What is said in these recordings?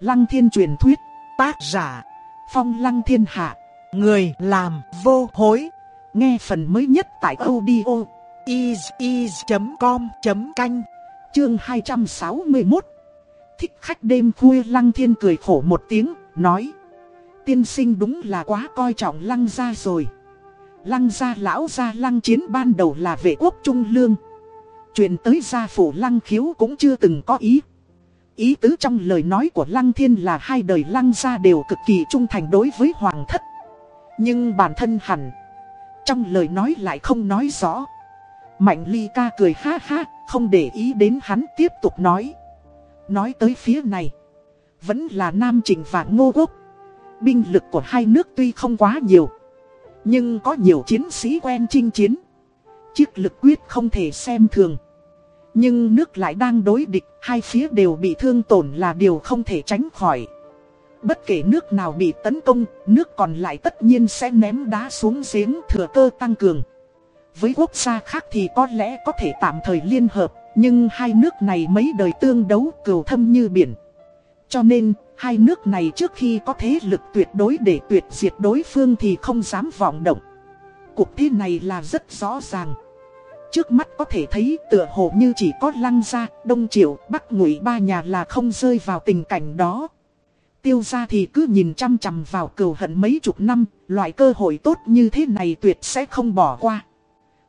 Lăng thiên truyền thuyết, tác giả, phong lăng thiên hạ, người làm vô hối. Nghe phần mới nhất tại audio is.com.canh, chương 261. Thích khách đêm khuya lăng thiên cười khổ một tiếng, nói. Tiên sinh đúng là quá coi trọng lăng gia rồi. Lăng gia lão gia lăng chiến ban đầu là vệ quốc trung lương. Chuyện tới gia phủ lăng khiếu cũng chưa từng có ý. Ý tứ trong lời nói của lăng thiên là hai đời lăng gia đều cực kỳ trung thành đối với hoàng thất. Nhưng bản thân hẳn. Trong lời nói lại không nói rõ. Mạnh ly ca cười ha ha, không để ý đến hắn tiếp tục nói. Nói tới phía này. Vẫn là Nam Trịnh và Ngô Quốc. Binh lực của hai nước tuy không quá nhiều. Nhưng có nhiều chiến sĩ quen chinh chiến. Chiếc lực quyết không thể xem thường. Nhưng nước lại đang đối địch, hai phía đều bị thương tổn là điều không thể tránh khỏi. Bất kể nước nào bị tấn công, nước còn lại tất nhiên sẽ ném đá xuống giếng thừa cơ tăng cường. Với quốc gia khác thì có lẽ có thể tạm thời liên hợp, nhưng hai nước này mấy đời tương đấu cừu thâm như biển. Cho nên, hai nước này trước khi có thế lực tuyệt đối để tuyệt diệt đối phương thì không dám vọng động. Cuộc thi này là rất rõ ràng. Trước mắt có thể thấy tựa hồ như chỉ có lăng gia, đông triệu, bắc ngụy ba nhà là không rơi vào tình cảnh đó. Tiêu gia thì cứ nhìn chăm chằm vào cừu hận mấy chục năm, loại cơ hội tốt như thế này tuyệt sẽ không bỏ qua.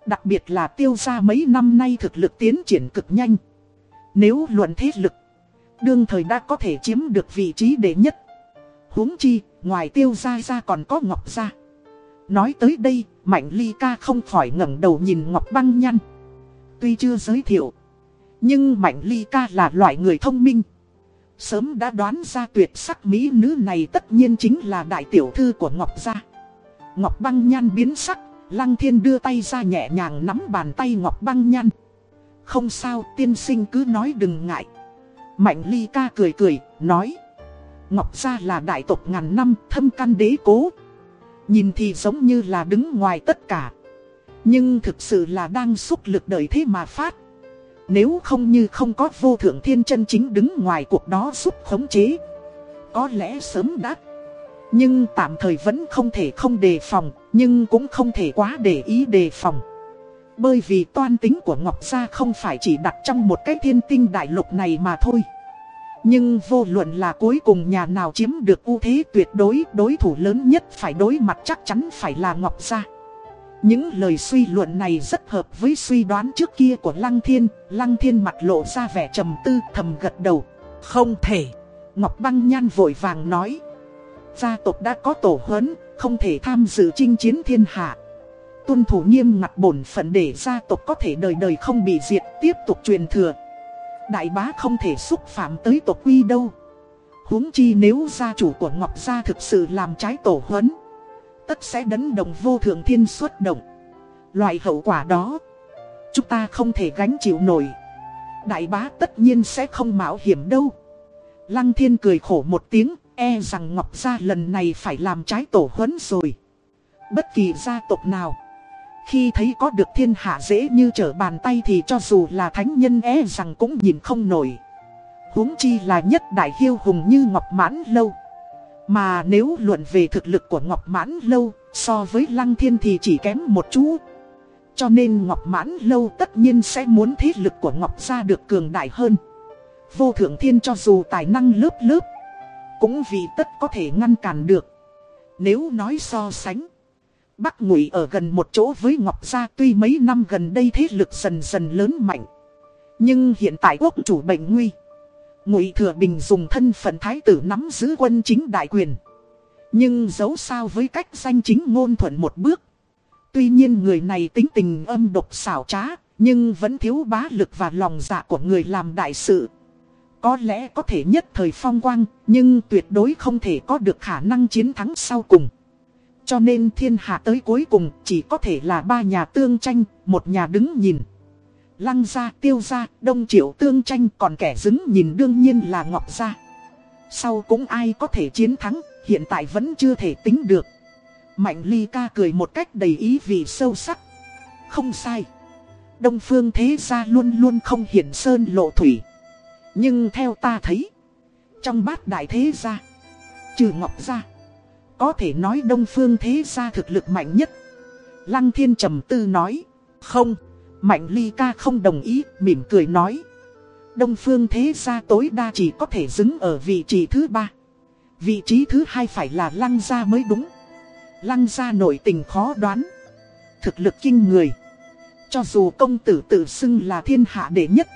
Đặc biệt là tiêu gia mấy năm nay thực lực tiến triển cực nhanh. Nếu luận thế lực, đương thời đã có thể chiếm được vị trí đệ nhất. huống chi, ngoài tiêu gia ra còn có ngọc gia. Nói tới đây, Mạnh Ly ca không khỏi ngẩng đầu nhìn Ngọc Băng Nhăn. Tuy chưa giới thiệu, nhưng Mạnh Ly ca là loại người thông minh. Sớm đã đoán ra tuyệt sắc mỹ nữ này tất nhiên chính là đại tiểu thư của Ngọc Gia. Ngọc Băng Nhan biến sắc, Lăng Thiên đưa tay ra nhẹ nhàng nắm bàn tay Ngọc Băng Nhan. Không sao, tiên sinh cứ nói đừng ngại. Mạnh Ly ca cười cười, nói. Ngọc Gia là đại tộc ngàn năm, thâm căn đế cố, Nhìn thì giống như là đứng ngoài tất cả. Nhưng thực sự là đang xúc lực đợi thế mà phát. Nếu không như không có vô thượng thiên chân chính đứng ngoài cuộc đó giúp khống chế, Có lẽ sớm đã. Nhưng tạm thời vẫn không thể không đề phòng, Nhưng cũng không thể quá để ý đề phòng. Bởi vì toan tính của Ngọc Gia không phải chỉ đặt trong một cái thiên tinh đại lục này mà thôi nhưng vô luận là cuối cùng nhà nào chiếm được ưu thế tuyệt đối đối thủ lớn nhất phải đối mặt chắc chắn phải là Ngọc Gia. Những lời suy luận này rất hợp với suy đoán trước kia của Lăng Thiên, Lăng Thiên mặt lộ ra vẻ trầm tư thầm gật đầu. Không thể, Ngọc Băng Nhan vội vàng nói. Gia tộc đã có tổ huấn, không thể tham dự chinh chiến thiên hạ. Tuân thủ nghiêm ngặt bổn phận để gia tộc có thể đời đời không bị diệt tiếp tục truyền thừa. Đại bá không thể xúc phạm tới tộc quy đâu. Huống chi nếu gia chủ của Ngọc Gia thực sự làm trái tổ huấn, Tất sẽ đấn đồng vô thượng thiên xuất động. Loại hậu quả đó, Chúng ta không thể gánh chịu nổi. Đại bá tất nhiên sẽ không mạo hiểm đâu. Lăng thiên cười khổ một tiếng E rằng Ngọc Gia lần này phải làm trái tổ huấn rồi. Bất kỳ gia tộc nào khi thấy có được thiên hạ dễ như trở bàn tay thì cho dù là thánh nhân e rằng cũng nhìn không nổi. huống chi là nhất đại hiêu hùng như Ngọc Mãn Lâu. Mà nếu luận về thực lực của Ngọc Mãn Lâu, so với Lăng Thiên thì chỉ kém một chút. Cho nên Ngọc Mãn Lâu tất nhiên sẽ muốn thế lực của Ngọc Gia được cường đại hơn. Vô thượng thiên cho dù tài năng lớp lớp, cũng vì tất có thể ngăn cản được. Nếu nói so sánh, Bắc Ngụy ở gần một chỗ với Ngọc Gia tuy mấy năm gần đây thế lực dần dần lớn mạnh. Nhưng hiện tại quốc chủ bệnh nguy. Ngụy Thừa Bình dùng thân phận thái tử nắm giữ quân chính đại quyền. Nhưng giấu sao với cách danh chính ngôn thuận một bước. Tuy nhiên người này tính tình âm độc xảo trá, nhưng vẫn thiếu bá lực và lòng dạ của người làm đại sự. Có lẽ có thể nhất thời phong quang, nhưng tuyệt đối không thể có được khả năng chiến thắng sau cùng. Cho nên thiên hạ tới cuối cùng chỉ có thể là ba nhà tương tranh, một nhà đứng nhìn. Lăng gia, tiêu gia, đông triệu tương tranh còn kẻ đứng nhìn đương nhiên là ngọc gia. Sau cũng ai có thể chiến thắng, hiện tại vẫn chưa thể tính được. Mạnh ly ca cười một cách đầy ý vị sâu sắc. Không sai. Đông phương thế gia luôn luôn không hiển sơn lộ thủy. Nhưng theo ta thấy, Trong bát đại thế gia, trừ Ngọc gia, có thể nói Đông Phương thế gia thực lực mạnh nhất. Lăng Thiên trầm tư nói, không, Mạnh Ly ca không đồng ý, mỉm cười nói. Đông Phương thế gia tối đa chỉ có thể đứng ở vị trí thứ ba. Vị trí thứ hai phải là Lăng gia mới đúng. Lăng gia nội tình khó đoán. Thực lực kinh người. Cho dù công tử tự xưng là thiên hạ đệ nhất.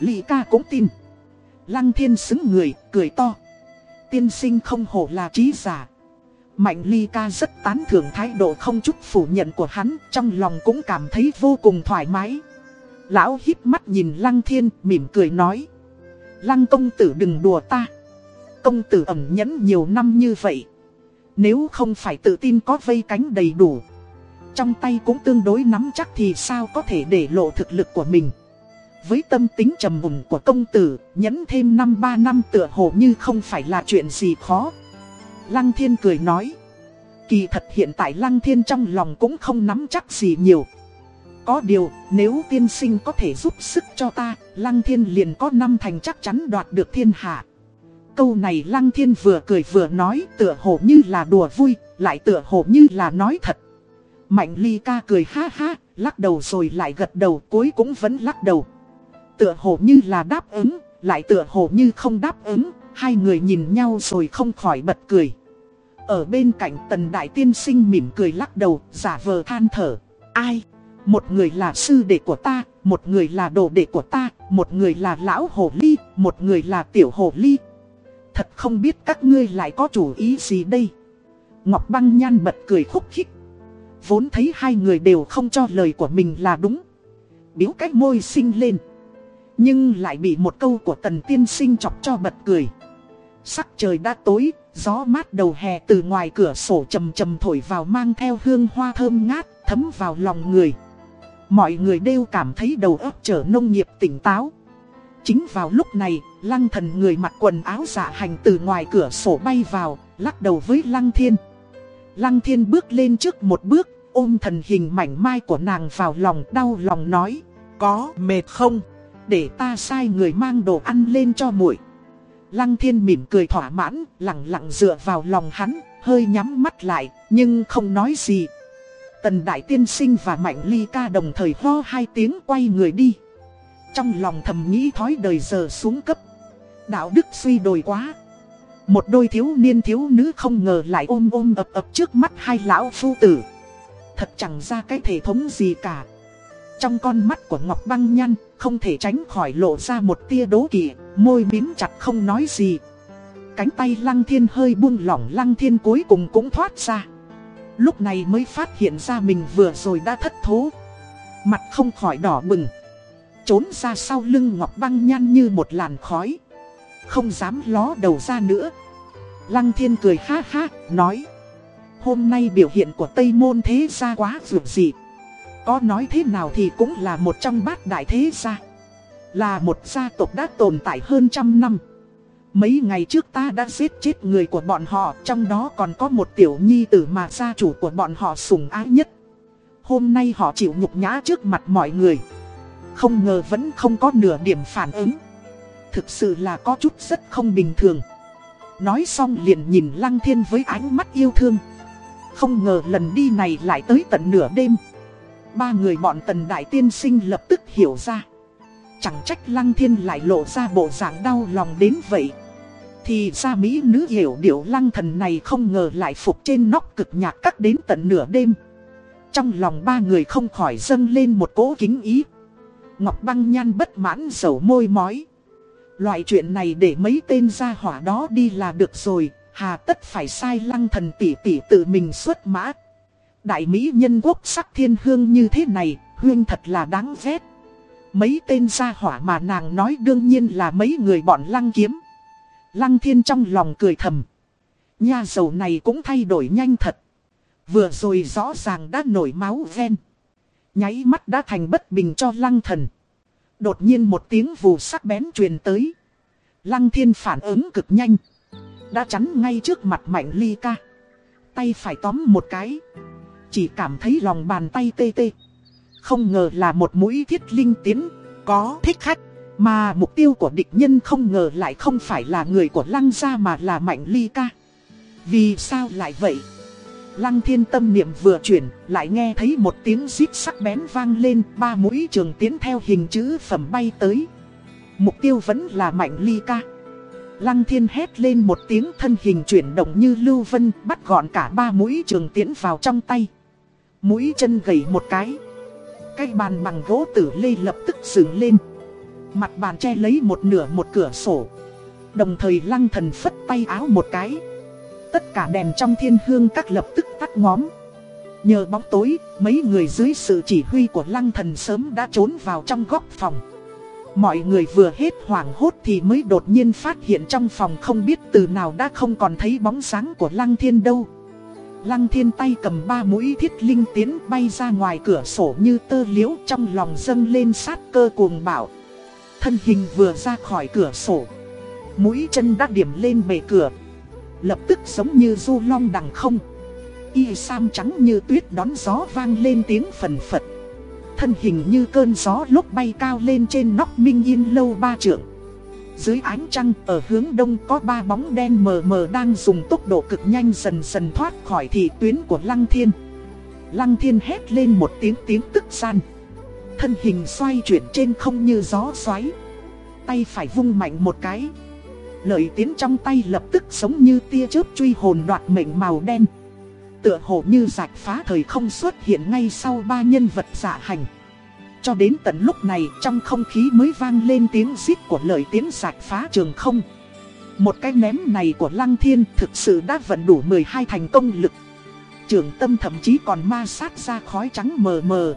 Ly ca cũng tin. Lăng thiên xứng người, cười to. Tiên sinh không hổ là trí giả. Mạnh ly ca rất tán thưởng thái độ không chút phủ nhận của hắn, trong lòng cũng cảm thấy vô cùng thoải mái. Lão híp mắt nhìn lăng thiên, mỉm cười nói. Lăng công tử đừng đùa ta. Công tử ẩn nhẫn nhiều năm như vậy. Nếu không phải tự tin có vây cánh đầy đủ. Trong tay cũng tương đối nắm chắc thì sao có thể để lộ thực lực của mình. Với tâm tính trầm mùng của công tử, nhẫn thêm năm ba năm tựa hồ như không phải là chuyện gì khó. Lăng thiên cười nói. Kỳ thật hiện tại lăng thiên trong lòng cũng không nắm chắc gì nhiều. Có điều, nếu tiên sinh có thể giúp sức cho ta, lăng thiên liền có năm thành chắc chắn đoạt được thiên hạ. Câu này lăng thiên vừa cười vừa nói tựa hồ như là đùa vui, lại tựa hồ như là nói thật. Mạnh ly ca cười ha ha, lắc đầu rồi lại gật đầu cuối cũng vẫn lắc đầu. Tựa hồ như là đáp ứng, lại tựa hồ như không đáp ứng, hai người nhìn nhau rồi không khỏi bật cười. Ở bên cạnh tần đại tiên sinh mỉm cười lắc đầu, giả vờ than thở. Ai? Một người là sư đệ của ta, một người là đồ đệ của ta, một người là lão hồ ly, một người là tiểu hồ ly. Thật không biết các ngươi lại có chủ ý gì đây. Ngọc băng nhan bật cười khúc khích. Vốn thấy hai người đều không cho lời của mình là đúng. Biếu cách môi sinh lên. Nhưng lại bị một câu của tần tiên sinh chọc cho bật cười. Sắc trời đã tối, gió mát đầu hè từ ngoài cửa sổ trầm trầm thổi vào mang theo hương hoa thơm ngát, thấm vào lòng người. Mọi người đều cảm thấy đầu óc trở nông nghiệp tỉnh táo. Chính vào lúc này, lăng thần người mặc quần áo dạ hành từ ngoài cửa sổ bay vào, lắc đầu với lăng thiên. Lăng thiên bước lên trước một bước, ôm thần hình mảnh mai của nàng vào lòng đau lòng nói. Có mệt không? Để ta sai người mang đồ ăn lên cho muội. Lăng thiên mỉm cười thỏa mãn, lặng lặng dựa vào lòng hắn, hơi nhắm mắt lại, nhưng không nói gì. Tần Đại Tiên Sinh và Mạnh Ly ca đồng thời ho hai tiếng quay người đi. Trong lòng thầm nghĩ thói đời giờ xuống cấp. Đạo đức suy đồi quá. Một đôi thiếu niên thiếu nữ không ngờ lại ôm ôm ập ập trước mắt hai lão phu tử. Thật chẳng ra cái thể thống gì cả. Trong con mắt của Ngọc Băng Nhăn, không thể tránh khỏi lộ ra một tia đố kỵ, môi mím chặt không nói gì. Cánh tay Lăng Thiên hơi buông lỏng Lăng Thiên cuối cùng cũng thoát ra. Lúc này mới phát hiện ra mình vừa rồi đã thất thố. Mặt không khỏi đỏ bừng. Trốn ra sau lưng Ngọc Băng Nhăn như một làn khói. Không dám ló đầu ra nữa. Lăng Thiên cười ha ha, nói. Hôm nay biểu hiện của Tây Môn thế ra quá vượt dịp. Có nói thế nào thì cũng là một trong bát đại thế gia. Là một gia tộc đã tồn tại hơn trăm năm. Mấy ngày trước ta đã giết chết người của bọn họ, trong đó còn có một tiểu nhi tử mà gia chủ của bọn họ sủng ái nhất. Hôm nay họ chịu nhục nhã trước mặt mọi người. Không ngờ vẫn không có nửa điểm phản ứng. Thực sự là có chút rất không bình thường. Nói xong liền nhìn Lăng Thiên với ánh mắt yêu thương. Không ngờ lần đi này lại tới tận nửa đêm. Ba người bọn tần đại tiên sinh lập tức hiểu ra. Chẳng trách Lăng Thiên lại lộ ra bộ dạng đau lòng đến vậy. Thì ra Mỹ nữ hiểu điệu lăng thần này không ngờ lại phục trên nóc cực nhạc cắt đến tận nửa đêm. Trong lòng ba người không khỏi dâng lên một cỗ kính ý. Ngọc băng nhan bất mãn dầu môi mói. Loại chuyện này để mấy tên gia hỏa đó đi là được rồi, hà tất phải sai lăng thần tỷ tỷ tự mình xuất mã. Đại Mỹ nhân quốc sắc thiên hương như thế này, huyên thật là đáng ghét. Mấy tên gia hỏa mà nàng nói đương nhiên là mấy người bọn lăng kiếm. Lăng thiên trong lòng cười thầm. Nha dầu này cũng thay đổi nhanh thật. Vừa rồi rõ ràng đã nổi máu ven. Nháy mắt đã thành bất bình cho lăng thần. Đột nhiên một tiếng vù sắc bén truyền tới. Lăng thiên phản ứng cực nhanh. Đã chắn ngay trước mặt mạnh ly ca. Tay phải tóm một cái. Chỉ cảm thấy lòng bàn tay tê tê. Không ngờ là một mũi thiết linh tiến. Có thích khách. Mà mục tiêu của địch nhân không ngờ lại không phải là người của lăng gia mà là mạnh ly ca. Vì sao lại vậy? Lăng thiên tâm niệm vừa chuyển, lại nghe thấy một tiếng rít sắc bén vang lên, ba mũi trường tiến theo hình chữ phẩm bay tới. Mục tiêu vẫn là mạnh ly ca. Lăng thiên hét lên một tiếng thân hình chuyển động như lưu vân, bắt gọn cả ba mũi trường tiến vào trong tay. Mũi chân gầy một cái. Cái bàn bằng gỗ tử lê lập tức dựng lên. Mặt bàn che lấy một nửa một cửa sổ. Đồng thời lăng thần phất tay áo một cái. Tất cả đèn trong thiên hương các lập tức tắt ngóm. Nhờ bóng tối, mấy người dưới sự chỉ huy của lăng thần sớm đã trốn vào trong góc phòng. Mọi người vừa hết hoảng hốt thì mới đột nhiên phát hiện trong phòng không biết từ nào đã không còn thấy bóng sáng của lăng thiên đâu. Lăng thiên tay cầm ba mũi thiết linh tiến bay ra ngoài cửa sổ như tơ liễu trong lòng dâng lên sát cơ cuồng bạo. Thân hình vừa ra khỏi cửa sổ. Mũi chân đã điểm lên bề cửa. Lập tức giống như du long đằng không Y sam trắng như tuyết đón gió vang lên tiếng phần phật Thân hình như cơn gió lúc bay cao lên trên nóc minh yên lâu ba trượng dưới ánh trăng, ở hướng đông có ba bóng đen mờ mờ đang dùng tốc độ cực nhanh dần dần thoát khỏi thị tuyến của Lăng Thiên. Lăng Thiên hét lên một tiếng tiếng tức gian. Thân hình xoay chuyển trên không như gió xoáy. Tay phải vung mạnh một cái. Lợi tiến trong tay lập tức giống như tia chớp truy hồn đoạt mệnh màu đen. Tựa hồ như rạch phá thời không xuất hiện ngay sau ba nhân vật giả hành. Cho đến tận lúc này trong không khí mới vang lên tiếng rít của lời tiến rạch phá trường không Một cái ném này của Lăng Thiên thực sự đã vận đủ 12 thành công lực Trường tâm thậm chí còn ma sát ra khói trắng mờ mờ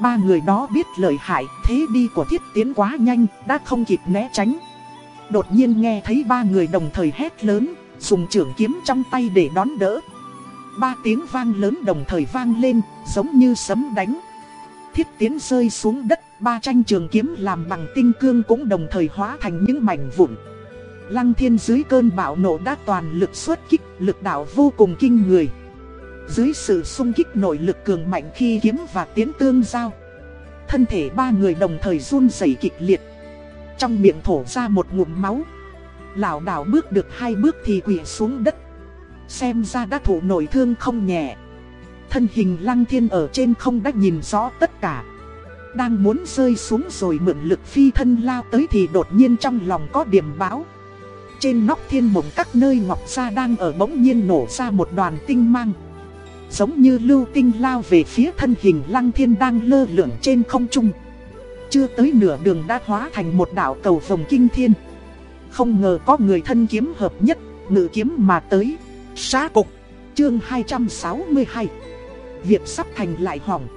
Ba người đó biết lợi hại, thế đi của thiết tiến quá nhanh, đã không kịp né tránh Đột nhiên nghe thấy ba người đồng thời hét lớn, dùng trường kiếm trong tay để đón đỡ. Ba tiếng vang lớn đồng thời vang lên, giống như sấm đánh. Thiết tiến rơi xuống đất, ba tranh trường kiếm làm bằng tinh cương cũng đồng thời hóa thành những mảnh vụn. Lăng thiên dưới cơn bão nổ đã toàn lực xuất kích, lực đạo vô cùng kinh người. Dưới sự sung kích nội lực cường mạnh khi kiếm và tiến tương giao. Thân thể ba người đồng thời run rẩy kịch liệt trong miệng thổ ra một ngụm máu Lão đảo bước được hai bước thì quỳ xuống đất Xem ra đã thủ nổi thương không nhẹ Thân hình lăng thiên ở trên không đã nhìn rõ tất cả. Đang muốn rơi xuống rồi mượn lực phi thân lao tới thì đột nhiên trong lòng có điểm báo. Trên nóc thiên mộng các nơi ngọc sa đang ở bỗng nhiên nổ ra một đoàn tinh mang. Giống như lưu tinh lao về phía thân hình lăng thiên đang lơ lửng trên không trung. Chưa tới nửa đường đã hóa thành một đảo cầu vòng kinh thiên. Không ngờ có người thân kiếm hợp nhất, ngự kiếm mà tới. Xá cục, chương 262 Việc sắp thành lại hỏng.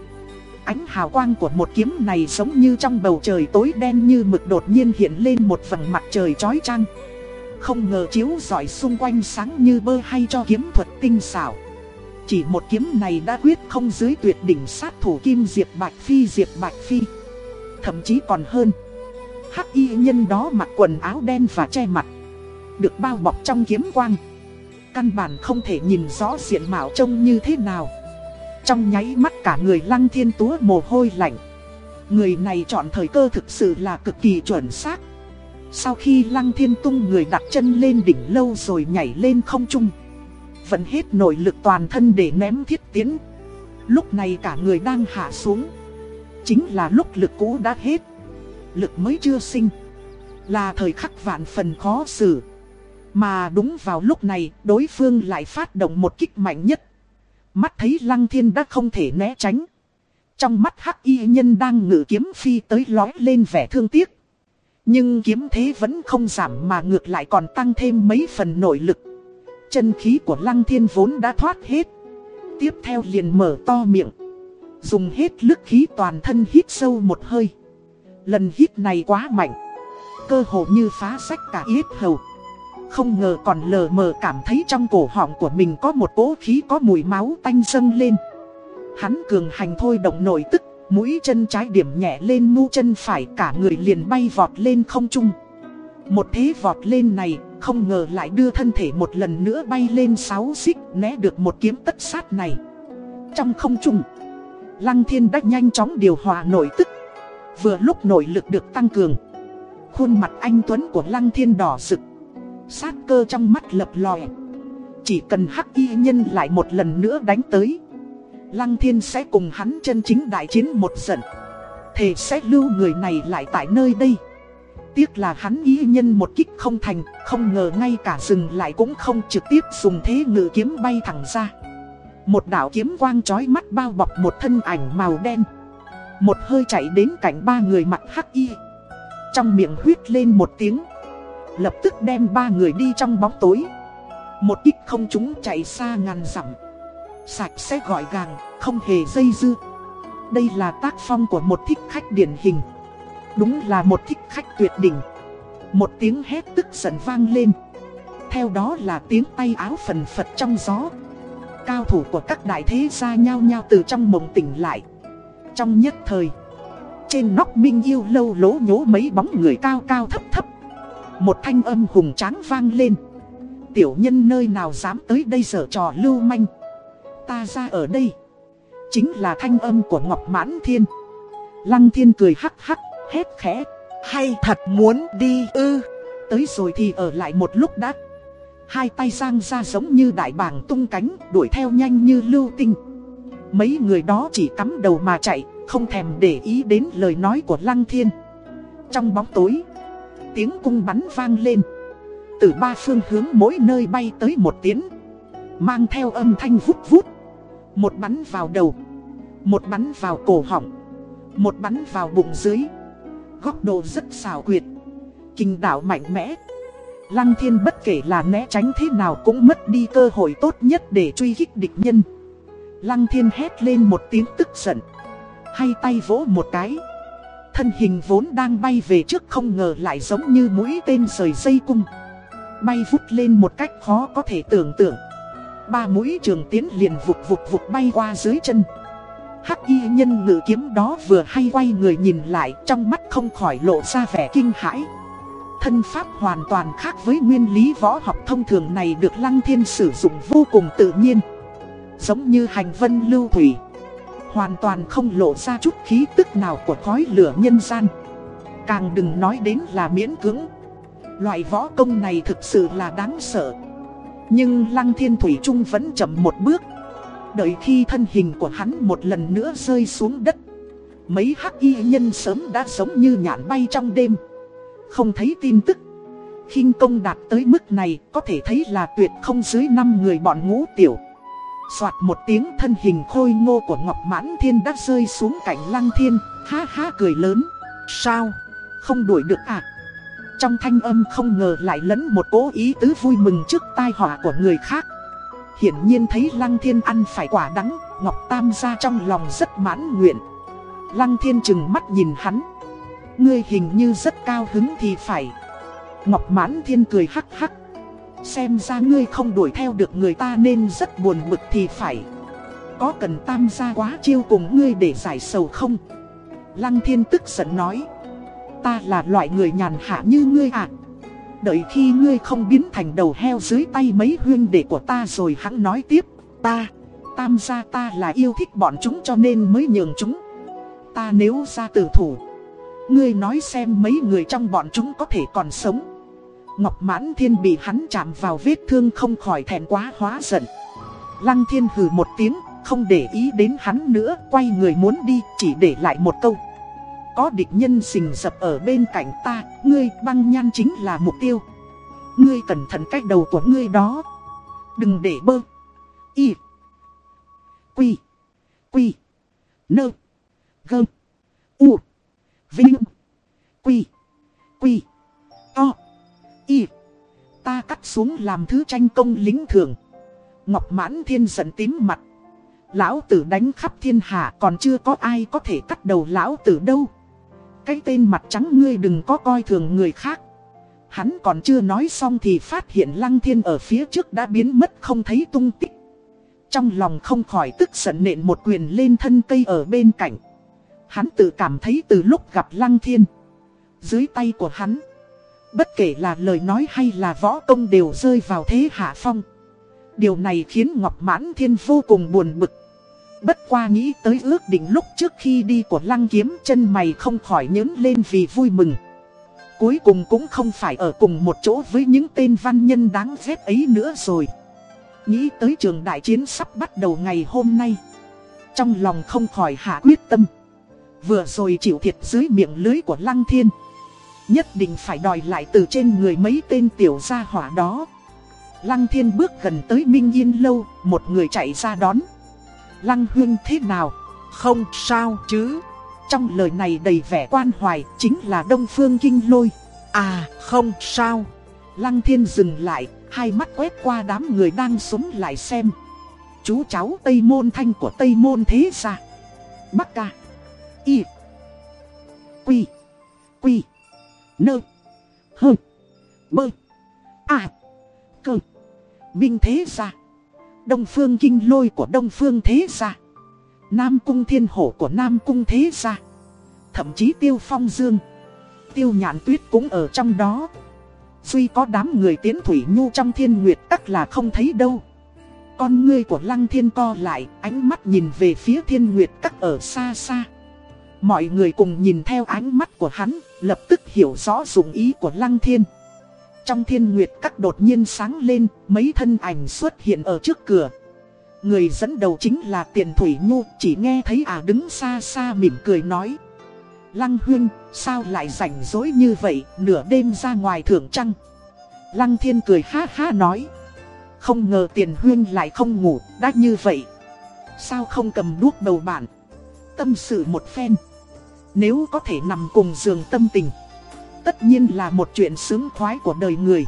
Ánh hào quang của một kiếm này giống như trong bầu trời tối đen như mực đột nhiên hiện lên một vầng mặt trời chói chang. Không ngờ chiếu rọi xung quanh sáng như bơ hay cho kiếm thuật tinh xảo. Chỉ một kiếm này đã quyết không dưới tuyệt đỉnh sát thủ kim Diệp Bạch Phi Diệp Bạch Phi. Thậm chí còn hơn. Hắc y nhân đó mặc quần áo đen và che mặt. Được bao bọc trong kiếm quang. Căn bản không thể nhìn rõ diện mạo trông như thế nào. Trong nháy mắt cả người lăng thiên túa mồ hôi lạnh. Người này chọn thời cơ thực sự là cực kỳ chuẩn xác. Sau khi lăng thiên tung người đặt chân lên đỉnh lâu rồi nhảy lên không trung. Vẫn hết nội lực toàn thân để ném thiết tiến Lúc này cả người đang hạ xuống. Chính là lúc lực cũ đã hết. Lực mới chưa sinh. Là thời khắc vạn phần khó xử. Mà đúng vào lúc này, đối phương lại phát động một kích mạnh nhất. Mắt thấy lăng thiên đã không thể né tránh. Trong mắt hắc y nhân đang ngự kiếm phi tới lói lên vẻ thương tiếc. Nhưng kiếm thế vẫn không giảm mà ngược lại còn tăng thêm mấy phần nội lực. Chân khí của lăng thiên vốn đã thoát hết. Tiếp theo liền mở to miệng. Dùng hết lực khí toàn thân hít sâu một hơi. Lần hít này quá mạnh. Cơ hồ như phá sách cả yết hầu. Không ngờ còn lờ mờ cảm thấy trong cổ họng của mình có một cỗ khí có mùi máu tanh dâng lên. Hắn cường hành thôi động nội tức, Mũi chân trái điểm nhẹ lên mu chân phải cả người liền bay vọt lên không trung. Một thế vọt lên này, không ngờ lại đưa thân thể một lần nữa bay lên 6 xích, né được một kiếm tất sát này. Trong không trung, Lăng thiên đã nhanh chóng điều hòa nội tức. Vừa lúc nội lực được tăng cường, Khuôn mặt anh Tuấn của Lăng Thiên đỏ rực Sát cơ trong mắt lập lòe. Chỉ cần hắc y nhân lại một lần nữa đánh tới, Lăng Thiên sẽ cùng hắn chân chính đại chiến một trận. Thề sẽ lưu người này lại tại nơi đây. Tiếc là hắn y nhân một kích không thành, Không ngờ ngay cả rừng lại cũng không trực tiếp dùng thế ngự kiếm bay thẳng ra. Một đạo kiếm quang chói mắt bao bọc một thân ảnh màu đen. Một hơi chạy đến cạnh ba người mặt hắc y. Trong miệng huyết lên một tiếng. Lập tức đem ba người đi trong bóng tối. Một kích không chúng chạy xa ngàn dặm. Sạch sẽ gọi gàng, không hề dây dưa. Đây là tác phong của một thích khách điển hình. Đúng là một thích khách tuyệt đỉnh. Một tiếng hét tức giận vang lên. Theo đó là tiếng tay áo phần phật trong gió. Cao thủ của các đại thế gia nhau nhau từ trong mộng tỉnh lại. Trong nhất thời Trên nóc minh yêu lâu lố nhố mấy bóng người cao cao thấp thấp. Một thanh âm hùng tráng vang lên. Tiểu nhân nơi nào dám tới đây giờ trò lưu manh? Ta ra ở đây. Chính là thanh âm của Ngọc Mãn Thiên. Lăng Thiên cười hắc hắc, hét khẽ. Hay thật muốn đi ư? Tới rồi thì ở lại một lúc đã. Hai tay giang ra giống như đại bàng tung cánh, Đuổi theo nhanh như lưu tinh. Mấy người đó chỉ cắm đầu mà chạy, Không thèm để ý đến lời nói của Lăng Thiên. Trong bóng tối Tiếng cung bắn vang lên. Từ ba phương hướng mỗi nơi bay tới một tiếng Mang theo âm thanh vút vút. Một bắn vào đầu. Một bắn vào cổ họng. Một bắn vào bụng dưới. Góc độ rất xảo quyệt. Kinh đảo mạnh mẽ. Lăng thiên bất kể là né tránh thế nào cũng mất đi cơ hội tốt nhất để truy kích địch nhân. Lăng thiên hét lên một tiếng tức giận. Hay tay vỗ một cái. Thân hình vốn đang bay về trước không ngờ lại giống như mũi tên rời dây cung Bay vút lên một cách khó có thể tưởng tượng Ba mũi trường tiến liền vụt vụt vụt bay qua dưới chân Hắc y nhân ngự kiếm đó vừa hay quay người nhìn lại, trong mắt không khỏi lộ ra vẻ kinh hãi. Thân pháp hoàn toàn khác với nguyên lý võ học thông thường này được Lăng Thiên sử dụng vô cùng tự nhiên. Giống như hành vân lưu thủy. Hoàn toàn không lộ ra chút khí tức nào của khói lửa nhân gian. Càng đừng nói đến là miễn cưỡng. Loại võ công này thực sự là đáng sợ. Nhưng Lăng Thiên Thủy Trung vẫn chậm một bước Đợi khi thân hình của hắn một lần nữa rơi xuống đất, Mấy hắc y nhân sớm đã sống như nhạn bay trong đêm Không thấy tin tức khinh công đạt tới mức này có thể thấy là tuyệt không dưới 5 người bọn ngũ tiểu xoạt một tiếng thân hình khôi ngô của Ngọc Mãn Thiên đã rơi xuống cạnh Lăng Thiên Ha ha cười lớn Sao? Không đuổi được à? Trong thanh âm không ngờ lại lẫn một cố ý tứ vui mừng trước tai họa của người khác Hiển nhiên thấy Lăng Thiên ăn phải quả đắng, Ngọc Tam gia trong lòng rất mãn nguyện. Lăng Thiên chừng mắt nhìn hắn. Ngươi hình như rất cao hứng thì phải. Ngọc Mãn Thiên cười hắc hắc. Xem ra ngươi không đuổi theo được người ta nên rất buồn bực thì phải. Có cần tam gia quá chiêu cùng ngươi để giải sầu không? Lăng Thiên tức giận nói. Ta là loại người nhàn hạ như ngươi à? Đợi khi ngươi không biến thành đầu heo dưới tay mấy huyên đệ của ta rồi hắn nói tiếp Ta, tam gia ta là yêu thích bọn chúng cho nên mới nhường chúng Ta nếu ra tử thủ Ngươi nói xem mấy người trong bọn chúng có thể còn sống Ngọc mãn thiên bị hắn chạm vào vết thương không khỏi thèm quá hóa giận Lăng thiên hừ một tiếng Không để ý đến hắn nữa Quay người muốn đi chỉ để lại một câu có địch nhân xình dập ở bên cạnh ta, ngươi băng nhan chính là mục tiêu. Ngươi cẩn thận cách đầu của ngươi đó. Đừng để bơ. Y. Quy. Quy. Nơ. Gơm. U. Vinh. Quy. Quy. Y. Ta cắt xuống làm thứ tranh công lính thường. Ngọc mãn thiên giận tím mặt. Lão tử đánh khắp thiên hạ còn chưa có ai có thể cắt đầu lão tử đâu. Cái tên mặt trắng ngươi đừng có coi thường người khác. Hắn còn chưa nói xong thì phát hiện lăng thiên ở phía trước đã biến mất không thấy tung tích. Trong lòng không khỏi tức giận nện một quyền lên thân cây ở bên cạnh. Hắn tự cảm thấy từ lúc gặp lăng thiên. Dưới tay của hắn. Bất kể là lời nói hay là võ công đều rơi vào thế hạ phong. Điều này khiến Ngọc Mãn Thiên vô cùng buồn bực. Bất qua nghĩ tới ước định lúc trước khi đi của lăng kiếm, chân mày không khỏi nhớn lên vì vui mừng. cuối cùng cũng không phải ở cùng một chỗ với những tên văn nhân đáng ghét ấy nữa rồi. Nghĩ tới trường đại chiến sắp bắt đầu ngày hôm nay. Trong lòng không khỏi hạ quyết tâm. Vừa rồi chịu thiệt dưới miệng lưới của Lăng Thiên. Nhất định phải đòi lại từ trên người mấy tên tiểu gia hỏa đó. Lăng Thiên bước gần tới Minh Yên Lâu, một người chạy ra đón. Lăng Huyên thế nào? Không sao chứ. Trong lời này đầy vẻ quan hoài, chính là Đông Phương Kinh Lôi. À, không sao. Lăng Thiên dừng lại, hai mắt quét qua đám người đang súng lại xem. Chú cháu Tây Môn Thanh của Tây Môn Thế ra Bắc ca. Y. Quy. Quy. Nơ. Hơ. Bơ. À. Cơ. Minh Thế Gia. Đông Phương Kinh Lôi của Đông Phương Thế Gia. Nam Cung Thiên Hổ của Nam Cung Thế Gia. Thậm chí Tiêu Phong Dương. Tiêu Nhạn Tuyết cũng ở trong đó. Duy có đám người tiến Thủy Nhu trong thiên nguyệt tắc là không thấy đâu. Con ngươi của Lăng Thiên co lại, ánh mắt nhìn về phía thiên nguyệt các ở xa xa. Mọi người cùng nhìn theo ánh mắt của hắn, lập tức hiểu rõ dụng ý của Lăng Thiên. Trong thiên nguyệt các đột nhiên sáng lên, mấy thân ảnh xuất hiện ở trước cửa. Người dẫn đầu chính là tiền thủy nhu, chỉ nghe thấy à đứng xa xa mỉm cười nói. Lăng huyên, sao lại rảnh rỗi như vậy, nửa đêm ra ngoài thưởng trăng. Lăng thiên cười ha ha nói. Không ngờ tiền huyên lại không ngủ, đã như vậy. Sao không cầm đuốc đầu bạn. Tâm sự một phen. Nếu có thể nằm cùng giường tâm tình Tất nhiên là một chuyện sướng khoái của đời người.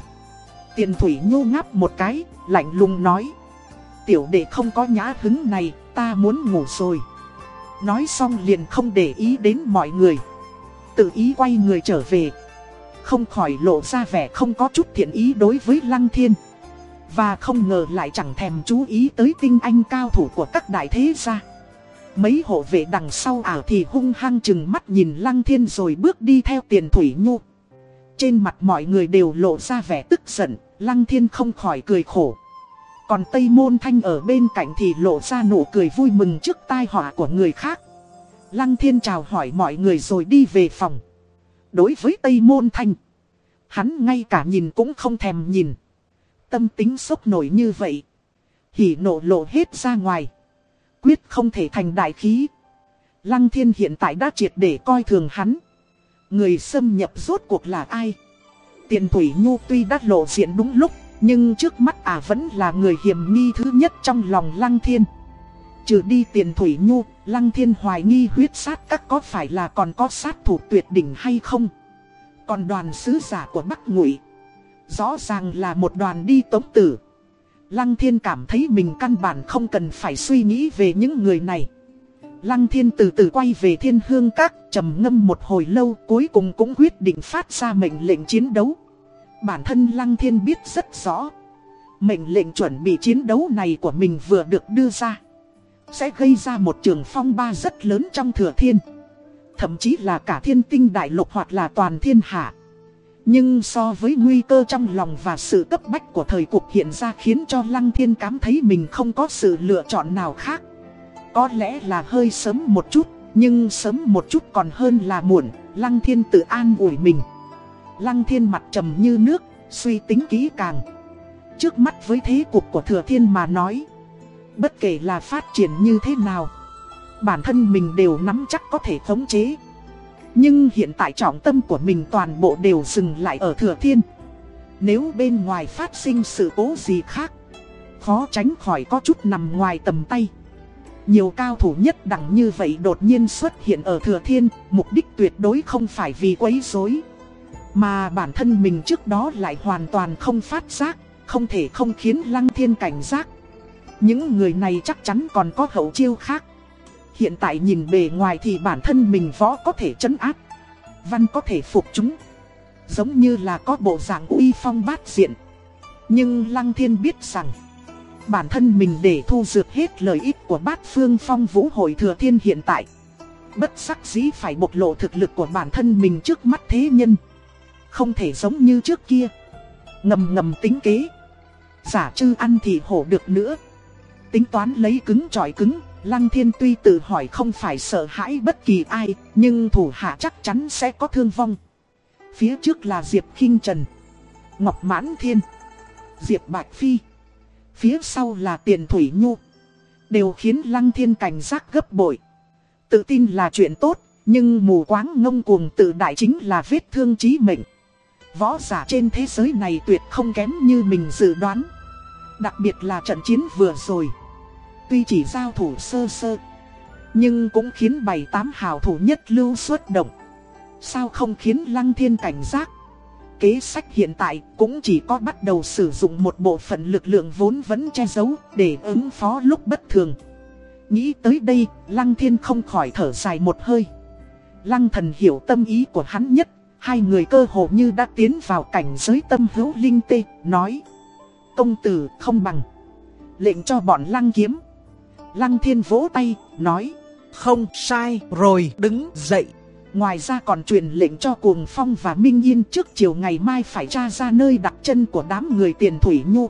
Tiền thủy nhô ngáp một cái, lạnh lùng nói Tiểu đệ không có nhã hứng này, ta muốn ngủ rồi. Nói xong liền không để ý đến mọi người. Tự ý quay người trở về. Không khỏi lộ ra vẻ không có chút thiện ý đối với Lăng Thiên. Và không ngờ lại chẳng thèm chú ý tới tinh anh cao thủ của các đại thế gia. Mấy hộ vệ đằng sau ảo thì hung hăng chừng mắt nhìn Lăng Thiên rồi bước đi theo tiền thủy nhu. Trên mặt mọi người đều lộ ra vẻ tức giận, Lăng Thiên không khỏi cười khổ. Còn Tây Môn Thanh ở bên cạnh thì lộ ra nụ cười vui mừng trước tai họa của người khác. Lăng Thiên chào hỏi mọi người rồi đi về phòng. Đối với Tây Môn Thanh, hắn ngay cả nhìn cũng không thèm nhìn. Tâm tính sốc nổi như vậy. Hỉ nộ lộ hết ra ngoài quyết không thể thành đại khí. Lăng thiên hiện tại đã triệt để coi thường hắn. Người xâm nhập rốt cuộc là ai? Tiền Thủy Nhu tuy đã lộ diện đúng lúc, nhưng trước mắt à vẫn là người hiểm nghi thứ nhất trong lòng Lăng Thiên. Trừ đi tiền Thủy Nhu, Lăng Thiên hoài nghi huyết sát các có phải là còn có sát thủ tuyệt đỉnh hay không? Còn đoàn sứ giả của Bắc Ngụy Rõ ràng là một đoàn đi tống tử Lăng thiên cảm thấy mình căn bản không cần phải suy nghĩ về những người này. Lăng thiên từ từ quay về thiên hương các, trầm ngâm một hồi lâu cuối cùng cũng quyết định phát ra mệnh lệnh chiến đấu. Bản thân Lăng thiên biết rất rõ. Mệnh lệnh chuẩn bị chiến đấu này của mình vừa được đưa ra. Sẽ gây ra một trường phong ba rất lớn trong thừa thiên. Thậm chí là cả thiên tinh đại lục hoặc là toàn thiên hạ. Nhưng so với nguy cơ trong lòng và sự cấp bách của thời cuộc hiện ra khiến cho Lăng Thiên cảm thấy mình không có sự lựa chọn nào khác. Có lẽ là hơi sớm một chút, nhưng sớm một chút còn hơn là muộn, Lăng Thiên tự an ủi mình. Lăng Thiên mặt trầm như nước, suy tính kỹ càng. Trước mắt với thế cục của Thừa Thiên mà nói, bất kể là phát triển như thế nào, bản thân mình đều nắm chắc có thể khống chế. Nhưng hiện tại trọng tâm của mình toàn bộ đều dừng lại ở thừa thiên. Nếu bên ngoài phát sinh sự cố gì khác, Khó tránh khỏi có chút nằm ngoài tầm tay. Nhiều cao thủ nhất đẳng như vậy đột nhiên xuất hiện ở thừa thiên, Mục đích tuyệt đối không phải vì quấy rối, Mà bản thân mình trước đó lại hoàn toàn không phát giác, Không thể không khiến lăng thiên cảnh giác. Những người này chắc chắn còn có hậu chiêu khác. Hiện tại nhìn bề ngoài thì bản thân mình võ có thể chấn áp. Văn có thể phục chúng. Giống như là có bộ dạng uy phong bát diện. Nhưng Lăng Thiên biết rằng, Bản thân mình để thu dược hết lợi ích của bát phương phong vũ hội thừa thiên hiện tại. Bất sắc dĩ phải bộc lộ thực lực của bản thân mình trước mắt thế nhân. Không thể giống như trước kia. Ngầm ngầm tính kế. Giả chư ăn thì hổ được nữa. Tính toán lấy cứng trọi cứng. Lăng thiên tuy tự hỏi không phải sợ hãi bất kỳ ai, nhưng thủ hạ chắc chắn sẽ có thương vong. Phía trước là Diệp khinh Trần, Ngọc Mãn Thiên, Diệp Bạch Phi. Phía sau là Tiền Thủy Nhu. Đều khiến Lăng Thiên cảnh giác gấp bội. Tự tin là chuyện tốt, nhưng mù quáng ngông cuồng tự đại chính là vết thương chí mệnh. Võ giả trên thế giới này tuyệt không kém như mình dự đoán. Đặc biệt là trận chiến vừa rồi. Tuy chỉ giao thủ sơ sơ, nhưng cũng khiến bảy tám hào thủ nhất lưu xuất động. Sao không khiến Lăng Thiên cảnh giác? Kế sách hiện tại cũng chỉ có bắt đầu sử dụng một bộ phận lực lượng vốn vẫn che giấu để ứng phó lúc bất thường. Nghĩ tới đây, Lăng Thiên không khỏi thở dài một hơi. Lăng thần hiểu tâm ý của hắn nhất, hai người cơ hồ như đã tiến vào cảnh giới tâm hữu linh tê, nói. Công tử không bằng. Lệnh cho bọn lăng kiếm. Lăng thiên vỗ tay, nói. Không sai rồi đứng dậy. Ngoài ra còn truyền lệnh cho Cuồng Phong và Minh Yên trước chiều ngày mai phải tra ra nơi đặt chân của đám người tiền thủy nhu.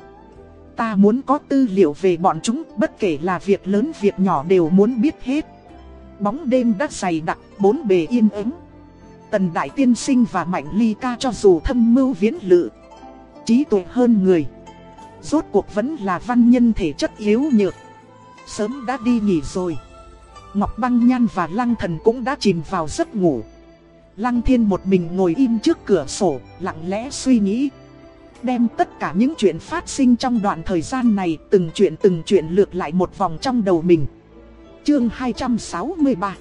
Ta muốn có tư liệu về bọn chúng, bất kể là việc lớn việc nhỏ đều muốn biết hết. Bóng đêm đã dày đặc, bốn bề yên ắng. Tần Đại Tiên Sinh và Mạnh Ly Ca cho dù thâm mưu viễn lự, trí tuệ hơn người. Rốt cuộc vẫn là văn nhân thể chất yếu nhược. Sớm đã đi nghỉ rồi. Ngọc Băng Nhan và Lăng Thần cũng đã chìm vào giấc ngủ. Lăng Thiên một mình ngồi im trước cửa sổ, lặng lẽ suy nghĩ. Đem tất cả những chuyện phát sinh trong đoạn thời gian này từng chuyện từng chuyện lược lại một vòng trong đầu mình. Chương 263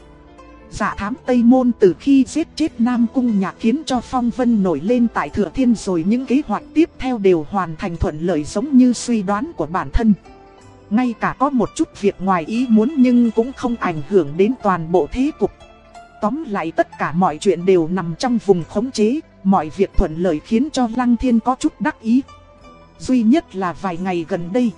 giả dạ thám Tây Môn từ khi giết chết Nam Cung Nhạc khiến cho Phong Vân nổi lên tại Thừa Thiên rồi những kế hoạch tiếp theo đều hoàn thành thuận lợi giống như suy đoán của bản thân. Ngay cả có một chút việc ngoài ý muốn nhưng cũng không ảnh hưởng đến toàn bộ thế cục. Tóm lại tất cả mọi chuyện đều nằm trong vùng khống chế, mọi việc thuận lợi khiến cho Lăng Thiên có chút đắc ý. Duy nhất là vài ngày gần đây.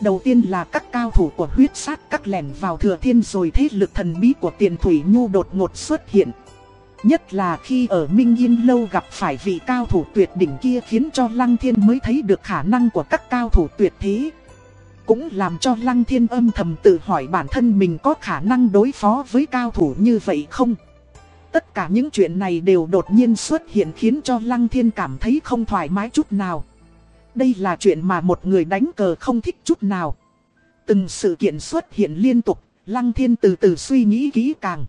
Đầu tiên là các cao thủ của huyết sát các lẻn vào thừa thiên rồi thế lực thần bí của tiền thủy nhu đột ngột xuất hiện. Nhất là khi ở Minh Yên Lâu gặp phải vị cao thủ tuyệt đỉnh kia khiến cho Lăng Thiên mới thấy được khả năng của các cao thủ tuyệt thế. Cũng làm cho Lăng Thiên âm thầm tự hỏi bản thân mình có khả năng đối phó với cao thủ như vậy không? Tất cả những chuyện này đều đột nhiên xuất hiện khiến cho Lăng Thiên cảm thấy không thoải mái chút nào. Đây là chuyện mà một người đánh cờ không thích chút nào. Từng sự kiện xuất hiện liên tục, Lăng Thiên từ từ suy nghĩ kỹ càng.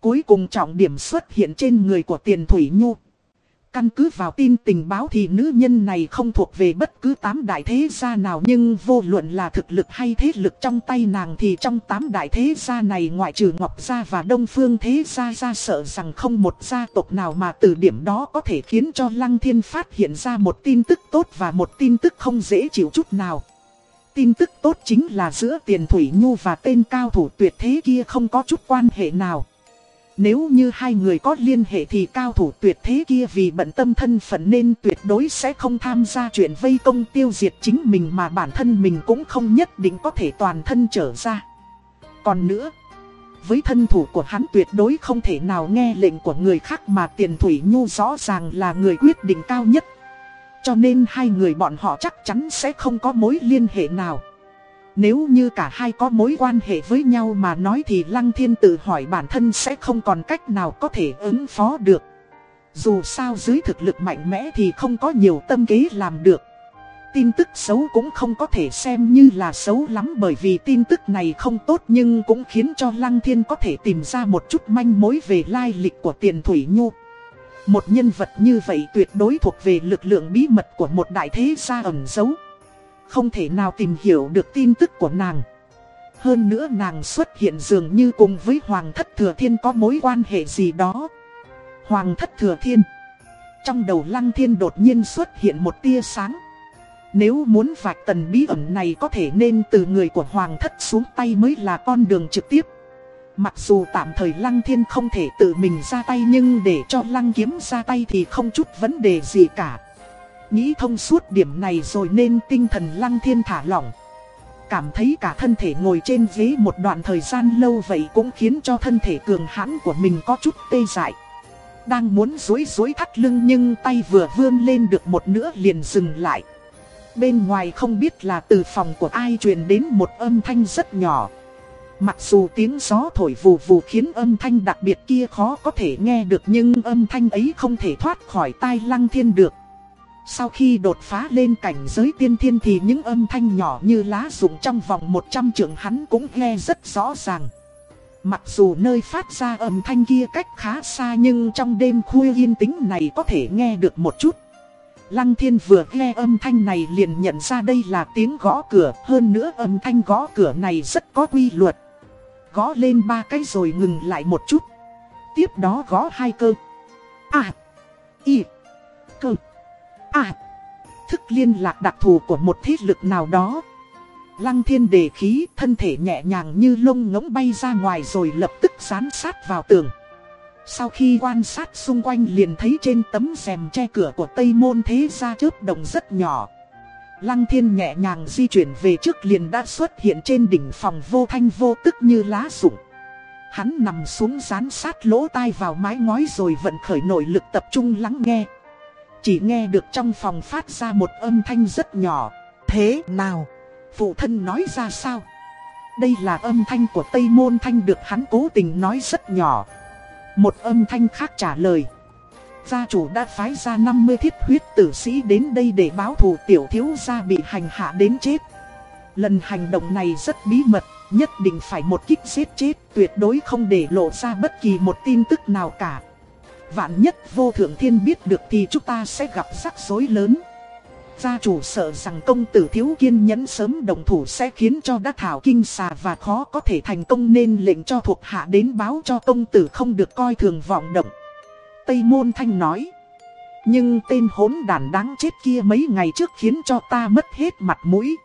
Cuối cùng trọng điểm xuất hiện trên người của Tiền Thủy Nhu. Căn cứ vào tin tình báo thì nữ nhân này không thuộc về bất cứ tám đại thế gia nào nhưng vô luận là thực lực hay thế lực trong tay nàng thì trong tám đại thế gia này ngoại trừ Ngọc Gia và Đông Phương thế gia ra sợ rằng không một gia tộc nào mà từ điểm đó có thể khiến cho Lăng Thiên phát hiện ra một tin tức tốt và một tin tức không dễ chịu chút nào. Tin tức tốt chính là giữa tiền Thủy Nhu và tên cao thủ tuyệt thế kia không có chút quan hệ nào. Nếu như hai người có liên hệ thì cao thủ tuyệt thế kia vì bận tâm thân phận nên tuyệt đối sẽ không tham gia chuyện vây công tiêu diệt chính mình mà bản thân mình cũng không nhất định có thể toàn thân trở ra. Còn nữa, với thân thủ của hắn tuyệt đối không thể nào nghe lệnh của người khác mà tiền thủy nhu rõ ràng là người quyết định cao nhất. Cho nên hai người bọn họ chắc chắn sẽ không có mối liên hệ nào. Nếu như cả hai có mối quan hệ với nhau mà nói thì Lăng Thiên tự hỏi bản thân sẽ không còn cách nào có thể ứng phó được. Dù sao dưới thực lực mạnh mẽ thì không có nhiều tâm kế làm được. Tin tức xấu cũng không có thể xem như là xấu lắm bởi vì tin tức này không tốt nhưng cũng khiến cho Lăng Thiên có thể tìm ra một chút manh mối về lai lịch của tiền thủy nhu. Một nhân vật như vậy tuyệt đối thuộc về lực lượng bí mật của một đại thế gia ẩn giấu. Không thể nào tìm hiểu được tin tức của nàng. Hơn nữa nàng xuất hiện dường như cùng với Hoàng thất Thừa Thiên có mối quan hệ gì đó. Hoàng thất Thừa Thiên. Trong đầu Lăng Thiên đột nhiên xuất hiện một tia sáng. Nếu muốn vạch tần bí ẩn này có thể nên từ người của Hoàng thất xuống tay mới là con đường trực tiếp. Mặc dù tạm thời Lăng Thiên không thể tự mình ra tay nhưng để cho Lăng Kiếm ra tay thì không chút vấn đề gì cả. Nghĩ thông suốt điểm này rồi nên tinh thần lăng thiên thả lỏng. Cảm thấy cả thân thể ngồi trên ghế một đoạn thời gian lâu vậy cũng khiến cho thân thể cường hãn của mình có chút tê dại. Đang muốn dối dối thắt lưng nhưng tay vừa vươn lên được một nửa liền dừng lại. Bên ngoài không biết là từ phòng của ai truyền đến một âm thanh rất nhỏ. Mặc dù tiếng gió thổi vù vù khiến âm thanh đặc biệt kia khó có thể nghe được nhưng âm thanh ấy không thể thoát khỏi tai lăng thiên được. Sau khi đột phá lên cảnh giới tiên thiên thì những âm thanh nhỏ như lá rụng trong vòng 100 trượng hắn cũng nghe rất rõ ràng. Mặc dù nơi phát ra âm thanh kia cách khá xa nhưng trong đêm khuya yên tĩnh này có thể nghe được một chút. Lăng thiên vừa nghe âm thanh này liền nhận ra đây là tiếng gõ cửa, hơn nữa âm thanh gõ cửa này rất có quy luật. Gõ lên ba cái rồi ngừng lại một chút. Tiếp đó gõ hai cơ. À, y, cơ, à. Thức liên lạc đặc thù của một thiết lực nào đó. Lăng thiên đề khí, thân thể nhẹ nhàng như lông ngỗng bay ra ngoài rồi lập tức dán sát vào tường. Sau khi quan sát xung quanh liền thấy trên tấm rèm che cửa của Tây Môn Thế Gia chớp đồng rất nhỏ. Lăng thiên nhẹ nhàng di chuyển về trước liền đã xuất hiện trên đỉnh phòng vô thanh vô tức như lá rụng. Hắn nằm xuống dán sát lỗ tai vào mái ngói rồi vận khởi nội lực tập trung lắng nghe. Chỉ nghe được trong phòng phát ra một âm thanh rất nhỏ. Thế nào? Phụ thân nói ra sao? Đây là âm thanh của Tây Môn Thanh được hắn cố tình nói rất nhỏ. Một âm thanh khác trả lời. Gia chủ đã phái ra 50 thiết huyết tử sĩ đến đây để báo thù tiểu thiếu gia bị hành hạ đến chết. Lần hành động này rất bí mật, nhất định phải một kích giết chết, tuyệt đối không để lộ ra bất kỳ một tin tức nào cả. Vạn nhất vô thượng thiên biết được thì chúng ta sẽ gặp rắc rối lớn. Gia chủ sợ rằng công tử thiếu kiên nhẫn sớm đồng thủ sẽ khiến cho đắc thảo kinh xà và khó có thể thành công nên lệnh cho thuộc hạ đến báo cho công tử không được coi thường vọng động. Tây Môn Thanh nói. Nhưng tên hỗn đàn đáng chết kia mấy ngày trước khiến cho ta mất hết mặt mũi.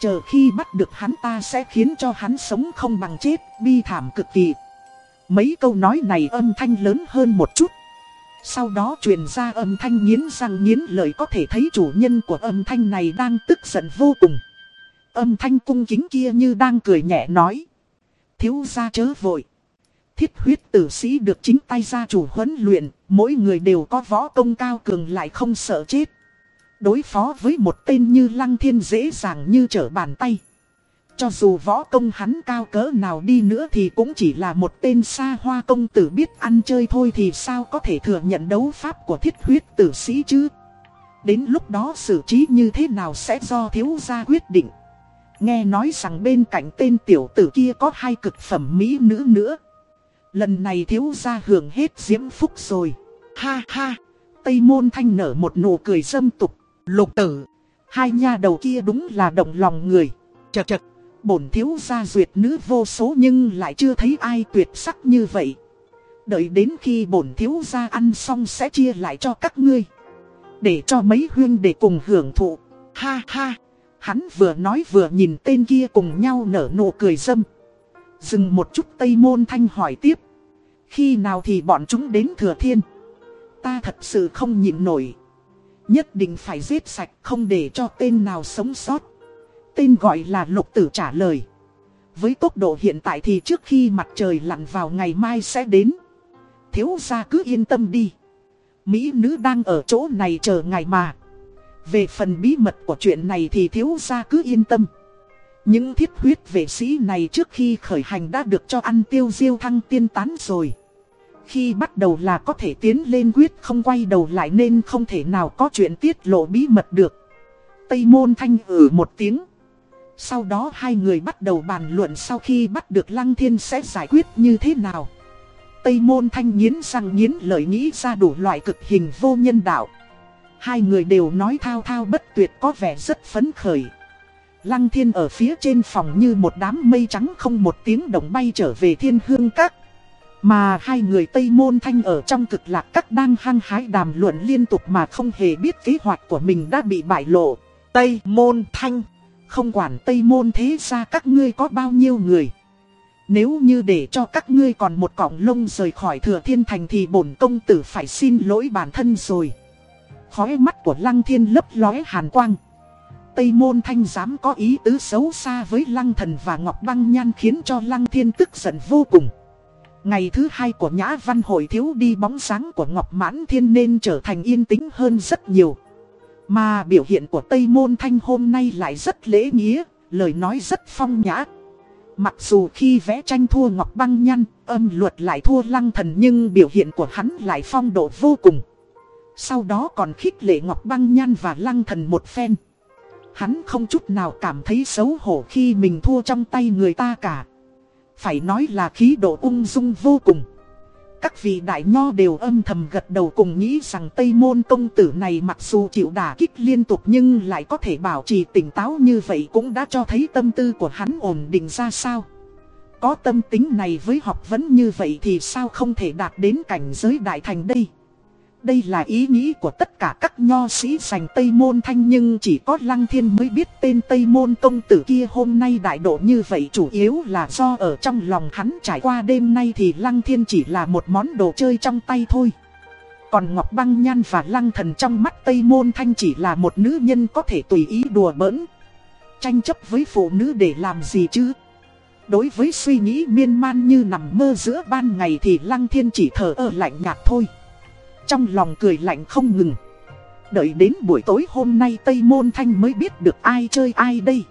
Chờ khi bắt được hắn ta sẽ khiến cho hắn sống không bằng chết, bi thảm cực kỳ. Mấy câu nói này âm thanh lớn hơn một chút. Sau đó truyền ra âm thanh nghiến răng nghiến lợi có thể thấy chủ nhân của âm thanh này đang tức giận vô cùng. Âm thanh cung kính kia như đang cười nhẹ nói. Thiếu gia chớ vội. Thiết huyết tử sĩ được chính tay gia chủ huấn luyện, mỗi người đều có võ công cao cường lại không sợ chết. Đối phó với một tên như Lăng Thiên dễ dàng như trở bàn tay. Cho dù võ công hắn cao cỡ nào đi nữa thì cũng chỉ là một tên xa hoa công tử biết ăn chơi thôi thì sao có thể thừa nhận đấu pháp của thiết huyết tử sĩ chứ. Đến lúc đó xử trí như thế nào sẽ do thiếu gia quyết định. Nghe nói rằng bên cạnh tên tiểu tử kia có hai cực phẩm mỹ nữ nữa. Lần này thiếu gia hưởng hết diễm phúc rồi. Ha ha, Tây Môn Thanh nở một nụ cười dâm tục. Lục tử, hai nha đầu kia đúng là động lòng người. Chật chật, bổn thiếu gia duyệt nữ vô số nhưng lại chưa thấy ai tuyệt sắc như vậy. Đợi đến khi bổn thiếu gia ăn xong sẽ chia lại cho các ngươi. Để cho mấy huyên để cùng hưởng thụ. Ha ha, hắn vừa nói vừa nhìn tên kia cùng nhau nở nụ cười dâm. Dừng một chút Tây Môn Thanh hỏi tiếp. Khi nào thì bọn chúng đến thừa thiên? Ta thật sự không nhịn nổi. Nhất định phải giết sạch không để cho tên nào sống sót. Tên gọi là lục tử trả lời. Với tốc độ hiện tại thì trước khi mặt trời lặn vào ngày mai sẽ đến. Thiếu gia cứ yên tâm đi. Mỹ nữ đang ở chỗ này chờ ngày mà. Về phần bí mật của chuyện này thì thiếu gia cứ yên tâm. Những thiết huyết vệ sĩ này trước khi khởi hành đã được cho ăn tiêu diêu thăng tiên tán rồi. Khi bắt đầu là có thể tiến lên quyết không quay đầu lại nên không thể nào có chuyện tiết lộ bí mật được. Tây môn thanh ử một tiếng. Sau đó hai người bắt đầu bàn luận sau khi bắt được Lăng Thiên sẽ giải quyết như thế nào. Tây môn thanh nghiến răng nghiến lợi nghĩ ra đủ loại cực hình vô nhân đạo. Hai người đều nói thao thao bất tuyệt có vẻ rất phấn khởi. Lăng thiên ở phía trên phòng như một đám mây trắng không một tiếng động bay trở về thiên hương các. Mà hai người Tây Môn Thanh ở trong cực lạc các đang hăng hái đàm luận liên tục mà không hề biết kế hoạch của mình đã bị bại lộ. Tây Môn Thanh, không quản Tây Môn thế ra các ngươi có bao nhiêu người. Nếu như để cho các ngươi còn một cọng lông rời khỏi thừa thiên thành thì bổn công tử phải xin lỗi bản thân rồi. Khói mắt của lăng thiên lấp lóe hàn quang. Tây Môn Thanh dám có ý tứ xấu xa với Lăng Thần và Ngọc Băng Nhan khiến cho Lăng Thiên tức giận vô cùng. Ngày thứ hai của Nhã Văn Hội thiếu đi bóng sáng của Ngọc Mãn Thiên nên trở thành yên tĩnh hơn rất nhiều. Mà biểu hiện của Tây Môn Thanh hôm nay lại rất lễ nghĩa, lời nói rất phong nhã. Mặc dù khi vẽ tranh thua Ngọc Băng Nhăn, âm luật lại thua Lăng Thần nhưng biểu hiện của hắn lại phong độ vô cùng. Sau đó còn khích lệ Ngọc Băng Nhăn và Lăng Thần một phen. Hắn không chút nào cảm thấy xấu hổ khi mình thua trong tay người ta cả. Phải nói là khí độ ung dung vô cùng. Các vị đại nho đều âm thầm gật đầu cùng nghĩ rằng Tây Môn công tử này mặc dù chịu đả kích liên tục nhưng lại có thể bảo trì tỉnh táo như vậy cũng đã cho thấy tâm tư của hắn ổn định ra sao. Có tâm tính này với học vấn như vậy thì sao không thể đạt đến cảnh giới đại thành đây. Đây là ý nghĩ của tất cả các nho sĩ sành Tây Môn Thanh nhưng chỉ có Lăng Thiên mới biết tên Tây Môn công tử kia hôm nay đại độ như vậy chủ yếu là do ở trong lòng hắn trải qua đêm nay thì Lăng Thiên chỉ là một món đồ chơi trong tay thôi. Còn Ngọc Băng Nhan và Lăng Thần trong mắt Tây Môn Thanh chỉ là một nữ nhân có thể tùy ý đùa bỡn. Tranh chấp với phụ nữ để làm gì chứ? Đối với suy nghĩ miên man như nằm mơ giữa ban ngày thì Lăng Thiên chỉ thở ở lạnh nhạt thôi. Trong lòng cười lạnh không ngừng. Đợi đến buổi tối hôm nay Tây Môn Thanh mới biết được ai chơi ai đây.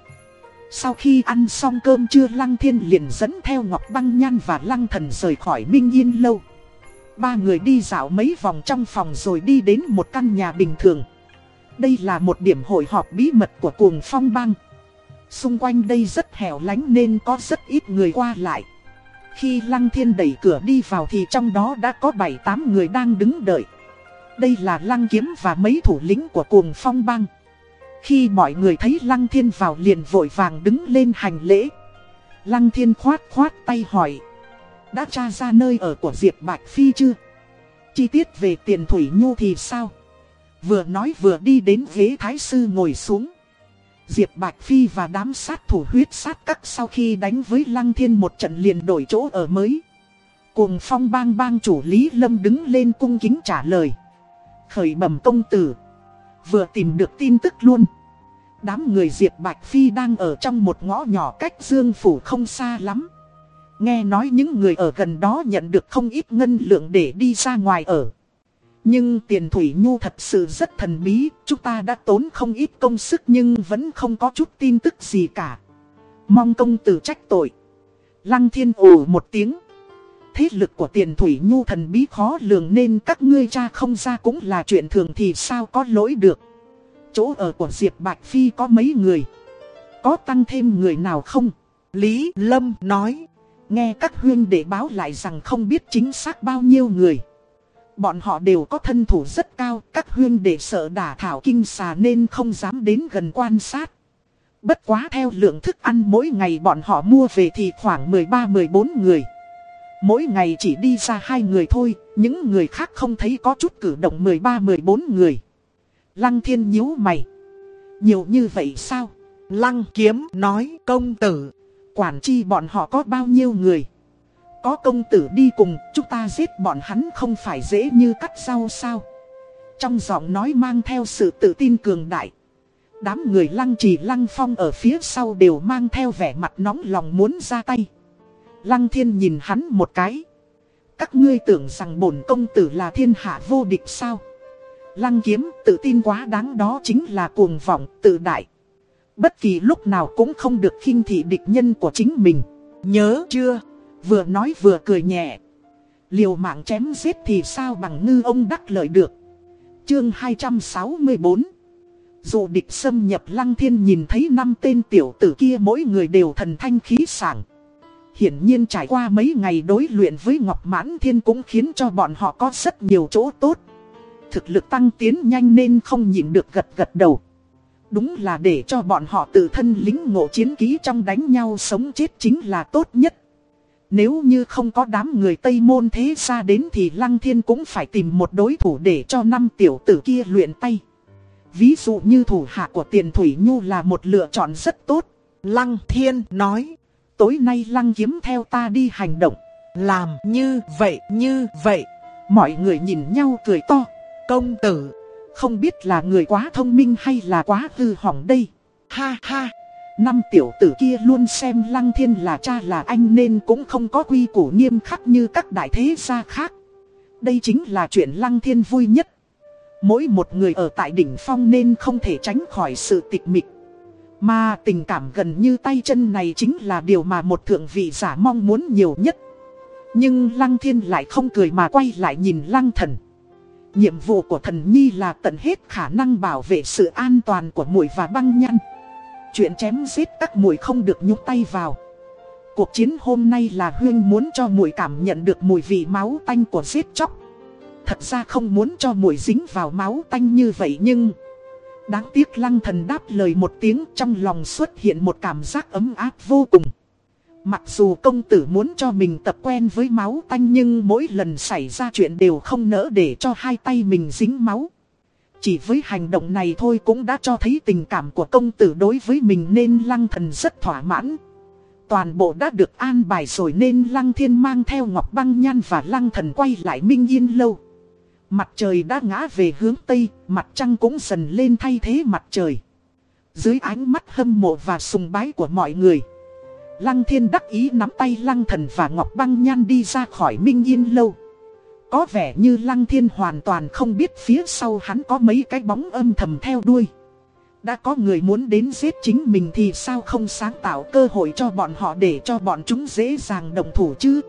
Sau khi ăn xong cơm trưa Lăng Thiên liền dẫn theo Ngọc Băng Nhan và Lăng Thần rời khỏi Minh Yên Lâu. Ba người đi dạo mấy vòng trong phòng rồi đi đến một căn nhà bình thường. Đây là một điểm hội họp bí mật của cuồng phong bang. Xung quanh đây rất hẻo lánh nên có rất ít người qua lại khi Lăng Thiên đẩy cửa đi vào thì trong đó đã có 7-8 người đang đứng đợi. Đây là Lăng Kiếm và mấy thủ lĩnh của cuồng phong bang. Khi mọi người thấy Lăng Thiên vào liền vội vàng đứng lên hành lễ. Lăng Thiên khoát khoát tay hỏi. Đã tra ra nơi ở của Diệp Bạch Phi chưa? Chi tiết về tiền thủy nhu thì sao? Vừa nói vừa đi đến ghế thái sư ngồi xuống. Diệp Bạch Phi và đám sát thủ huyết sát các sau khi đánh với Lăng Thiên một trận liền đổi chỗ ở mới. Cùng phong bang bang chủ Lý Lâm đứng lên cung kính trả lời. Khởi bẩm công tử. Vừa tìm được tin tức luôn. Đám người Diệp Bạch Phi đang ở trong một ngõ nhỏ cách Dương Phủ không xa lắm. Nghe nói những người ở gần đó nhận được không ít ngân lượng để đi ra ngoài ở. Nhưng tiền thủy nhu thật sự rất thần bí, chúng ta đã tốn không ít công sức nhưng vẫn không có chút tin tức gì cả. Mong công tử trách tội. Lăng thiên ồ một tiếng. Thế lực của tiền thủy nhu thần bí khó lường nên các ngươi cha không ra cũng là chuyện thường thì sao có lỗi được. Chỗ ở của Diệp Bạch Phi có mấy người. Có tăng thêm người nào không? Lý Lâm nói. Nghe các huyên để báo lại rằng không biết chính xác bao nhiêu người. Bọn họ đều có thân thủ rất cao, các huyên để sợ đả thảo kinh xà nên không dám đến gần quan sát. Bất quá theo lượng thức ăn mỗi ngày bọn họ mua về thì khoảng 13-14 người. Mỗi ngày chỉ đi ra hai người thôi, những người khác không thấy có chút cử động 13-14 người. Lăng thiên nhíu mày. Nhiều như vậy sao? Lăng kiếm nói công tử. Quản chi bọn họ có bao nhiêu người? Có công tử đi cùng, chúng ta giết bọn hắn không phải dễ như cắt rau sao. Trong giọng nói mang theo sự tự tin cường đại. Đám người lăng trì lăng phong ở phía sau đều mang theo vẻ mặt nóng lòng muốn ra tay. Lăng thiên nhìn hắn một cái. Các ngươi tưởng rằng bổn công tử là thiên hạ vô địch sao. Lăng kiếm tự tin quá đáng đó chính là cuồng vọng tự đại. Bất kỳ lúc nào cũng không được khinh thị địch nhân của chính mình. Nhớ chưa? Vừa nói vừa cười nhẹ. Liều mạng chém giết thì sao bằng ngư ông đắc lợi được. Chương 264 Dù địch xâm nhập lăng thiên nhìn thấy năm tên tiểu tử kia mỗi người đều thần thanh khí sảng. Hiển nhiên trải qua mấy ngày đối luyện với Ngọc Mãn Thiên cũng khiến cho bọn họ có rất nhiều chỗ tốt. Thực lực tăng tiến nhanh nên không nhịn được gật gật đầu. Đúng là để cho bọn họ tự thân lính ngộ chiến ký trong đánh nhau sống chết chính là tốt nhất. Nếu như không có đám người Tây Môn thế ra đến thì Lăng Thiên cũng phải tìm một đối thủ để cho năm tiểu tử kia luyện tay. Ví dụ như thủ hạ của Tiền Thủy Nhu là một lựa chọn rất tốt. Lăng Thiên nói, tối nay Lăng kiếm theo ta đi hành động. Làm như vậy như vậy. Mọi người nhìn nhau cười to. Công tử, không biết là người quá thông minh hay là quá hư hỏng đây. Ha ha. Năm tiểu tử kia luôn xem Lăng Thiên là cha là anh nên cũng không có quy củ nghiêm khắc như các đại thế gia khác. Đây chính là chuyện Lăng Thiên vui nhất. Mỗi một người ở tại đỉnh phong nên không thể tránh khỏi sự tịch mịch. Mà tình cảm gần như tay chân này chính là điều mà một thượng vị giả mong muốn nhiều nhất. Nhưng Lăng Thiên lại không cười mà quay lại nhìn Lăng Thần. Nhiệm vụ của thần nhi là tận hết khả năng bảo vệ sự an toàn của muội và băng nhăn. Chuyện chém giết các muội không được nhúc tay vào. Cuộc chiến hôm nay là Huyên muốn cho muội cảm nhận được mùi vị máu tanh của giết chóc. Thật ra không muốn cho muội dính vào máu tanh như vậy nhưng... Đáng tiếc lăng thần đáp lời một tiếng trong lòng xuất hiện một cảm giác ấm áp vô cùng. Mặc dù công tử muốn cho mình tập quen với máu tanh nhưng mỗi lần xảy ra chuyện đều không nỡ để cho hai tay mình dính máu. Chỉ với hành động này thôi cũng đã cho thấy tình cảm của công tử đối với mình nên lăng thần rất thỏa mãn. Toàn bộ đã được an bài rồi nên lăng thiên mang theo ngọc băng nhan và lăng thần quay lại minh yên lâu. Mặt trời đã ngã về hướng Tây, mặt trăng cũng dần lên thay thế mặt trời. Dưới ánh mắt hâm mộ và sùng bái của mọi người. Lăng thiên đắc ý nắm tay lăng thần và ngọc băng nhan đi ra khỏi minh yên lâu. Có vẻ như lăng thiên hoàn toàn không biết phía sau hắn có mấy cái bóng âm thầm theo đuôi. Đã có người muốn đến giết chính mình thì sao không sáng tạo cơ hội cho bọn họ để cho bọn chúng dễ dàng đồng thủ chứ?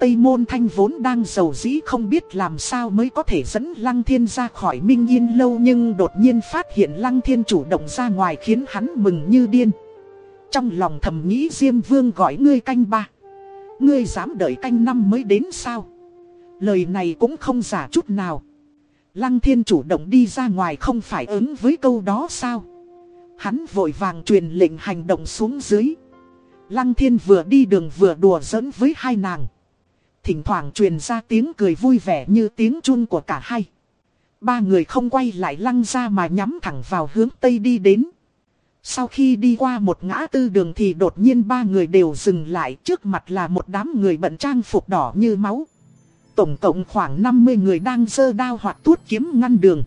Tây Môn Thanh vốn đang giàu dĩ không biết làm sao mới có thể dẫn Lăng Thiên ra khỏi Minh Yên lâu nhưng đột nhiên phát hiện Lăng Thiên chủ động ra ngoài khiến hắn mừng như điên. Trong lòng thầm nghĩ Diêm Vương gọi ngươi canh ba. Ngươi dám đợi canh năm mới đến sao? Lời này cũng không giả chút nào. Lăng Thiên chủ động đi ra ngoài không phải ứng với câu đó sao? Hắn vội vàng truyền lệnh hành động xuống dưới. Lăng Thiên vừa đi đường vừa đùa giỡn với hai nàng. Thỉnh thoảng truyền ra tiếng cười vui vẻ như tiếng chun của cả hai. Ba người không quay lại lăng ra mà nhắm thẳng vào hướng Tây đi đến. Sau khi đi qua một ngã tư đường thì đột nhiên ba người đều dừng lại trước mặt là một đám người bận trang phục đỏ như máu. Tổng cộng khoảng 50 người đang dơ đao hoặc tuốt kiếm ngăn đường.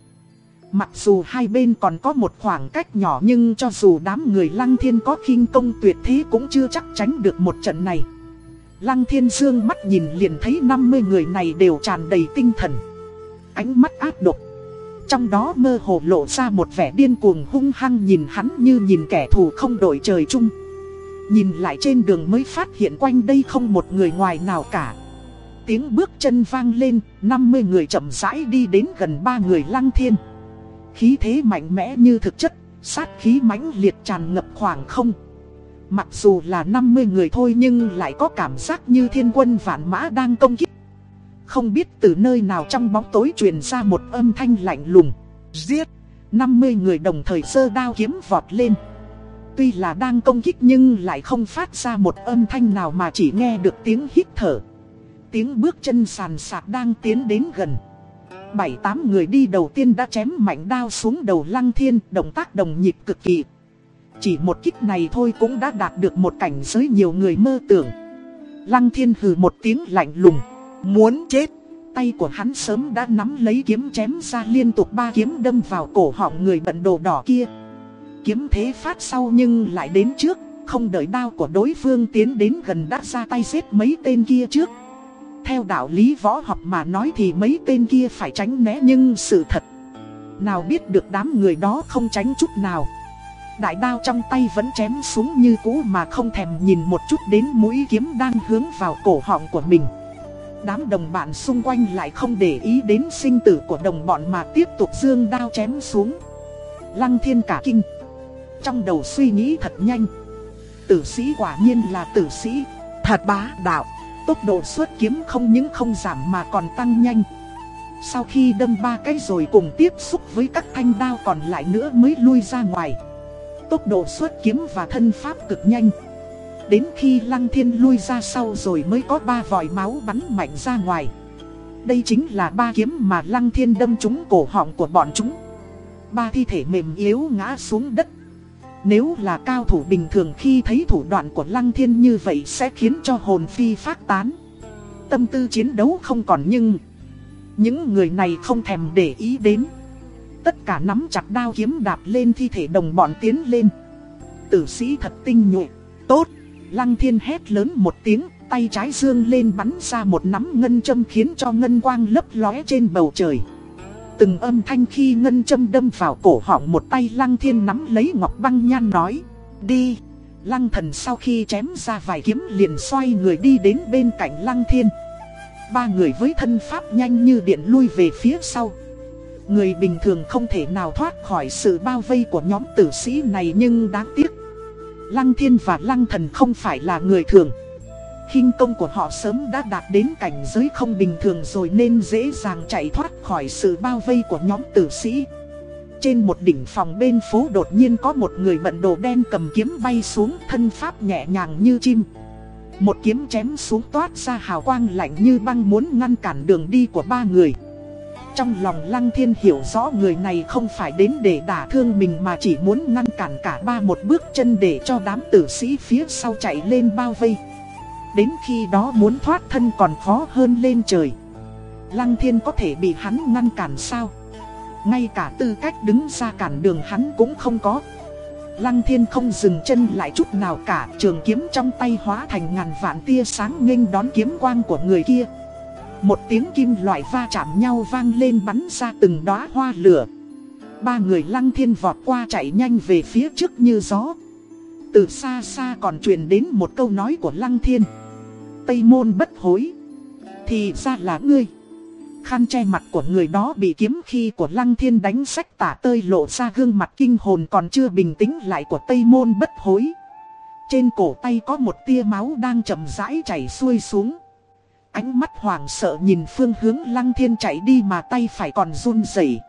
Mặc dù hai bên còn có một khoảng cách nhỏ nhưng cho dù đám người lăng thiên có khinh công tuyệt thế cũng chưa chắc tránh được một trận này. Lăng thiên dương mắt nhìn liền thấy 50 người này đều tràn đầy tinh thần. Ánh mắt ác độc. Trong đó mơ hồ lộ ra một vẻ điên cuồng hung hăng nhìn hắn như nhìn kẻ thù không đổi trời chung. Nhìn lại trên đường mới phát hiện quanh đây không một người ngoài nào cả. Tiếng bước chân vang lên, 50 người chậm rãi đi đến gần ba người lăng thiên. Khí thế mạnh mẽ như thực chất, sát khí mãnh liệt tràn ngập khoảng không. Mặc dù là 50 người thôi nhưng lại có cảm giác như thiên quân vạn mã đang công kích. Không biết từ nơi nào trong bóng tối truyền ra một âm thanh lạnh lùng. Giết! 50 người đồng thời sơ đao kiếm vọt lên. Tuy là đang công kích nhưng lại không phát ra một âm thanh nào mà chỉ nghe được tiếng hít thở. Tiếng bước chân sàn sạc đang tiến đến gần. Bảy tám người đi đầu tiên đã chém mạnh đao xuống đầu lăng thiên, động tác đồng nhịp cực kỳ. Chỉ một kích này thôi cũng đã đạt được một cảnh giới nhiều người mơ tưởng. Lăng thiên hừ một tiếng lạnh lùng, muốn chết. Tay của hắn sớm đã nắm lấy kiếm chém ra liên tục ba kiếm đâm vào cổ họng người bận đồ đỏ kia. Kiếm thế phát sau nhưng lại đến trước, không đợi đao của đối phương tiến đến gần đã ra tay giết mấy tên kia trước. Theo đạo lý võ học mà nói thì mấy tên kia phải tránh né nhưng sự thật. Nào biết được đám người đó không tránh chút nào. Đại đao trong tay vẫn chém xuống như cũ mà không thèm nhìn một chút đến mũi kiếm đang hướng vào cổ họng của mình. Đám đồng bạn xung quanh lại không để ý đến sinh tử của đồng bọn mà tiếp tục dương đao chém xuống. Lăng thiên cả kinh. Trong đầu suy nghĩ thật nhanh. Tử sĩ quả nhiên là tử sĩ, thật bá đạo. Tốc độ xuất kiếm không những không giảm mà còn tăng nhanh. Sau khi đâm ba cái rồi cùng tiếp xúc với các thanh đao còn lại nữa mới lui ra ngoài. Tốc độ xuất kiếm và thân pháp cực nhanh Đến khi lăng thiên lui ra sau rồi mới có ba vòi máu bắn mạnh ra ngoài Đây chính là ba kiếm mà lăng thiên đâm trúng cổ họng của bọn chúng Ba thi thể mềm yếu ngã xuống đất nếu là cao thủ bình thường khi thấy thủ đoạn của lăng thiên như vậy sẽ khiến cho hồn phi phát tán Tâm tư chiến đấu không còn nhưng Những người này không thèm để ý đến Tất cả nắm chặt đao kiếm đạp lên thi thể đồng bọn tiến lên. Tử sĩ thật tinh nhuệ. Tốt. Lăng thiên hét lớn một tiếng, tay trái dương lên bắn ra một nắm ngân châm khiến cho ngân quang lấp lóe trên bầu trời. Từng âm thanh khi ngân châm đâm vào cổ họng một tay lăng thiên nắm lấy ngọc băng nhan nói, Đi. Lăng thần sau khi chém ra vài kiếm liền xoay người đi đến bên cạnh lăng thiên. Ba người với thân pháp nhanh như điện lui về phía sau. Người bình thường không thể nào thoát khỏi sự bao vây của nhóm tử sĩ này nhưng đáng tiếc, Lăng thiên và lăng thần không phải là người thường khinh công của họ sớm đã đạt đến cảnh giới không bình thường rồi nên dễ dàng chạy thoát khỏi sự bao vây của nhóm tử sĩ. Trên một đỉnh phòng bên phố đột nhiên có một người bận đồ đen cầm kiếm bay xuống, thân pháp nhẹ nhàng như chim. Một kiếm chém xuống toát ra hào quang lạnh như băng muốn ngăn cản đường đi của ba người. Trong lòng Lăng Thiên hiểu rõ người này không phải đến để đả thương mình mà chỉ muốn ngăn cản cả ba một bước chân để cho đám tử sĩ phía sau chạy lên bao vây. Đến khi đó muốn thoát thân còn khó hơn lên trời. Lăng thiên có thể bị hắn ngăn cản sao? Ngay cả tư cách đứng ra cản đường hắn cũng không có. Lăng thiên không dừng chân lại chút nào cả, Trường kiếm trong tay hóa thành ngàn vạn tia sáng nghênh đón kiếm quang của người kia. Một tiếng kim loại va chạm nhau vang lên bắn ra từng đóa hoa lửa. Ba người lăng thiên vọt qua chạy nhanh về phía trước như gió. Từ xa xa còn truyền đến một câu nói của lăng thiên Tây môn bất hối. Thì ra là ngươi. Khăn che mặt của người đó bị kiếm khi của lăng thiên đánh sách tả tơi lộ ra gương mặt kinh hồn còn chưa bình tĩnh lại của Tây môn bất hối. Trên cổ tay có một tia máu đang chậm rãi chảy xuôi xuống. Ánh mắt hoảng sợ nhìn phương hướng lăng thiên chạy đi mà tay phải còn run rẩy.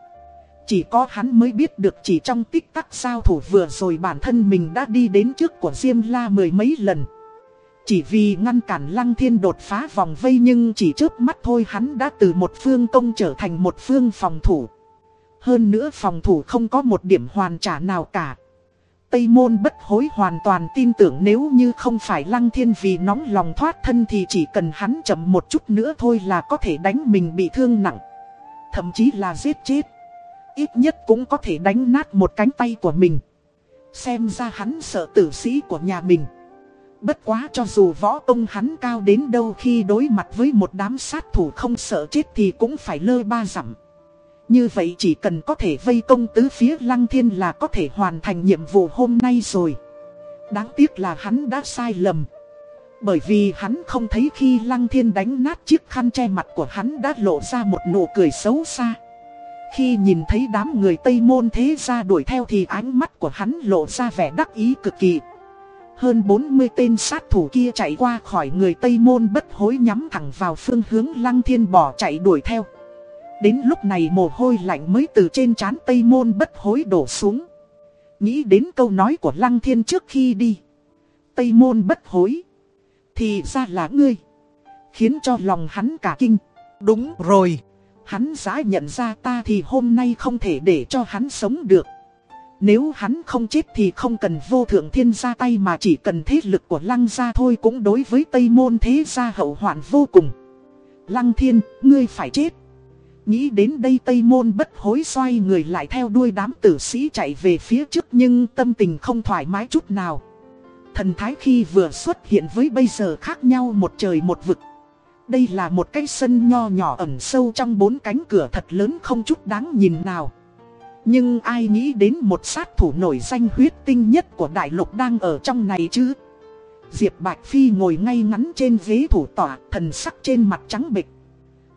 Chỉ có hắn mới biết được chỉ trong tích tắc sao thủ vừa rồi bản thân mình đã đi đến trước của Diêm La mười mấy lần. Chỉ vì ngăn cản Lăng Thiên đột phá vòng vây nhưng chỉ trước mắt thôi hắn đã từ một phương công trở thành một phương phòng thủ. Hơn nữa phòng thủ không có một điểm hoàn trả nào cả. Tây môn bất hối hoàn toàn tin tưởng nếu như không phải Lăng Thiên vì nóng lòng thoát thân thì chỉ cần hắn chậm một chút nữa thôi là có thể đánh mình bị thương nặng. Thậm chí là giết chết. Ít nhất cũng có thể đánh nát một cánh tay của mình. Xem ra hắn sợ tử sĩ của nhà mình. Bất quá cho dù võ công hắn cao đến đâu khi đối mặt với một đám sát thủ không sợ chết thì cũng phải lơ ba dặm. Như vậy chỉ cần có thể vây công tứ phía lăng thiên là có thể hoàn thành nhiệm vụ hôm nay rồi. Đáng tiếc là hắn đã sai lầm. Bởi vì hắn không thấy khi lăng thiên đánh nát chiếc khăn che mặt của hắn đã lộ ra một nụ cười xấu xa. Khi nhìn thấy đám người Tây Môn thế ra đuổi theo thì ánh mắt của hắn lộ ra vẻ đắc ý cực kỳ. Hơn 40 tên sát thủ kia chạy qua khỏi người Tây Môn bất hối nhắm thẳng vào phương hướng Lăng Thiên bỏ chạy đuổi theo. Đến lúc này mồ hôi lạnh mới từ trên trán Tây Môn bất hối đổ xuống. Nghĩ đến câu nói của Lăng Thiên trước khi đi. Tây Môn bất hối. Thì ra là ngươi. Khiến cho lòng hắn cả kinh. Đúng rồi. Hắn giá nhận ra ta thì hôm nay không thể để cho hắn sống được. Nếu hắn không chết thì không cần vô thượng thiên ra tay mà chỉ cần thế lực của lăng gia thôi cũng đối với Tây Môn thế gia hậu hoạn vô cùng. Lăng thiên, ngươi phải chết. Nghĩ đến đây Tây Môn bất hối xoay người lại theo đuôi đám tử sĩ chạy về phía trước nhưng tâm tình không thoải mái chút nào. Thần thái khi vừa xuất hiện với bây giờ khác nhau một trời một vực. Đây là một cái sân nho nhỏ ẩn sâu trong bốn cánh cửa thật lớn không chút đáng nhìn nào. Nhưng ai nghĩ đến một sát thủ nổi danh huyết tinh nhất của đại lục đang ở trong này chứ? Diệp Bạch Phi ngồi ngay ngắn trên ghế thủ tọa, thần sắc trên mặt trắng bệch.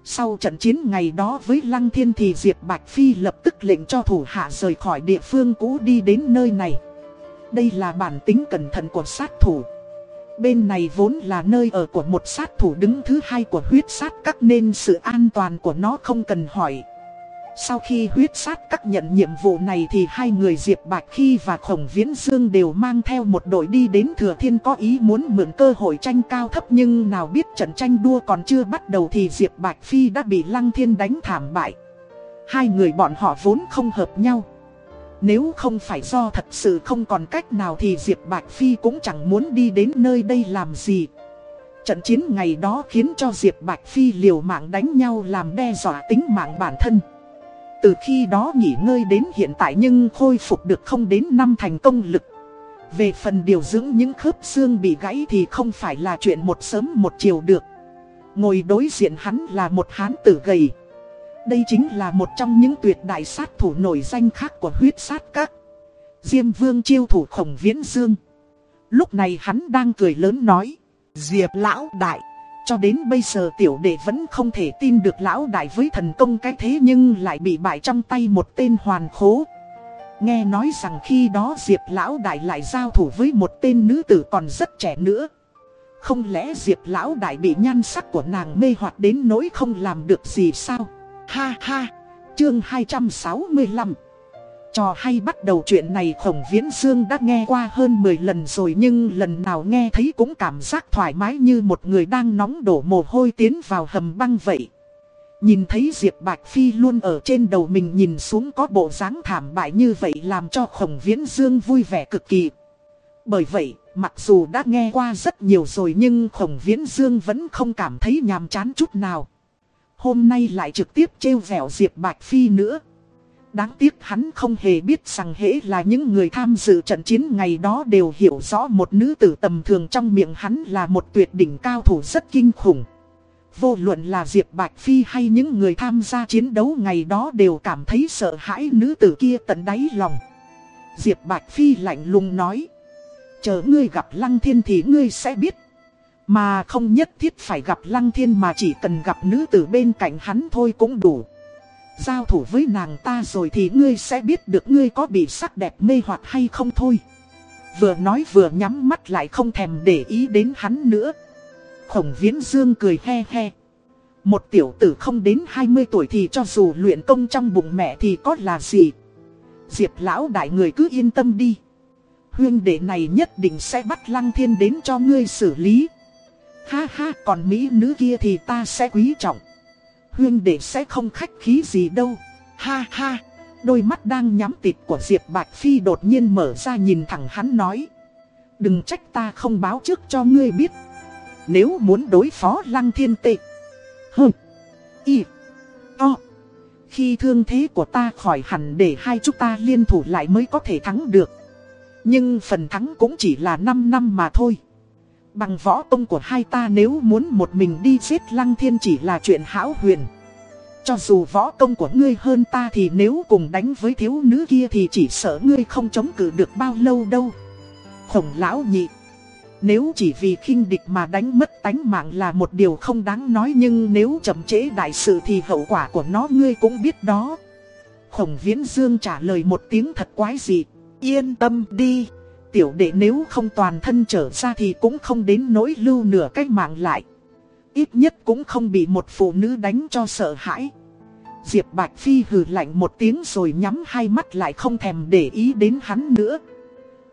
Sau trận chiến ngày đó với Lăng Thiên thì Diệp Bạch Phi lập tức lệnh cho thủ hạ rời khỏi địa phương cũ đi đến nơi này. Đây là bản tính cẩn thận của sát thủ. Bên này vốn là nơi ở của một sát thủ đứng thứ hai của huyết sát các nên sự an toàn của nó không cần hỏi. Sau khi huyết sát các nhận nhiệm vụ này thì hai người Diệp Bạch Khi và Khổng Viễn Dương đều mang theo một đội đi đến Thừa Thiên có ý muốn mượn cơ hội tranh cao thấp nhưng nào biết trận tranh đua còn chưa bắt đầu thì Diệp Bạch Phi đã bị Lăng Thiên đánh thảm bại. Hai người bọn họ vốn không hợp nhau. Nếu không phải do thật sự không còn cách nào thì Diệp Bạch Phi cũng chẳng muốn đi đến nơi đây làm gì. Trận chiến ngày đó khiến cho Diệp Bạch Phi liều mạng đánh nhau làm đe dọa tính mạng bản thân. Từ khi đó nghỉ ngơi đến hiện tại nhưng khôi phục được không đến năm thành công lực. Về phần điều dưỡng những khớp xương bị gãy thì không phải là chuyện một sớm một chiều được. Ngồi đối diện hắn là một hán tử gầy. Đây chính là một trong những tuyệt đại sát thủ nổi danh khác của huyết sát các. Diêm vương chiêu thủ khổng viễn dương. Lúc này hắn đang cười lớn nói. Diệp lão đại. Cho đến bây giờ tiểu đệ vẫn không thể tin được lão đại với thần công cái thế nhưng lại bị bại trong tay một tên hoàn khố. Nghe nói rằng khi đó Diệp lão đại lại giao thủ với một tên nữ tử còn rất trẻ nữa. Không lẽ Diệp lão đại bị nhan sắc của nàng mê hoặc đến nỗi không làm được gì sao? Ha ha, chương 265 Trò hay bắt đầu chuyện này Khổng Viễn Dương đã nghe qua hơn 10 lần rồi nhưng lần nào nghe thấy cũng cảm giác thoải mái như một người đang nóng đổ mồ hôi tiến vào hầm băng vậy. Nhìn thấy Diệp Bạch Phi luôn ở trên đầu mình nhìn xuống có bộ dáng thảm bại như vậy làm cho Khổng Viễn Dương vui vẻ cực kỳ. Bởi vậy, mặc dù đã nghe qua rất nhiều rồi nhưng Khổng Viễn Dương vẫn không cảm thấy nhàm chán chút nào. Hôm nay lại trực tiếp trêu vẻo Diệp Bạch Phi nữa. Đáng tiếc hắn không hề biết rằng hễ là những người tham dự trận chiến ngày đó đều hiểu rõ một nữ tử tầm thường trong miệng hắn là một tuyệt đỉnh cao thủ rất kinh khủng. Vô luận là Diệp Bạch Phi hay những người tham gia chiến đấu ngày đó đều cảm thấy sợ hãi nữ tử kia tận đáy lòng. Diệp Bạch Phi lạnh lùng nói. Chờ ngươi gặp Lăng Thiên thì ngươi sẽ biết. Mà không nhất thiết phải gặp Lăng Thiên mà chỉ cần gặp nữ tử bên cạnh hắn thôi cũng đủ. Giao thủ với nàng ta rồi thì ngươi sẽ biết được ngươi có bị sắc đẹp mê hoặc hay không thôi. Vừa nói vừa nhắm mắt lại không thèm để ý đến hắn nữa. Khổng Viễn Dương cười he he. Một tiểu tử không đến 20 tuổi thì cho dù luyện công trong bụng mẹ thì có là gì. Diệp lão đại người cứ yên tâm đi. Huyên đệ này nhất định sẽ bắt Lăng Thiên đến cho ngươi xử lý. Ha ha, còn mỹ nữ kia thì ta sẽ quý trọng. Huyên đệ sẽ không khách khí gì đâu. Ha ha. Đôi mắt đang nhắm tịt của Diệp Bạch Phi đột nhiên mở ra nhìn thẳng hắn nói. Đừng trách ta không báo trước cho ngươi biết. Nếu muốn đối phó lăng thiên tệ. Hừ. Y. O. Khi thương thế của ta khỏi hẳn để hai chúng ta liên thủ lại mới có thể thắng được. Nhưng phần thắng cũng chỉ là 5 năm mà thôi. Bằng võ công của hai ta nếu muốn một mình đi giết lăng thiên chỉ là chuyện hão huyền. Cho dù võ công của ngươi hơn ta thì nếu cùng đánh với thiếu nữ kia thì chỉ sợ ngươi không chống cự được bao lâu đâu. Khổng lão nhị. Nếu chỉ vì khinh địch mà đánh mất tánh mạng là một điều không đáng nói nhưng nếu chậm trễ đại sự thì hậu quả của nó ngươi cũng biết đó. Khổng Viễn Dương trả lời một tiếng thật quái dị. Yên tâm đi tiểu đệ nếu không toàn thân trở ra thì cũng không đến nỗi lưu nửa cách mạng lại. Ít nhất cũng không bị một phụ nữ đánh cho sợ hãi. Diệp Bạch Phi hừ lạnh một tiếng rồi nhắm hai mắt lại không thèm để ý đến hắn nữa.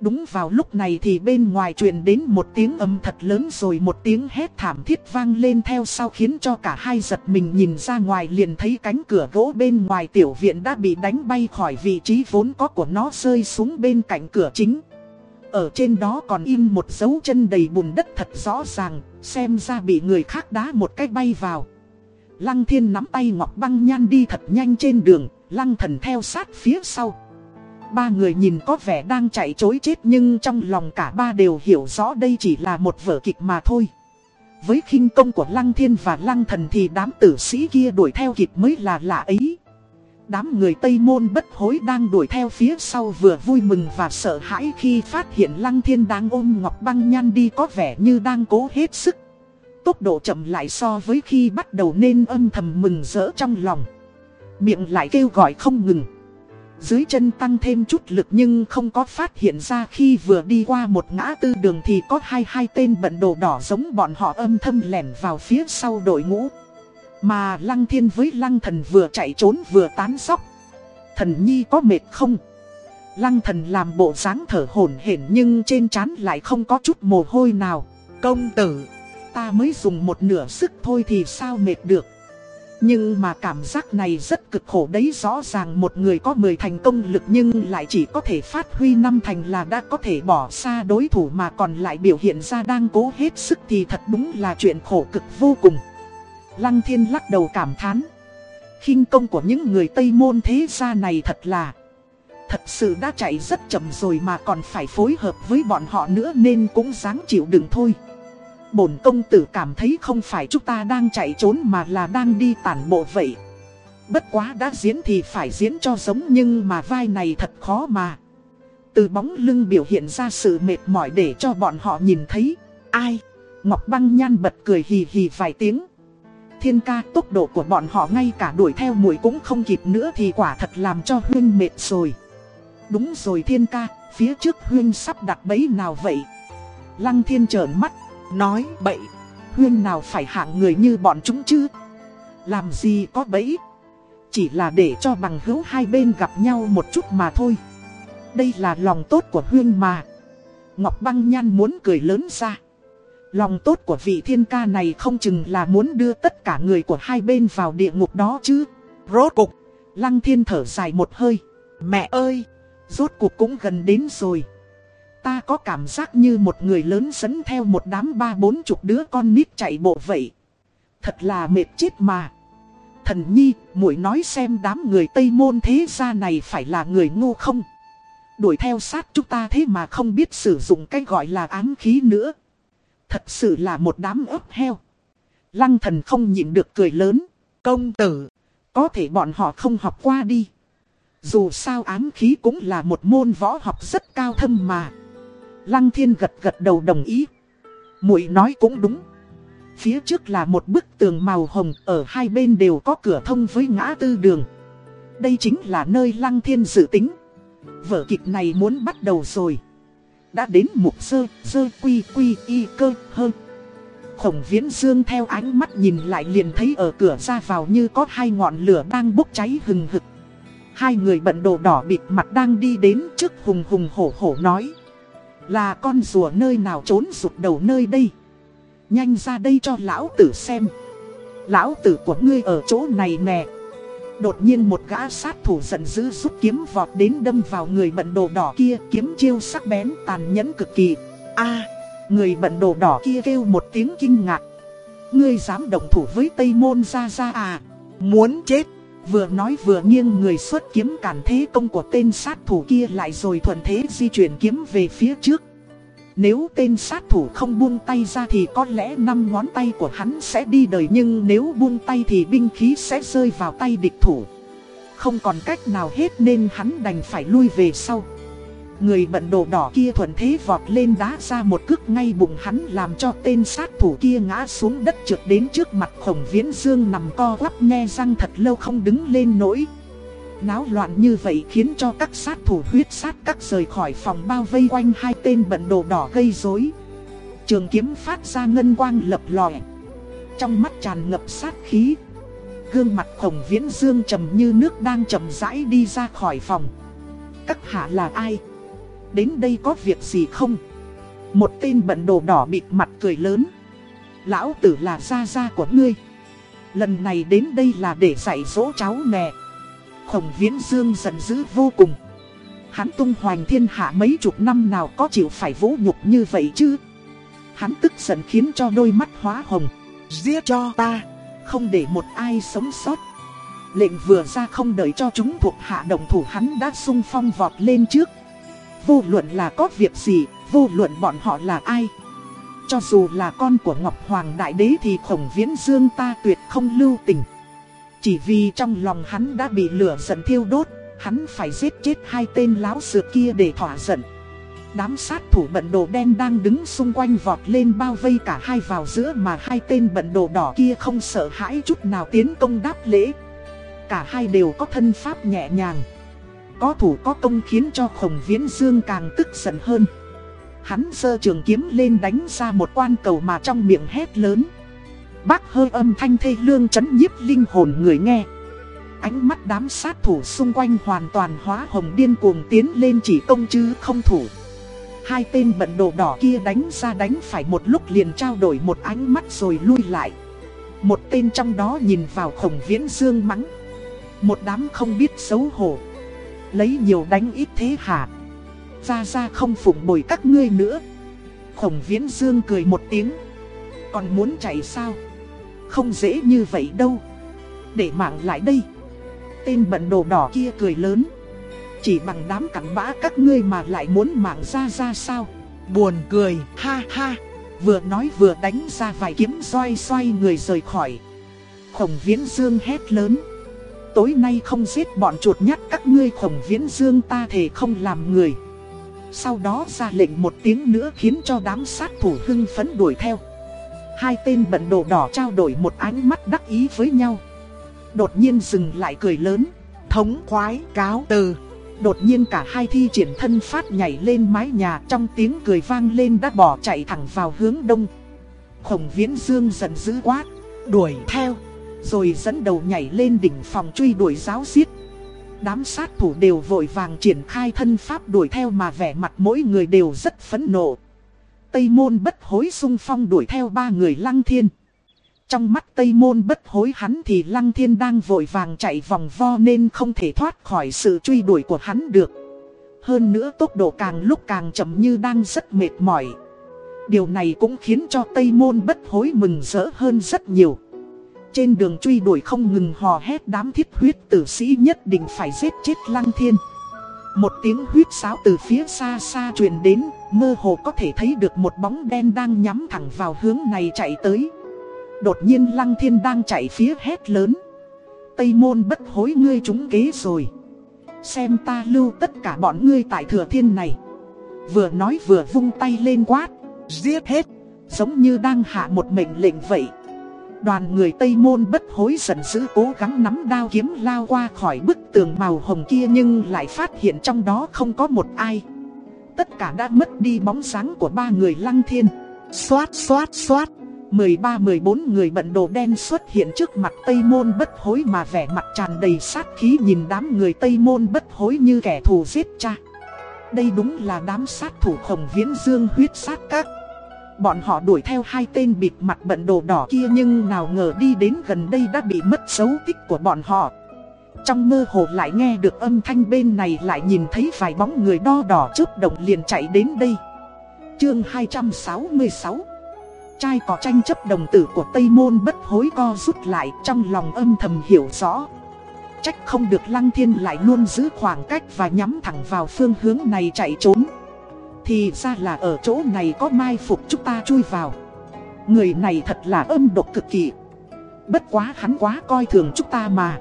Đúng vào lúc này thì bên ngoài truyền đến một tiếng âm thật lớn rồi một tiếng hét thảm thiết vang lên theo sau khiến cho cả hai giật mình nhìn ra ngoài liền thấy cánh cửa gỗ bên ngoài tiểu viện đã bị đánh bay khỏi vị trí vốn có của nó rơi xuống bên cạnh cửa chính. Ở trên đó còn im một dấu chân đầy bùn đất thật rõ ràng, xem ra bị người khác đá một cái bay vào. Lăng thiên nắm tay ngọc băng nhan đi thật nhanh trên đường, lăng thần theo sát phía sau. Ba người nhìn có vẻ đang chạy chối chết nhưng trong lòng cả ba đều hiểu rõ đây chỉ là một vở kịch mà thôi. Với khinh công của lăng thiên và lăng thần thì đám tử sĩ kia đuổi theo kịp mới là lạ ấy. Đám người Tây Môn bất hối đang đuổi theo phía sau vừa vui mừng và sợ hãi khi phát hiện Lăng Thiên đang ôm Ngọc Băng Nhan đi có vẻ như đang cố hết sức. Tốc độ chậm lại so với khi bắt đầu nên âm thầm mừng rỡ trong lòng. Miệng lại kêu gọi không ngừng. Dưới chân tăng thêm chút lực nhưng không có phát hiện ra khi vừa đi qua một ngã tư đường thì có hai hai tên bận đồ đỏ giống bọn họ âm thầm lẻn vào phía sau đội ngũ. Mà lăng thiên với lăng thần vừa chạy trốn vừa tán sóc. Thần nhi có mệt không? Lăng thần làm bộ dáng thở hổn hển nhưng trên trán lại không có chút mồ hôi nào. Công tử, ta mới dùng một nửa sức thôi thì sao mệt được. Nhưng mà cảm giác này rất cực khổ đấy rõ ràng một người có 10 thành công lực nhưng lại chỉ có thể phát huy năm thành là đã có thể bỏ xa đối thủ mà còn lại biểu hiện ra đang cố hết sức thì thật đúng là chuyện khổ cực vô cùng. Lăng thiên lắc đầu cảm thán. khinh công của những người Tây Môn thế gia này thật là, Thật sự đã chạy rất chậm rồi mà còn phải phối hợp với bọn họ nữa nên cũng dáng chịu đựng thôi Bổn công tử cảm thấy không phải chúng ta đang chạy trốn mà là đang đi tản bộ vậy Bất quá đã diễn thì phải diễn cho giống nhưng mà vai này thật khó mà. Từ bóng lưng biểu hiện ra sự mệt mỏi để cho bọn họ nhìn thấy. Ai? Ngọc băng nhan bật cười hì hì vài tiếng. Thiên ca tốc độ của bọn họ ngay cả đuổi theo mùi cũng không kịp nữa thì quả thật làm cho Huyên mệt rồi. Đúng rồi thiên ca, phía trước Huyên sắp đặt bẫy nào vậy? Lăng thiên trợn mắt, nói bậy. Huyên nào phải hạng người như bọn chúng chứ? Làm gì có bẫy? Chỉ là để cho bằng hữu hai bên gặp nhau một chút mà thôi. Đây là lòng tốt của Huyên mà. Ngọc băng nhan muốn cười lớn ra. Lòng tốt của vị thiên ca này không chừng là muốn đưa tất cả người của hai bên vào địa ngục đó chứ. Rốt cục, lăng thiên thở dài một hơi. Mẹ ơi, rốt cục cũng gần đến rồi. Ta có cảm giác như một người lớn dẫn theo một đám ba bốn chục đứa con nít chạy bộ vậy. Thật là mệt chết mà. Thần nhi, muội nói xem đám người Tây Môn thế gia này phải là người ngu không? Đuổi theo sát chúng ta thế mà không biết sử dụng cái gọi là ám khí nữa. Thật sự là một đám ấp heo. Lăng thần không nhịn được cười lớn. Công tử, có thể bọn họ không học qua đi. Dù sao ám khí cũng là một môn võ học rất cao thâm mà. Lăng thiên gật gật đầu đồng ý. muội nói cũng đúng. Phía trước là một bức tường màu hồng, ở hai bên đều có cửa thông với ngã tư đường. Đây chính là nơi Lăng Thiên dự tính. Vở kịch này muốn bắt đầu rồi. Đã đến mục sơ, sơ quy quy y cơ hơn. Khổng viễn dương theo ánh mắt nhìn lại liền thấy ở cửa ra vào như có hai ngọn lửa đang bốc cháy hừng hực. Hai người bận đồ đỏ bịt mặt đang đi đến trước hùng hùng hổ hổ nói. Là con rùa nơi nào trốn rụt đầu nơi đây. Nhanh ra đây cho lão tử xem. Lão tử của ngươi ở chỗ này nè. Đột nhiên một gã sát thủ giận dữ rút kiếm vọt đến đâm vào người bận đồ đỏ kia, kiếm chiêu sắc bén tàn nhẫn cực kỳ. a, người bận đồ đỏ kia kêu một tiếng kinh ngạc. Ngươi dám động thủ với Tây Môn ra ra à? Muốn chết. Vừa nói vừa nghiêng người xuất kiếm cản thế công của tên sát thủ kia lại rồi thuận thế di chuyển kiếm về phía trước. Nếu tên sát thủ không buông tay ra thì có lẽ năm ngón tay của hắn sẽ đi đời, nhưng nếu buông tay thì binh khí sẽ rơi vào tay địch thủ. Không còn cách nào hết nên hắn đành phải lui về sau. Người bận đồ đỏ kia thuận thế vọt lên đá ra một cước ngay bụng hắn, làm cho tên sát thủ kia ngã xuống đất trượt đến trước mặt khổng viễn dương nằm co quắp, nghe răng thật lâu không đứng lên nổi. Náo loạn như vậy khiến cho các sát thủ huyết sát các rời khỏi phòng bao vây quanh hai tên bận đồ đỏ gây rối. Trường kiếm phát ra ngân quang lập lòe. Trong mắt tràn ngập sát khí. Gương mặt khổng viễn dương trầm như nước đang chậm rãi đi ra khỏi phòng. Các hạ là ai? Đến đây có việc gì không? Một tên bận đồ đỏ bịt mặt cười lớn. Lão tử là gia gia của ngươi. Lần này đến đây là để dạy dỗ cháu nè. Khổng Viễn Dương giận dữ vô cùng. Hắn tung hoành thiên hạ mấy chục năm nào có chịu phải vũ nhục như vậy chứ? Hắn tức giận khiến cho đôi mắt hóa hồng. Giết cho ta, không để một ai sống sót. Lệnh vừa ra không đợi cho chúng thuộc hạ đồng thủ hắn đã sung phong vọt lên trước. Vô luận là có việc gì, vô luận bọn họ là ai. Cho dù là con của Ngọc Hoàng Đại Đế thì khổng viễn dương ta tuyệt không lưu tình. Chỉ vì trong lòng hắn đã bị lửa giận thiêu đốt, hắn phải giết chết hai tên láo sược kia để thỏa giận. Đám sát thủ bận đồ đen đang đứng xung quanh vọt lên bao vây cả hai vào giữa mà hai tên bận đồ đỏ kia không sợ hãi chút nào tiến công đáp lễ. Cả hai đều có thân pháp nhẹ nhàng. Có thủ có công khiến cho khổng viễn dương càng tức giận hơn. Hắn sơ trường kiếm lên đánh ra một quan cầu mà trong miệng hét lớn. Bác hơi âm thanh thê lương chấn nhiếp linh hồn người nghe. Ánh mắt đám sát thủ xung quanh hoàn toàn hóa hồng điên cuồng tiến lên chỉ công chứ không thủ. Hai tên bận đồ đỏ kia đánh ra đánh phải một lúc liền trao đổi một ánh mắt rồi lui lại. Một tên trong đó nhìn vào khổng viễn dương mắng. Một đám không biết xấu hổ. Lấy nhiều đánh ít thế hả? Ra ra không phụng bồi các ngươi nữa. Khổng viễn dương cười một tiếng. Còn muốn chạy sao? Không dễ như vậy đâu. Để mạng lại đây. Tên bận đồ đỏ kia cười lớn. Chỉ bằng đám cặn bã các ngươi mà lại muốn mạng ra ra sao? Buồn cười, ha ha. Vừa nói vừa đánh ra vài kiếm xoay xoay người rời khỏi. Khổng viễn dương hét lớn. Tối nay không giết bọn chuột nhắt các ngươi, khổng viễn dương ta thể không làm người. Sau đó ra lệnh một tiếng nữa khiến cho đám sát thủ hưng phấn đuổi theo. Hai tên bận đồ đỏ trao đổi một ánh mắt đắc ý với nhau. Đột nhiên dừng lại cười lớn. Thống khoái, cáo từ. Đột nhiên cả hai thi triển thân phát nhảy lên mái nhà, trong tiếng cười vang lên đã bỏ chạy thẳng vào hướng đông. Khổng viễn dương giận dữ quát, Đuổi theo! Rồi dẫn đầu nhảy lên đỉnh phòng truy đuổi giáo giết. Đám sát thủ đều vội vàng triển khai thân pháp đuổi theo mà vẻ mặt mỗi người đều rất phẫn nộ. Tây môn bất hối sung phong đuổi theo ba người lăng thiên trong mắt Tây Môn bất hối hắn thì Lăng Thiên đang vội vàng chạy vòng vo nên không thể thoát khỏi sự truy đuổi của hắn được. Hơn nữa tốc độ càng lúc càng chậm như đang rất mệt mỏi. Điều này cũng khiến cho Tây Môn bất hối mừng rỡ hơn rất nhiều. Trên đường truy đuổi không ngừng hò hét đám thiết huyết tử sĩ nhất định phải giết chết Lăng Thiên. Một tiếng huyết sáo từ phía xa xa truyền đến, mơ hồ có thể thấy được một bóng đen đang nhắm thẳng vào hướng này chạy tới. Đột nhiên Lăng Thiên đang chạy phía hét lớn. Tây môn bất hối ngươi trúng kế rồi. Xem ta lưu tất cả bọn ngươi tại thừa thiên này. Vừa nói vừa vung tay lên quát. Giết hết. Giống như đang hạ một mệnh lệnh vậy. Đoàn người Tây Môn bất hối giận dữ cố gắng nắm đao kiếm lao qua khỏi bức tường màu hồng kia nhưng lại phát hiện trong đó không có một ai. Tất cả đã mất đi bóng dáng của ba người lăng thiên. Xoát xoát xoát. 13-14 người bận đồ đen xuất hiện trước mặt Tây Môn bất hối mà vẻ mặt tràn đầy sát khí nhìn đám người Tây Môn bất hối như kẻ thù giết cha. Đây đúng là đám sát thủ khổng viễn dương huyết sát các. Bọn họ đuổi theo hai tên bịt mặt bận đồ đỏ kia nhưng nào ngờ đi đến gần đây đã bị mất dấu tích của bọn họ. Trong mơ hồ lại nghe được âm thanh bên này lại nhìn thấy vài bóng người đo đỏ chớp động liền chạy đến đây. Chương 266 Trai có tranh chấp đồng tử của Tây Môn bất hối co rút lại trong lòng âm thầm hiểu rõ. Trách không được Lăng Thiên lại luôn giữ khoảng cách và nhắm thẳng vào phương hướng này chạy trốn. Thì ra là ở chỗ này có mai phục chúng ta chui vào. Người này thật là âm độc cực kỳ. Bất quá hắn quá coi thường chúng ta mà.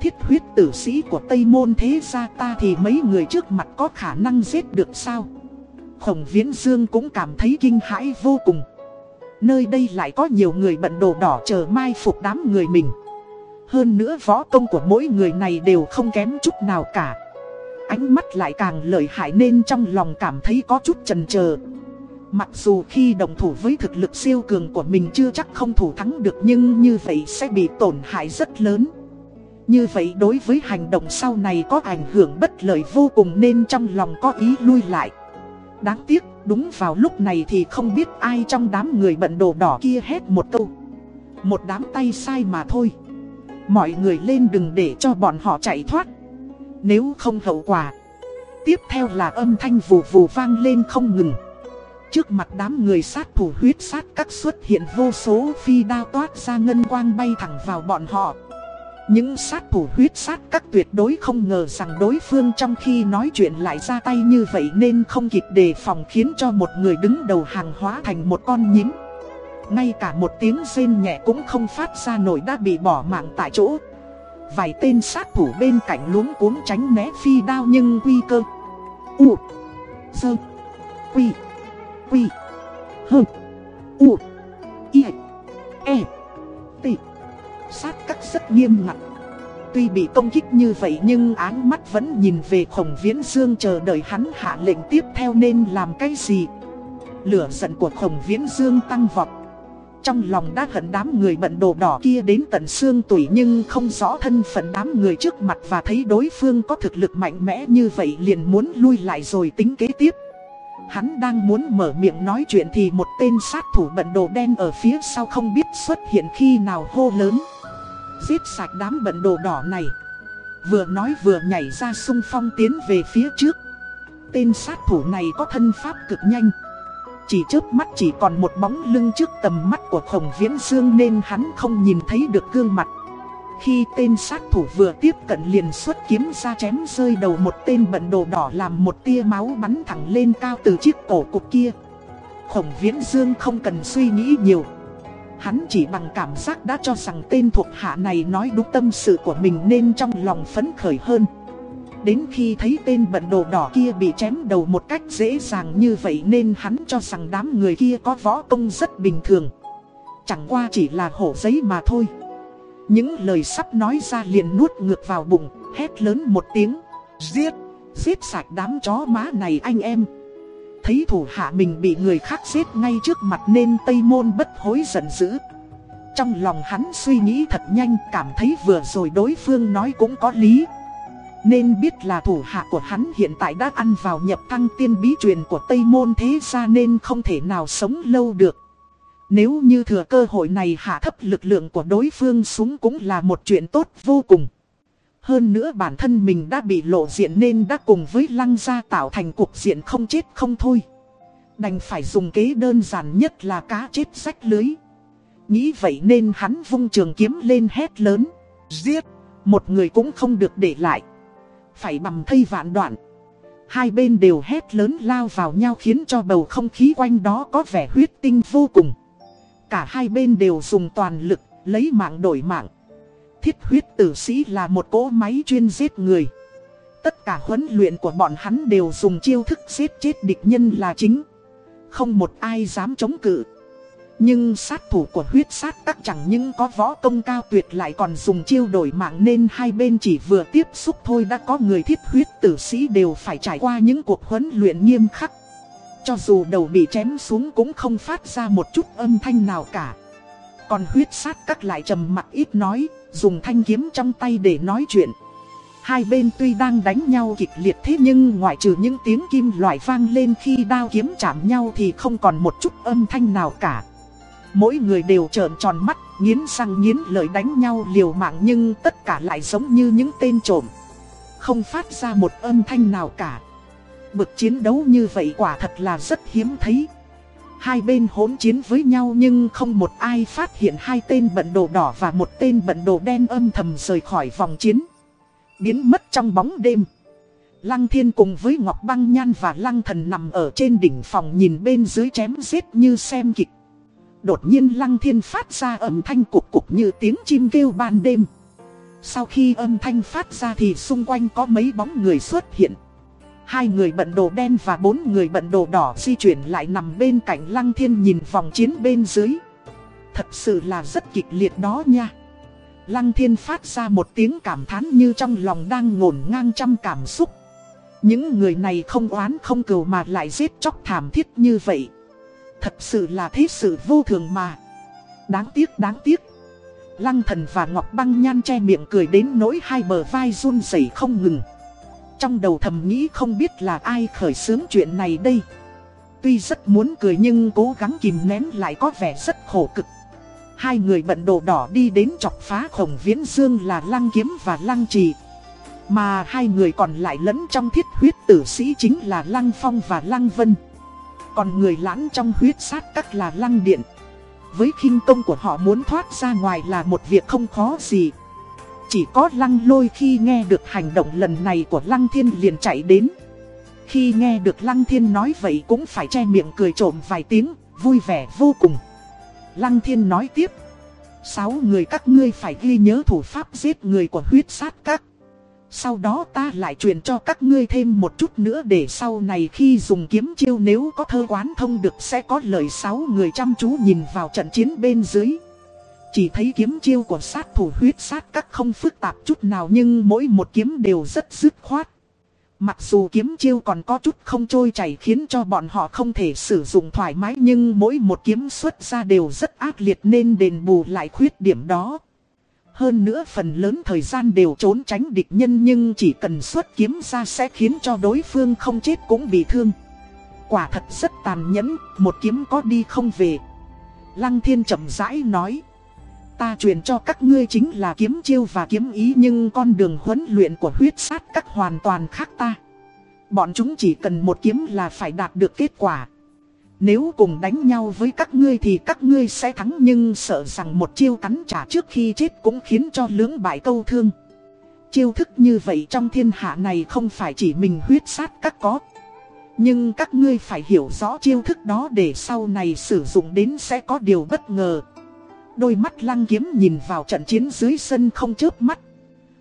Thiết huyết tử sĩ của Tây Môn thế ra ta thì mấy người trước mặt có khả năng giết được sao? Khổng Viễn Dương cũng cảm thấy kinh hãi vô cùng. Nơi đây lại có nhiều người bận đồ đỏ chờ mai phục đám người mình Hơn nữa võ công của mỗi người này đều không kém chút nào cả Ánh mắt lại càng lợi hại nên trong lòng cảm thấy có chút chần chờ Mặc dù khi đồng thủ với thực lực siêu cường của mình chưa chắc không thủ thắng được Nhưng như vậy sẽ bị tổn hại rất lớn như vậy đối với hành động sau này có ảnh hưởng bất lợi vô cùng nên trong lòng có ý lui lại Đáng tiếc, đúng vào lúc này thì không biết ai trong đám người bận đồ đỏ kia hét một câu. Một đám tay sai mà thôi. Mọi người lên đừng để cho bọn họ chạy thoát. Nếu không hậu quả. Tiếp theo là âm thanh vù vù vang lên không ngừng. Trước mặt đám người sát thủ huyết sát các xuất hiện vô số phi đao toát ra ngân quang bay thẳng vào bọn họ. Những sát thủ huyết sát các tuyệt đối không ngờ rằng đối phương trong khi nói chuyện lại ra tay như vậy nên không kịp đề phòng khiến cho một người đứng đầu hàng hóa thành một con nhím. Ngay cả một tiếng rên nhẹ cũng không phát ra nổi đã bị bỏ mạng tại chỗ. Vài tên sát thủ bên cạnh luống cuống tránh né phi đao nhưng quy cơ. U. Sơ. Quy. Quy. Hơ. U. I. E. Sát cắt rất nghiêm ngặt. Tuy bị công kích như vậy nhưng áng mắt vẫn nhìn về khổng viễn dương chờ đợi hắn hạ lệnh tiếp theo nên làm cái gì. Lửa giận của khổng viễn dương tăng vọt. Trong lòng đã hận đám người bận đồ đỏ kia đến tận xương tủy nhưng không rõ thân phận đám người trước mặt và thấy đối phương có thực lực mạnh mẽ như vậy liền muốn lui lại rồi tính kế tiếp. Hắn đang muốn mở miệng nói chuyện thì một tên sát thủ bận đồ đen ở phía sau không biết xuất hiện khi nào hô lớn. Giết sạch đám bận đồ đỏ này. Vừa nói vừa nhảy ra sung phong tiến về phía trước. Tên sát thủ này có thân pháp cực nhanh. Chỉ trước mắt chỉ còn một bóng lưng trước tầm mắt của khổng viễn dương nên hắn không nhìn thấy được gương mặt. Khi tên sát thủ vừa tiếp cận liền xuất kiếm ra chém rơi đầu một tên bận đồ đỏ làm một tia máu bắn thẳng lên cao từ chiếc cổ cục kia. Khổng viễn dương không cần suy nghĩ nhiều. Hắn chỉ bằng cảm giác đã cho rằng tên thuộc hạ này nói đúng tâm sự của mình nên trong lòng phấn khởi hơn. Đến khi thấy tên bận đồ đỏ kia bị chém đầu một cách dễ dàng như vậy nên hắn cho rằng đám người kia có võ công rất bình thường. Chẳng qua chỉ là hổ giấy mà thôi. Những lời sắp nói ra liền nuốt ngược vào bụng, hét lớn một tiếng. Giết, giết sạch đám chó má này anh em. Thấy thủ hạ mình bị người khác giết ngay trước mặt nên Tây Môn bất hối giận dữ. Trong lòng hắn suy nghĩ thật nhanh, cảm thấy vừa rồi đối phương nói cũng có lý. Nên biết là thủ hạ của hắn hiện tại đã ăn vào nhập thăng tiên bí truyền của Tây Môn thế ra nên không thể nào sống lâu được. Nếu như thừa cơ hội này hạ thấp lực lượng của đối phương xuống cũng là một chuyện tốt vô cùng hơn nữa bản thân mình đã bị lộ diện nên đã cùng với lăng gia tạo thành cuộc diện không chết không thôi. Đành phải dùng kế đơn giản nhất là cá chết sách lưới. Nghĩ vậy nên hắn vung trường kiếm lên hét lớn. Giết, một người cũng không được để lại. Phải bầm thây vạn đoạn. Hai bên đều hét lớn lao vào nhau khiến cho bầu không khí quanh đó có vẻ huyết tinh vô cùng. Cả hai bên đều dùng toàn lực, lấy mạng đổi mạng thiết huyết tử sĩ là một cỗ máy chuyên giết người. Tất cả huấn luyện của bọn hắn đều dùng chiêu thức giết chết địch nhân là chính. Không một ai dám chống cự. Nhưng sát thủ của huyết sát các chẳng những có võ công cao tuyệt lại còn dùng chiêu đổi mạng nên hai bên chỉ vừa tiếp xúc thôi đã có người thiết huyết tử sĩ đều phải trải qua những cuộc huấn luyện nghiêm khắc. Cho dù đầu bị chém xuống cũng không phát ra một chút âm thanh nào cả. Còn huyết sát các lại trầm mặt ít nói, dùng thanh kiếm trong tay để nói chuyện. Hai bên tuy đang đánh nhau kịch liệt thế nhưng ngoại trừ những tiếng kim loại vang lên khi đao kiếm chạm nhau thì không còn một chút âm thanh nào cả. Mỗi người đều trợn tròn mắt, nghiến răng nghiến lợi đánh nhau liều mạng nhưng tất cả lại giống như những tên trộm. Không phát ra một âm thanh nào cả. Bực chiến đấu như vậy quả thật là rất hiếm thấy. Hai bên hỗn chiến với nhau nhưng không một ai phát hiện hai tên bận đồ đỏ và một tên bận đồ đen âm thầm rời khỏi vòng chiến. Biến mất trong bóng đêm. Lăng thiên cùng với Ngọc Băng Nhan và Lăng thần nằm ở trên đỉnh phòng nhìn bên dưới chém giết như xem kịch. Đột nhiên Lăng thiên phát ra âm thanh cục cục như tiếng chim kêu ban đêm. Sau khi âm thanh phát ra thì xung quanh có mấy bóng người xuất hiện. Hai người bận đồ đen và bốn người bận đồ đỏ di chuyển lại nằm bên cạnh lăng thiên nhìn vòng chiến bên dưới. Thật sự là rất kịch liệt đó nha. Lăng thiên phát ra một tiếng cảm thán như trong lòng đang ngổn ngang trăm cảm xúc. Những người này không oán không cừu mà lại giết chóc thảm thiết như vậy. Thật sự là thế sự vô thường mà. Đáng tiếc đáng tiếc. Lăng thần và Ngọc Băng nhan che miệng cười đến nỗi hai bờ vai run rẩy không ngừng. Trong đầu thầm nghĩ không biết là ai khởi xướng chuyện này đây. Tuy rất muốn cười nhưng cố gắng kìm nén lại có vẻ rất khổ cực. Hai người bận đồ đỏ đi đến chọc phá khổng viễn dương là lăng kiếm và lăng trì. Mà hai người còn lại lẫn trong thiết huyết tử sĩ chính là lăng phong và lăng vân. Còn người lãn trong huyết sát các là lăng điện. Với khinh công của họ muốn thoát ra ngoài là một việc không khó gì chỉ có lăng lôi khi nghe được hành động lần này của lăng thiên liền chạy đến. Khi nghe được lăng thiên nói vậy cũng phải che miệng cười trộm vài tiếng, vui vẻ vô cùng. Lăng thiên nói tiếp. Sáu người các ngươi phải ghi nhớ thủ pháp giết người của huyết sát các. Sau đó ta lại truyền cho các ngươi thêm một chút nữa để sau này khi dùng kiếm chiêu nếu có thơ quán thông được sẽ có lời sáu người chăm chú nhìn vào trận chiến bên dưới. Chỉ thấy kiếm chiêu của sát thủ huyết sát các không phức tạp chút nào nhưng mỗi một kiếm đều rất dứt khoát. Mặc dù kiếm chiêu còn có chút không trôi chảy khiến cho bọn họ không thể sử dụng thoải mái nhưng mỗi một kiếm xuất ra đều rất ác liệt nên đền bù lại khuyết điểm đó. Hơn nữa phần lớn thời gian đều trốn tránh địch nhân nhưng chỉ cần xuất kiếm ra sẽ khiến cho đối phương không chết cũng bị thương. Quả thật rất tàn nhẫn, một kiếm có đi không về. Lăng thiên chậm rãi nói. Ta truyền cho các ngươi chính là kiếm chiêu và kiếm ý nhưng con đường huấn luyện của huyết sát các hoàn toàn khác ta. Bọn chúng chỉ cần một kiếm là phải đạt được kết quả. Nếu cùng đánh nhau với các ngươi thì các ngươi sẽ thắng nhưng sợ rằng một chiêu cắn trả trước khi chết cũng khiến cho lưỡng bại câu thương. Chiêu thức như vậy trong thiên hạ này không phải chỉ mình huyết sát các có. Nhưng các ngươi phải hiểu rõ chiêu thức đó để sau này sử dụng đến sẽ có điều bất ngờ. Đôi mắt lăng kiếm nhìn vào trận chiến dưới sân không chớp mắt.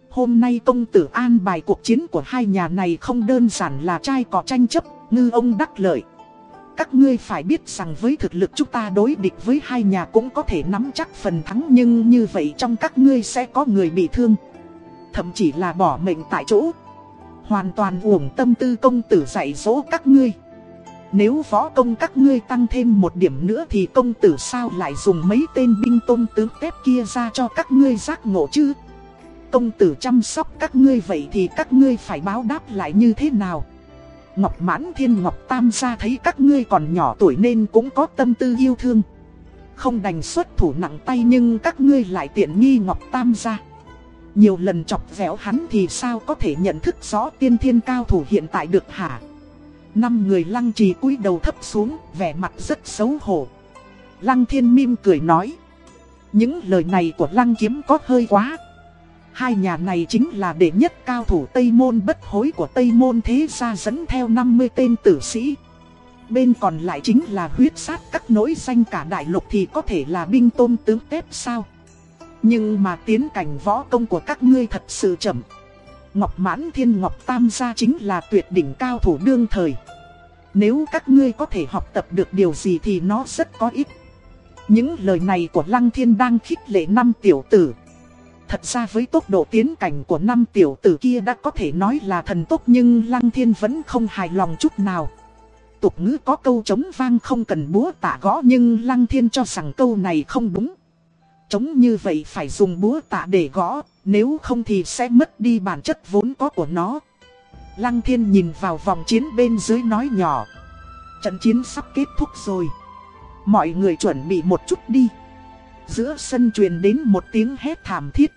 Hôm nay công tử an bài cuộc chiến của hai nhà này không đơn giản là trai có tranh chấp, ngư ông đắc lợi. Các ngươi phải biết rằng với thực lực chúng ta đối địch với hai nhà cũng có thể nắm chắc phần thắng nhưng như vậy trong các ngươi sẽ có người bị thương. Thậm chí là bỏ mệnh tại chỗ. Hoàn toàn uổng tâm tư công tử dạy dỗ các ngươi. Nếu võ công các ngươi tăng thêm một điểm nữa thì công tử sao lại dùng mấy tên binh tôn tướng tép kia ra cho các ngươi giác ngộ chứ? Công tử chăm sóc các ngươi vậy thì các ngươi phải báo đáp lại như thế nào? Ngọc mãn thiên ngọc tam gia thấy các ngươi còn nhỏ tuổi nên cũng có tâm tư yêu thương. Không đành xuất thủ nặng tay nhưng các ngươi lại tiện nghi ngọc tam gia. Nhiều lần chọc vẻo hắn thì sao có thể nhận thức rõ tiên thiên cao thủ hiện tại được hả? Năm người lăng trì cúi đầu thấp xuống, vẻ mặt rất xấu hổ. Lăng thiên mim cười nói. Những lời này của lăng kiếm có hơi quá. Hai nhà này chính là đệ nhất cao thủ Tây Môn bất hối của Tây Môn thế gia dẫn theo 50 tên tử sĩ. Bên còn lại chính là huyết sát các nỗi danh cả đại lục thì có thể là binh tôn tướng tép sao. Nhưng mà tiến cảnh võ công của các ngươi thật sự chậm. Ngọc Mãn Thiên Ngọc Tam gia chính là tuyệt đỉnh cao thủ đương thời. Nếu các ngươi có thể học tập được điều gì thì nó rất có ích. Những lời này của Lăng Thiên đang khích lệ năm tiểu tử. Thật ra với tốc độ tiến cảnh của năm tiểu tử kia đã có thể nói là thần tốc nhưng Lăng Thiên vẫn không hài lòng chút nào. Tục ngữ có câu chống vang không cần búa tạ gõ nhưng Lăng Thiên cho rằng câu này không đúng trống như vậy phải dùng búa tạ để gõ, nếu không thì sẽ mất đi bản chất vốn có của nó. Lăng thiên nhìn vào vòng chiến bên dưới nói nhỏ. Trận chiến sắp kết thúc rồi. Mọi người chuẩn bị một chút đi. Giữa sân truyền đến một tiếng hét thảm thiết.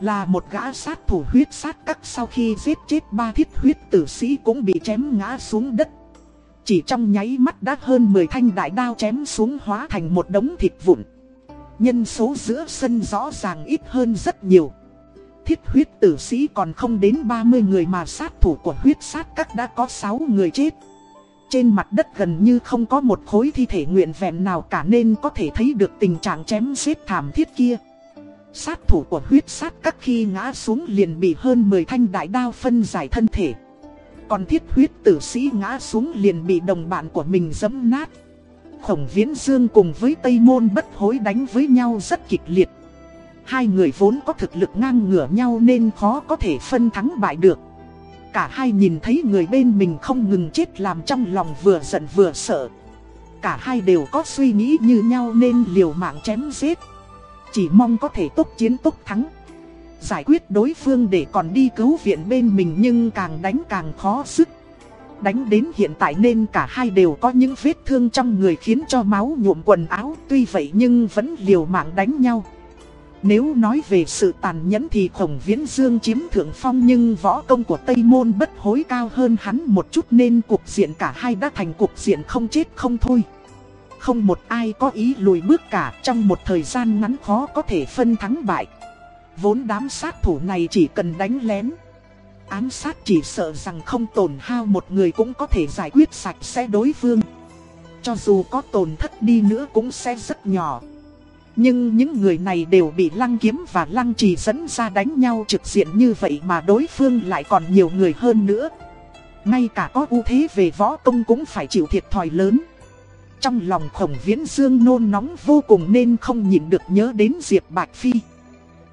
Là một gã sát thủ huyết sát các sau khi giết chết ba thiết huyết tử sĩ cũng bị chém ngã xuống đất. Chỉ trong nháy mắt đã hơn 10 thanh đại đao chém xuống hóa thành một đống thịt vụn. Nhân số giữa sân rõ ràng ít hơn rất nhiều thiết huyết tử sĩ còn không đến 30 người mà sát thủ của huyết sát các đã có 6 người chết. Trên mặt đất gần như không có một khối thi thể nguyện vẹn nào cả nên có thể thấy được tình trạng chém xếp thảm thiết kia. Sát thủ của huyết sát các khi ngã xuống liền bị hơn 10 thanh đại đao phân giải thân thể. Còn thiết huyết tử sĩ ngã xuống liền bị đồng bạn của mình dẫm nát. Khổng Viễn Dương cùng với Tây Môn bất hối đánh với nhau rất kịch liệt. Hai người vốn có thực lực ngang ngửa nhau nên khó có thể phân thắng bại được. Cả hai nhìn thấy người bên mình không ngừng chết làm trong lòng vừa giận vừa sợ. Cả hai đều có suy nghĩ như nhau nên liều mạng chém giết. Chỉ mong có thể tốt chiến tốt thắng. Giải quyết đối phương để còn đi cứu viện bên mình nhưng càng đánh càng khó sức. Đánh đến hiện tại nên cả hai đều có những vết thương trong người khiến cho máu nhuộm quần áo, Tuy vậy nhưng vẫn liều mạng đánh nhau nếu nói về sự tàn nhẫn thì khổng viễn dương chiếm thượng phong nhưng võ công của Tây Môn bất hối cao hơn hắn một chút nên cuộc diện cả hai đã thành cuộc diện không chết không thôi. Không một ai có ý lùi bước cả, trong một thời gian ngắn khó có thể phân thắng bại. Vốn đám sát thủ này chỉ cần đánh lén. Ám sát chỉ sợ rằng không tổn hao một người cũng có thể giải quyết sạch sẽ đối phương. Cho dù có tổn thất đi nữa cũng sẽ rất nhỏ. Nhưng những người này đều bị lăng kiếm và lăng trì dẫn ra đánh nhau trực diện như vậy mà đối phương lại còn nhiều người hơn nữa. Ngay cả có ưu thế về võ công cũng phải chịu thiệt thòi lớn. Trong lòng khổng viễn dương nôn nóng vô cùng nên không nhìn được nhớ đến Diệp Bạch Phi.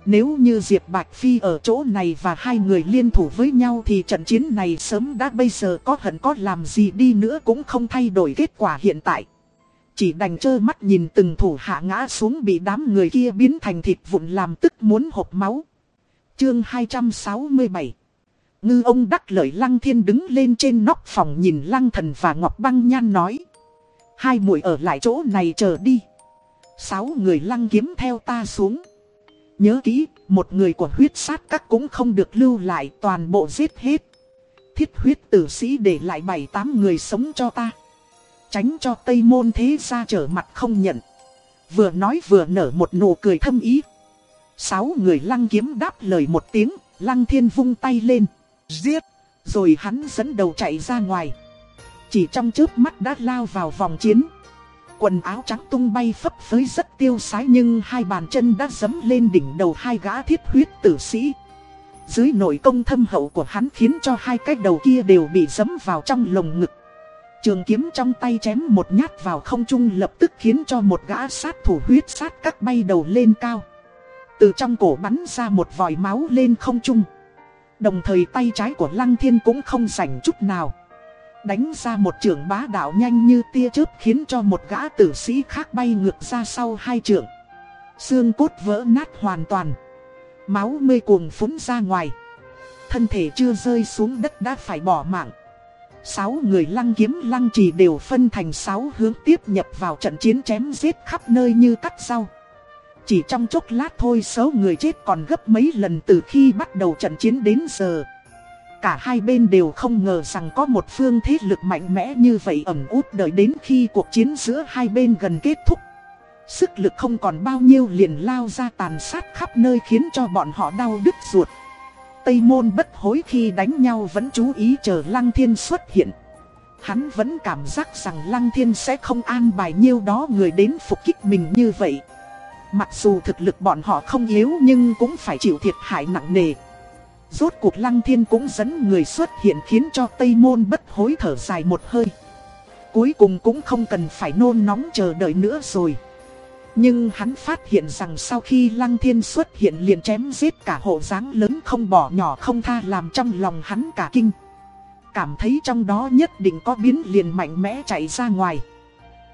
Nếu như Diệp Bạch Phi ở chỗ này và hai người liên thủ với nhau thì trận chiến này sớm đã bây giờ có hận có làm gì đi nữa cũng không thay đổi kết quả hiện tại. Chỉ đành trơ mắt nhìn từng thủ hạ ngã xuống bị đám người kia biến thành thịt vụn làm tức muốn hộp máu. Chương 267 Ngư ông đắc lợi lăng thiên đứng lên trên nóc phòng nhìn lăng thần và ngọc băng nhan nói. Hai muội ở lại chỗ này chờ đi. Sáu người lăng kiếm theo ta xuống. Nhớ kỹ, một người của huyết sát các cũng không được lưu lại toàn bộ giết hết. Thiết huyết tử sĩ để lại bảy tám người sống cho ta. Tránh cho Tây Môn thế ra trở mặt không nhận. Vừa nói vừa nở một nụ cười thâm ý. Sáu người lăng kiếm đáp lời một tiếng, lăng thiên vung tay lên. Giết! Rồi hắn dẫn đầu chạy ra ngoài. Chỉ trong chớp mắt đã lao vào vòng chiến. Quần áo trắng tung bay phấp phới rất tiêu sái nhưng hai bàn chân đã dấm lên đỉnh đầu hai gã thiết huyết tử sĩ. Dưới nội công thâm hậu của hắn khiến cho hai cái đầu kia đều bị dấm vào trong lồng ngực. Trường kiếm trong tay chém một nhát vào không trung lập tức khiến cho một gã sát thủ huyết sát các bay đầu lên cao. Từ trong cổ bắn ra một vòi máu lên không trung. Đồng thời tay trái của Lăng Thiên cũng không rảnh chút nào. Đánh ra một trường bá đạo nhanh như tia chớp khiến cho một gã tử sĩ khác bay ngược ra sau hai trường. Xương cốt vỡ nát hoàn toàn. Máu mê cuồng phúng ra ngoài. Thân thể chưa rơi xuống đất đã phải bỏ mạng. Sáu người lăng kiếm lăng trì đều phân thành sáu hướng tiếp nhập vào trận chiến chém giết khắp nơi như cắt rau. Chỉ trong chốc lát thôi số người chết còn gấp mấy lần từ khi bắt đầu trận chiến đến giờ. Cả hai bên đều không ngờ rằng có một phương thế lực mạnh mẽ như vậy ẩm út đợi đến khi cuộc chiến giữa hai bên gần kết thúc. Sức lực không còn bao nhiêu liền lao ra tàn sát khắp nơi khiến cho bọn họ đau đứt ruột. Tây môn bất hối khi đánh nhau vẫn chú ý chờ Lăng Thiên xuất hiện. Hắn vẫn cảm giác rằng Lăng Thiên sẽ không an bài nhiêu đó người đến phục kích mình như vậy. Mặc dù thực lực bọn họ không yếu nhưng cũng phải chịu thiệt hại nặng nề. Rốt cuộc Lăng Thiên cũng dẫn người xuất hiện khiến cho Tây Môn bất hối thở dài một hơi. Cuối cùng cũng không cần phải nôn nóng chờ đợi nữa rồi. Nhưng hắn phát hiện rằng sau khi Lăng Thiên xuất hiện liền chém giết cả hộ dáng lớn không bỏ nhỏ không tha làm trong lòng hắn cả kinh. Cảm thấy trong đó nhất định có biến liền mạnh mẽ chạy ra ngoài.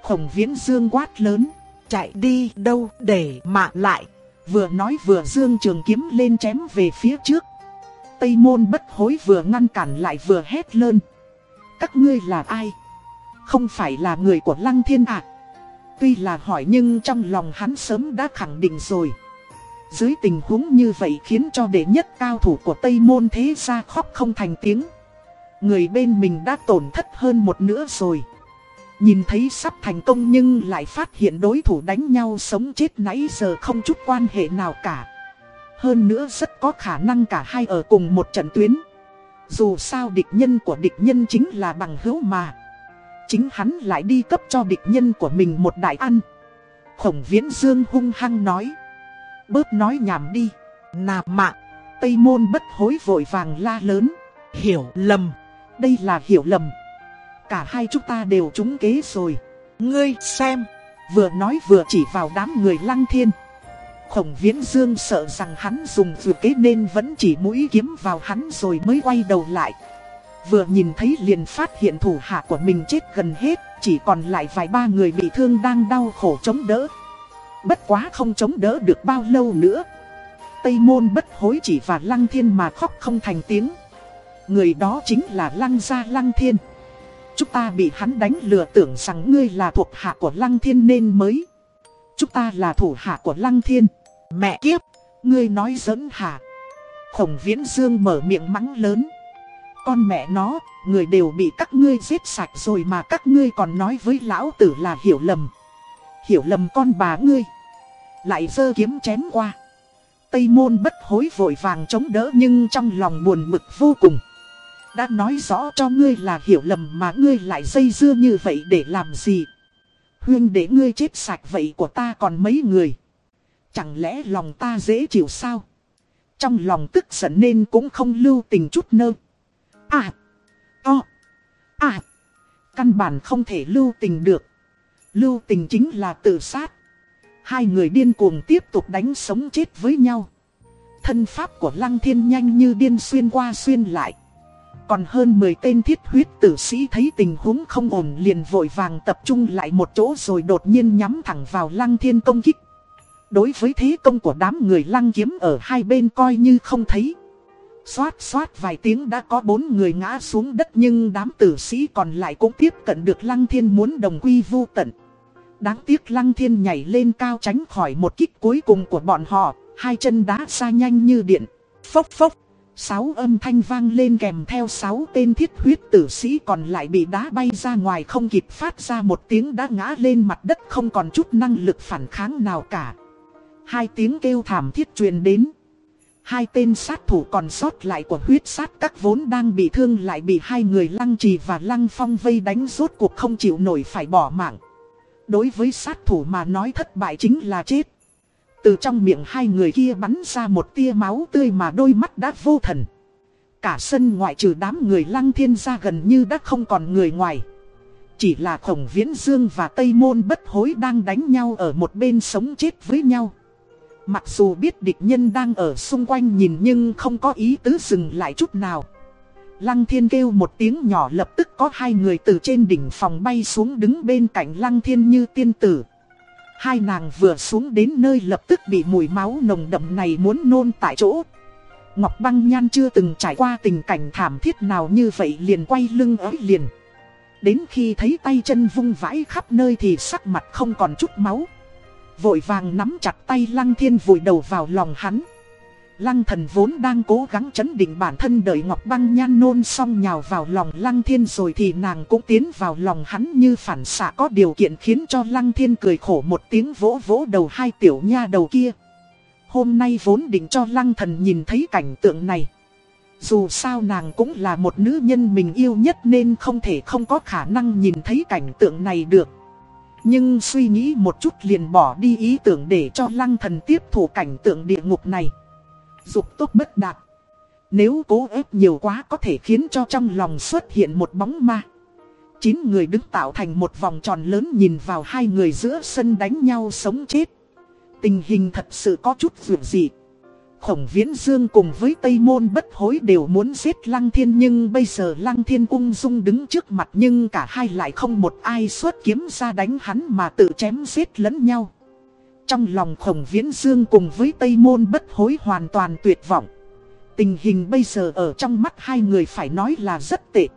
Khổng viễn dương quát lớn, chạy đi đâu để mạng lại. Vừa nói vừa dương trường kiếm lên chém về phía trước. Tây môn bất hối vừa ngăn cản lại vừa hét lên. Các ngươi là ai? Không phải là người của Lăng Thiên ạ. À? Tuy là hỏi nhưng trong lòng hắn sớm đã khẳng định rồi. Dưới tình huống như vậy khiến cho đệ nhất cao thủ của Tây Môn thế ra khóc không thành tiếng. Người bên mình đã tổn thất hơn một nữa rồi. Nhìn thấy sắp thành công nhưng lại phát hiện đối thủ đánh nhau sống chết nãy giờ không chút quan hệ nào cả. Hơn nữa rất có khả năng cả hai ở cùng một trận tuyến. Dù sao địch nhân của địch nhân chính là bằng hữu mà. Chính hắn lại đi cấp cho địch nhân của mình một đại ăn. Khổng viễn dương hung hăng nói. Bớt nói nhảm đi. Nà mạng Tây môn bất hối vội vàng la lớn. Hiểu lầm. Đây là hiểu lầm. Cả hai chúng ta đều trúng kế rồi. Ngươi xem. Vừa nói vừa chỉ vào đám người lăng thiên. Khổng viễn dương sợ rằng hắn dùng vừa kế nên vẫn chỉ mũi kiếm vào hắn rồi mới quay đầu lại Vừa nhìn thấy liền phát hiện thủ hạ của mình chết gần hết, chỉ còn lại vài ba người bị thương đang đau khổ chống đỡ. Bất quá không chống đỡ được bao lâu nữa. Tây môn bất hối chỉ và lăng thiên mà khóc không thành tiếng. Người đó chính là lăng gia lăng thiên. Chúng ta bị hắn đánh lừa tưởng rằng ngươi là thuộc hạ của lăng thiên nên mới. Chúng ta là thủ hạ của lăng thiên. Mẹ kiếp, ngươi nói giỡn hả? Khổng viễn dương mở miệng mắng lớn. Con mẹ nó, người đều bị các ngươi giết sạch rồi mà các ngươi còn nói với lão tử là hiểu lầm. Hiểu lầm con bà ngươi. Lại dơ kiếm chém qua. Tây môn bất hối vội vàng chống đỡ nhưng trong lòng buồn bực vô cùng. Đã nói rõ cho ngươi là hiểu lầm mà ngươi lại dây dưa như vậy để làm gì. Huyên để ngươi chết sạch vậy của ta còn mấy người. Chẳng lẽ lòng ta dễ chịu sao? Trong lòng tức giận nên cũng không lưu tình chút nơ. À. To! À. Căn bản không thể lưu tình được. Lưu tình chính là tự sát. Hai người điên cuồng tiếp tục đánh sống chết với nhau. Thân pháp của Lăng Thiên nhanh như điên xuyên qua xuyên lại. Còn hơn 10 tên thiết huyết tử sĩ thấy tình huống không ổn liền vội vàng tập trung lại một chỗ rồi đột nhiên nhắm thẳng vào Lăng Thiên công kích. Đối với thế công của đám người Lăng kiếm ở hai bên coi như không thấy. Xoát xoát vài tiếng đã có bốn người ngã xuống đất nhưng đám tử sĩ còn lại cũng tiếp cận được Lăng Thiên muốn đồng quy vô tận. Đáng tiếc Lăng Thiên nhảy lên cao tránh khỏi một kích cuối cùng của bọn họ, hai chân đá xa nhanh như điện. Phốc phốc, sáu âm thanh vang lên kèm theo sáu tên thiết huyết tử sĩ còn lại bị đá bay ra ngoài không kịp phát ra một tiếng đã ngã lên mặt đất không còn chút năng lực phản kháng nào cả. Hai tiếng kêu thảm thiết truyền đến. Hai tên sát thủ còn sót lại của huyết sát các vốn đang bị thương lại bị hai người lăng trì và lăng phong vây đánh rốt cuộc không chịu nổi phải bỏ mạng. Đối với sát thủ mà nói thất bại chính là chết. Từ trong miệng hai người kia bắn ra một tia máu tươi mà đôi mắt đã vô thần. Cả sân ngoại trừ đám người lăng thiên ra gần như đã không còn người ngoài. Chỉ là khổng viễn dương và Tây Môn bất hối đang đánh nhau ở một bên sống chết với nhau. Mặc dù biết địch nhân đang ở xung quanh nhìn nhưng không có ý tứ dừng lại chút nào. Lăng thiên kêu một tiếng nhỏ lập tức có hai người từ trên đỉnh phòng bay xuống đứng bên cạnh lăng thiên như tiên tử. Hai nàng vừa xuống đến nơi lập tức bị mùi máu nồng đậm này muốn nôn tại chỗ. Ngọc băng nhan chưa từng trải qua tình cảnh thảm thiết nào như vậy liền quay lưng ới liền. Đến khi thấy tay chân vung vãi khắp nơi thì sắc mặt không còn chút máu. Vội vàng nắm chặt tay lăng thiên vùi đầu vào lòng hắn. Lăng thần vốn đang cố gắng chấn định bản thân đợi Ngọc Băng Nhan nôn xong nhào vào lòng Lăng Thiên rồi thì nàng cũng tiến vào lòng hắn như phản xạ có điều kiện khiến cho Lăng Thiên cười khổ một tiếng vỗ vỗ đầu hai tiểu nha đầu kia. Hôm nay vốn định cho Lăng thần nhìn thấy cảnh tượng này. Dù sao nàng cũng là một nữ nhân mình yêu nhất nên không thể không có khả năng nhìn thấy cảnh tượng này được. Nhưng suy nghĩ một chút liền bỏ đi ý tưởng để cho Lăng thần tiếp thủ cảnh tượng địa ngục này. Dục tốt bất đạt. Nếu cố ép nhiều quá có thể khiến cho trong lòng xuất hiện một bóng ma. Chín người đứng tạo thành một vòng tròn lớn nhìn vào hai người giữa sân đánh nhau sống chết. Tình hình thật sự có chút vượt dịp. Khổng Viễn Dương cùng với Tây Môn bất hối đều muốn giết Lăng Thiên, nhưng bây giờ Lăng Thiên ung dung đứng trước mặt, nhưng cả hai lại không một ai xuất kiếm ra đánh hắn mà tự chém giết lẫn nhau. Trong lòng khổng viễn dương cùng với Tây Môn bất hối hoàn toàn tuyệt vọng. Tình hình bây giờ ở trong mắt hai người phải nói là rất tệ.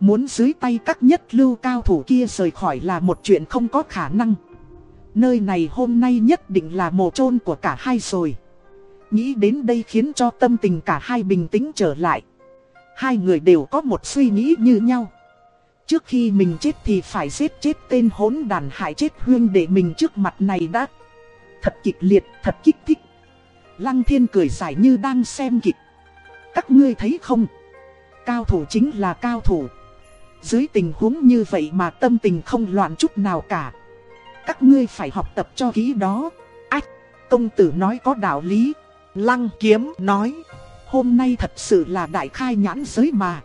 Muốn dưới tay các nhất lưu cao thủ kia rời khỏi là một chuyện không có khả năng. Nơi này hôm nay nhất định là mồ chôn của cả hai rồi. Nghĩ đến đây khiến cho tâm tình cả hai bình tĩnh trở lại. Hai người đều có một suy nghĩ như nhau. Trước khi mình chết thì phải giết chết tên hỗn đàn hại chết huyên để mình trước mặt này đã. Thật kịch liệt, thật kích thích. Lăng thiên cười dài như đang xem kịch. Các ngươi thấy không? Cao thủ chính là cao thủ. Dưới tình huống như vậy mà tâm tình không loạn chút nào cả. Các ngươi phải học tập cho kỹ đó. Ách, công tử nói có đạo lý. Lăng kiếm nói. Hôm nay thật sự là đại khai nhãn giới mà.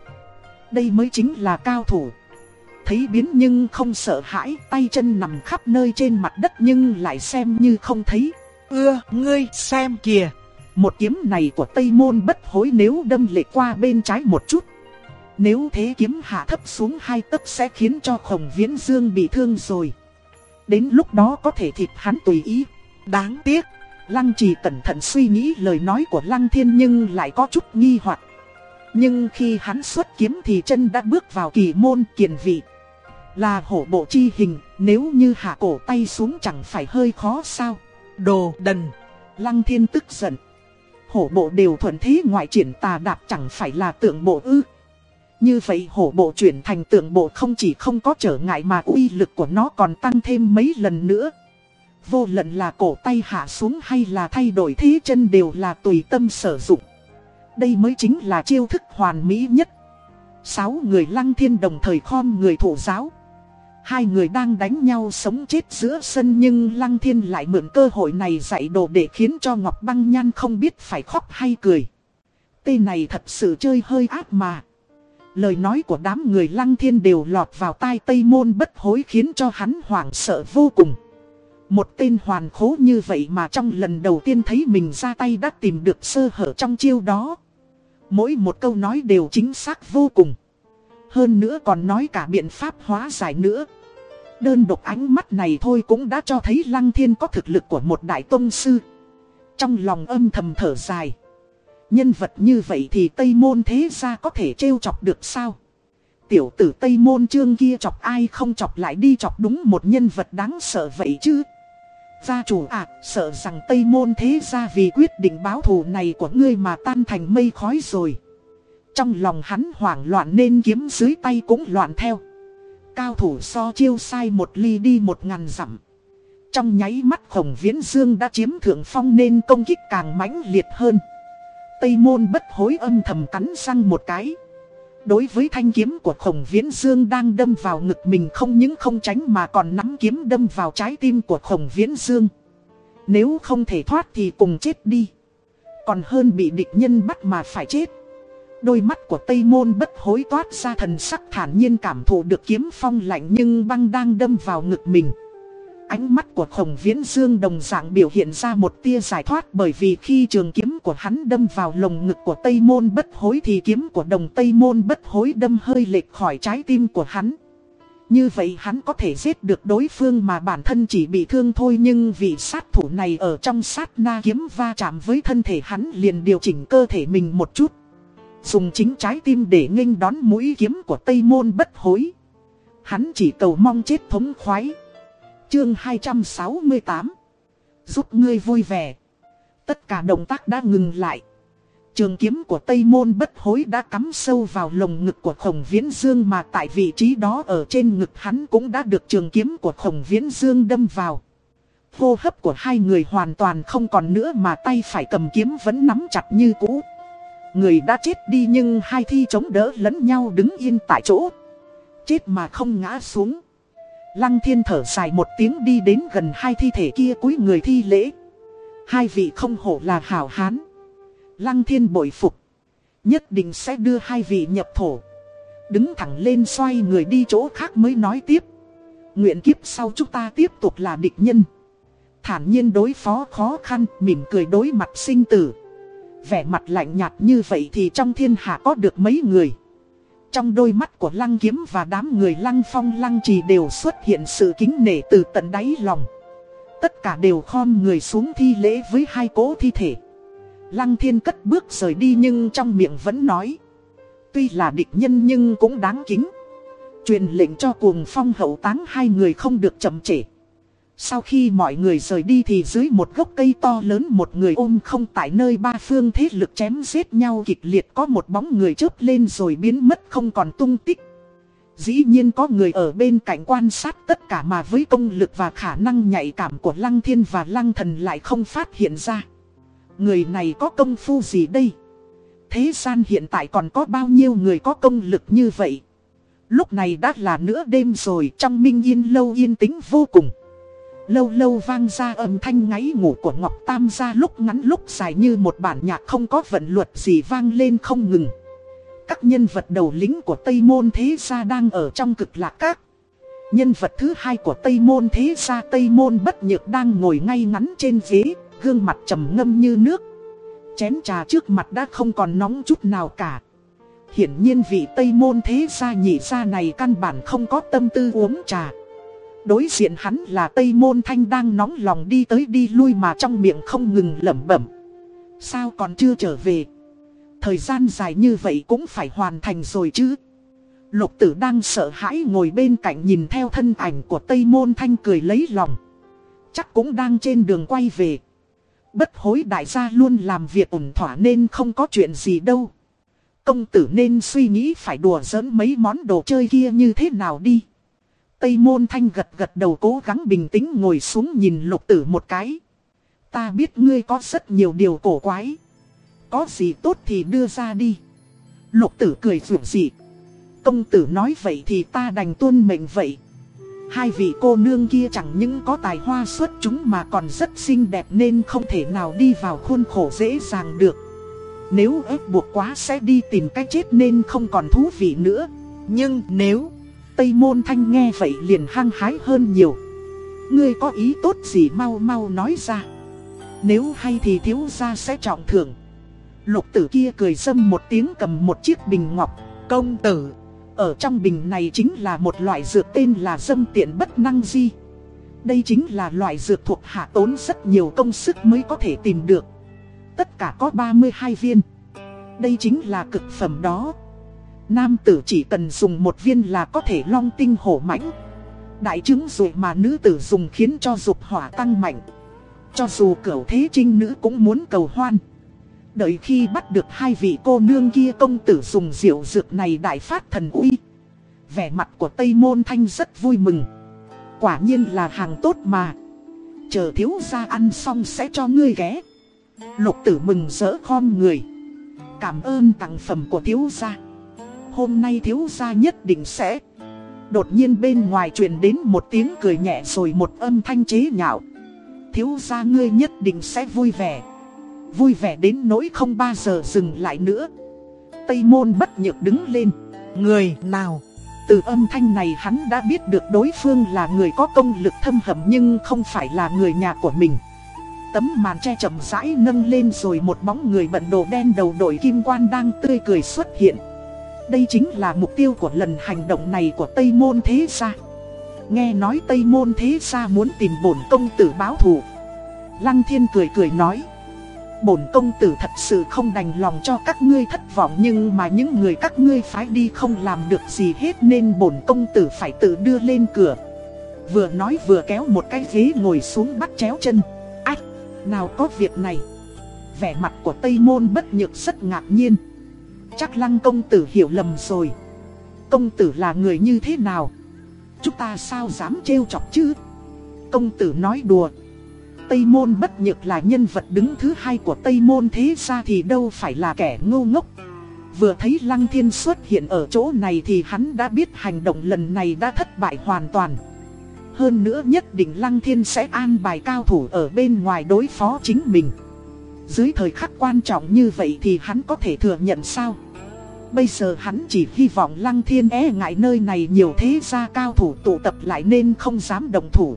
Đây mới chính là cao thủ thấy biến nhưng không sợ hãi, tay chân nằm khắp nơi trên mặt đất nhưng lại xem như không thấy. Ưa, ngươi xem kìa. Một kiếm này của Tây Môn bất hối nếu đâm lệ qua bên trái một chút. Nếu thế kiếm hạ thấp xuống hai tấc sẽ khiến cho khổng viễn dương bị thương rồi. Đến lúc đó có thể thịt hắn tùy ý. Đáng tiếc, Lăng trì cẩn thận suy nghĩ lời nói của Lăng thiên nhưng lại có chút nghi hoặc. Nhưng khi hắn xuất kiếm thì chân đã bước vào kỳ môn kiền vị. Là hổ bộ chi hình, nếu như hạ cổ tay xuống chẳng phải hơi khó sao. Đồ đần. Lăng thiên tức giận. Hổ bộ đều thuận thế ngoại triển tà đạp chẳng phải là tượng bộ ư. Như vậy hổ bộ chuyển thành tượng bộ không chỉ không có trở ngại mà uy lực của nó còn tăng thêm mấy lần nữa. Vô luận là cổ tay hạ xuống hay là thay đổi thế chân đều là tùy tâm sử dụng. Đây mới chính là chiêu thức hoàn mỹ nhất. Sáu người lăng thiên đồng thời khom người thủ giáo. Hai người đang đánh nhau sống chết giữa sân nhưng Lăng Thiên lại mượn cơ hội này dạy đồ để khiến cho Ngọc Băng Nhan không biết phải khóc hay cười. Tê này thật sự chơi hơi ác mà. Lời nói của đám người Lăng Thiên đều lọt vào tai Tây Môn bất hối khiến cho hắn hoảng sợ vô cùng. Một tên hoàn khố như vậy mà trong lần đầu tiên thấy mình ra tay đã tìm được sơ hở trong chiêu đó. Mỗi một câu nói đều chính xác vô cùng. Hơn nữa còn nói cả biện pháp hóa giải nữa. Đơn độc ánh mắt này thôi cũng đã cho thấy Lăng Thiên có thực lực của một đại tông sư. Trong lòng âm thầm thở dài. Nhân vật như vậy thì Tây Môn thế ra có thể trêu chọc được sao? Tiểu tử Tây Môn trương kia chọc ai không chọc lại đi chọc đúng một nhân vật đáng sợ vậy chứ? Gia chủ à, sợ rằng Tây Môn thế ra vì quyết định báo thù này của ngươi mà tan thành mây khói rồi. Trong lòng hắn hoảng loạn nên kiếm dưới tay cũng loạn theo. Cao thủ so chiêu sai một ly đi một ngàn dặm. Trong nháy mắt khổng viễn dương đã chiếm thượng phong nên công kích càng mãnh liệt hơn. Tây môn bất hối âm thầm cắn răng một cái đối với thanh kiếm của khổng viễn dương đang đâm vào ngực mình không những không tránh mà còn nắm kiếm đâm vào trái tim của khổng viễn dương. Nếu không thể thoát thì cùng chết đi. Còn hơn bị địch nhân bắt mà phải chết. Đôi mắt của Tây Môn bất hối toát ra thần sắc thản nhiên cảm thụ được kiếm phong lạnh nhưng băng đang đâm vào ngực mình. Ánh mắt của khổng viễn dương đồng dạng biểu hiện ra một tia giải thoát bởi vì khi trường kiếm của hắn đâm vào lồng ngực của Tây Môn bất hối thì kiếm của đồng Tây Môn bất hối đâm hơi lệch khỏi trái tim của hắn. Như vậy hắn có thể giết được đối phương mà bản thân chỉ bị thương thôi nhưng vì sát thủ này ở trong sát na kiếm va chạm với thân thể hắn liền điều chỉnh cơ thể mình một chút. Dùng chính trái tim để nghênh đón mũi kiếm của Tây Môn bất hối. Hắn chỉ cầu mong chết thống khoái. Chương 268 Giúp ngươi vui vẻ. Tất cả động tác đã ngừng lại. Trường kiếm của Tây Môn bất hối đã cắm sâu vào lồng ngực của khổng viễn dương mà tại vị trí đó ở trên ngực hắn cũng đã được trường kiếm của khổng viễn dương đâm vào. Hô hấp của hai người hoàn toàn không còn nữa mà tay phải cầm kiếm vẫn nắm chặt như cũ. Người đã chết đi nhưng hai thi chống đỡ lẫn nhau đứng yên tại chỗ. Chết mà không ngã xuống. Lăng thiên thở dài một tiếng đi đến gần hai thi thể kia cúi người thi lễ. Hai vị không hổ là hảo hán. Lăng thiên bội phục. Nhất định sẽ đưa hai vị nhập thổ. Đứng thẳng lên xoay người đi chỗ khác mới nói tiếp. Nguyện kiếp sau chúng ta tiếp tục là địch nhân. Thản nhiên đối phó khó khăn, mỉm cười đối mặt sinh tử. Vẻ mặt lạnh nhạt như vậy thì trong thiên hạ có được mấy người. Trong đôi mắt của lăng kiếm và đám người lăng phong, lăng trì đều xuất hiện sự kính nể từ tận đáy lòng. Tất cả đều khom người xuống thi lễ với hai cố thi thể. Lăng thiên cất bước rời đi nhưng trong miệng vẫn nói. Tuy là địch nhân nhưng cũng đáng kính. Truyền lệnh cho cuồng phong hậu táng hai người không được chậm trễ. Sau khi mọi người rời đi thì dưới một gốc cây to lớn một người ôm không tại nơi ba phương thế lực chém giết nhau kịch liệt có một bóng người chớp lên rồi biến mất không còn tung tích. Dĩ nhiên có người ở bên cạnh quan sát tất cả mà với công lực và khả năng nhạy cảm của Lăng Thiên và Lăng Thần lại không phát hiện ra. Người này có công phu gì đây? Thế gian hiện tại còn có bao nhiêu người có công lực như vậy? Lúc này đã là nửa đêm rồi, trong minh yên lâu yên tĩnh vô cùng. Lâu lâu vang ra âm thanh ngáy ngủ của Ngọc Tam gia lúc ngắn lúc dài như một bản nhạc không có vận luật gì vang lên không ngừng. Các nhân vật đầu lính của Tây Môn Thế Gia đang ở trong cực lạc các. Nhân vật thứ hai của Tây Môn Thế Gia Tây Môn Bất Nhược đang ngồi ngay ngắn trên ghế, gương mặt trầm ngâm như nước. Chén trà trước mặt đã không còn nóng chút nào cả. Hiển nhiên vị Tây Môn Thế Gia nhị gia này căn bản không có tâm tư uống trà. Đối diện hắn là Tây Môn Thanh đang nóng lòng đi tới đi lui mà trong miệng không ngừng lẩm bẩm. Sao còn chưa trở về? Thời gian dài như vậy cũng phải hoàn thành rồi chứ. Lục tử đang sợ hãi ngồi bên cạnh nhìn theo thân ảnh của Tây Môn Thanh cười lấy lòng. Chắc cũng đang trên đường quay về. Bất hối đại gia luôn làm việc ổn thỏa nên không có chuyện gì đâu. Công tử nên suy nghĩ phải đùa giỡn mấy món đồ chơi kia như thế nào đi. Tây môn thanh gật gật đầu cố gắng bình tĩnh ngồi xuống nhìn lục tử một cái. Ta biết ngươi có rất nhiều điều cổ quái. Có gì tốt thì đưa ra đi. Lục tử cười rủi dị. Công tử nói vậy thì ta đành tuân mệnh vậy. Hai vị cô nương kia chẳng những có tài hoa xuất chúng mà còn rất xinh đẹp nên không thể nào đi vào khuôn khổ dễ dàng được. Nếu ép buộc quá sẽ đi tìm cách chết nên không còn thú vị nữa. Nhưng nếu Tây Môn Thanh nghe vậy liền hăng hái hơn nhiều. Ngươi có ý tốt gì mau mau nói ra. Nếu hay thì thiếu gia sẽ trọng thưởng. Lục tử kia cười dâm một tiếng cầm một chiếc bình ngọc. Công tử. Ở trong bình này chính là một loại dược tên là dâm tiện bất năng di. Đây chính là loại dược thuộc hạ tốn rất nhiều công sức mới có thể tìm được. Tất cả có 32 viên. Đây chính là cực phẩm đó. Nam tử chỉ cần dùng một viên là có thể long tinh hổ mãnh. Đại chứng rồi mà nữ tử dùng khiến cho dục hỏa tăng mạnh. Cho dù cửu thế trinh nữ cũng muốn cầu hoan. Đợi khi bắt được hai vị cô nương kia công tử dùng rượu dược này đại phát thần uy. Vẻ mặt của Tây Môn Thanh rất vui mừng. Quả nhiên là hàng tốt mà. Chờ thiếu gia ăn xong sẽ cho ngươi ghé. Lục tử mừng rỡ khom người. Cảm ơn tặng phẩm của thiếu gia hôm nay thiếu gia nhất định sẽ. Đột nhiên bên ngoài truyền đến một tiếng cười nhẹ rồi một âm thanh chế nhạo. Thiếu gia ngươi nhất định sẽ vui vẻ. Vui vẻ đến nỗi không bao giờ dừng lại nữa. Tây môn bất nhược đứng lên. Người nào? Từ âm thanh này hắn đã biết được đối phương là người có công lực thâm hầm nhưng không phải là người nhà của mình. Tấm màn che chậm rãi nâng lên rồi một bóng người bận đồ đen đầu đội kim quan đang tươi cười xuất hiện. Đây chính là mục tiêu của lần hành động này của Tây Môn Thế Gia. Nghe nói Tây Môn Thế Gia muốn tìm bổn công tử báo thù. Lăng Thiên cười cười nói Bổn công tử thật sự không đành lòng cho các ngươi thất vọng Nhưng mà những người các ngươi phái đi không làm được gì hết Nên bổn công tử phải tự đưa lên cửa. Vừa nói vừa kéo một cái ghế ngồi xuống bắt chéo chân. Ách, nào có việc này. Vẻ mặt của Tây Môn bất nhược rất ngạc nhiên. Chắc lăng công tử hiểu lầm rồi Công tử là người như thế nào Chúng ta sao dám trêu chọc chứ Công tử nói đùa Tây Môn bất nhược là nhân vật đứng thứ hai của Tây Môn thế ra thì đâu phải là kẻ ngu ngốc. Vừa thấy Lăng Thiên xuất hiện ở chỗ này thì hắn đã biết hành động lần này đã thất bại hoàn toàn. Hơn nữa nhất định Lăng Thiên sẽ an bài cao thủ ở bên ngoài đối phó chính mình. Dưới thời khắc quan trọng như vậy thì hắn có thể thừa nhận sao? Bây giờ hắn chỉ hy vọng Lăng Thiên e ngại nơi này nhiều thế gia cao thủ tụ tập lại nên không dám đồng thủ.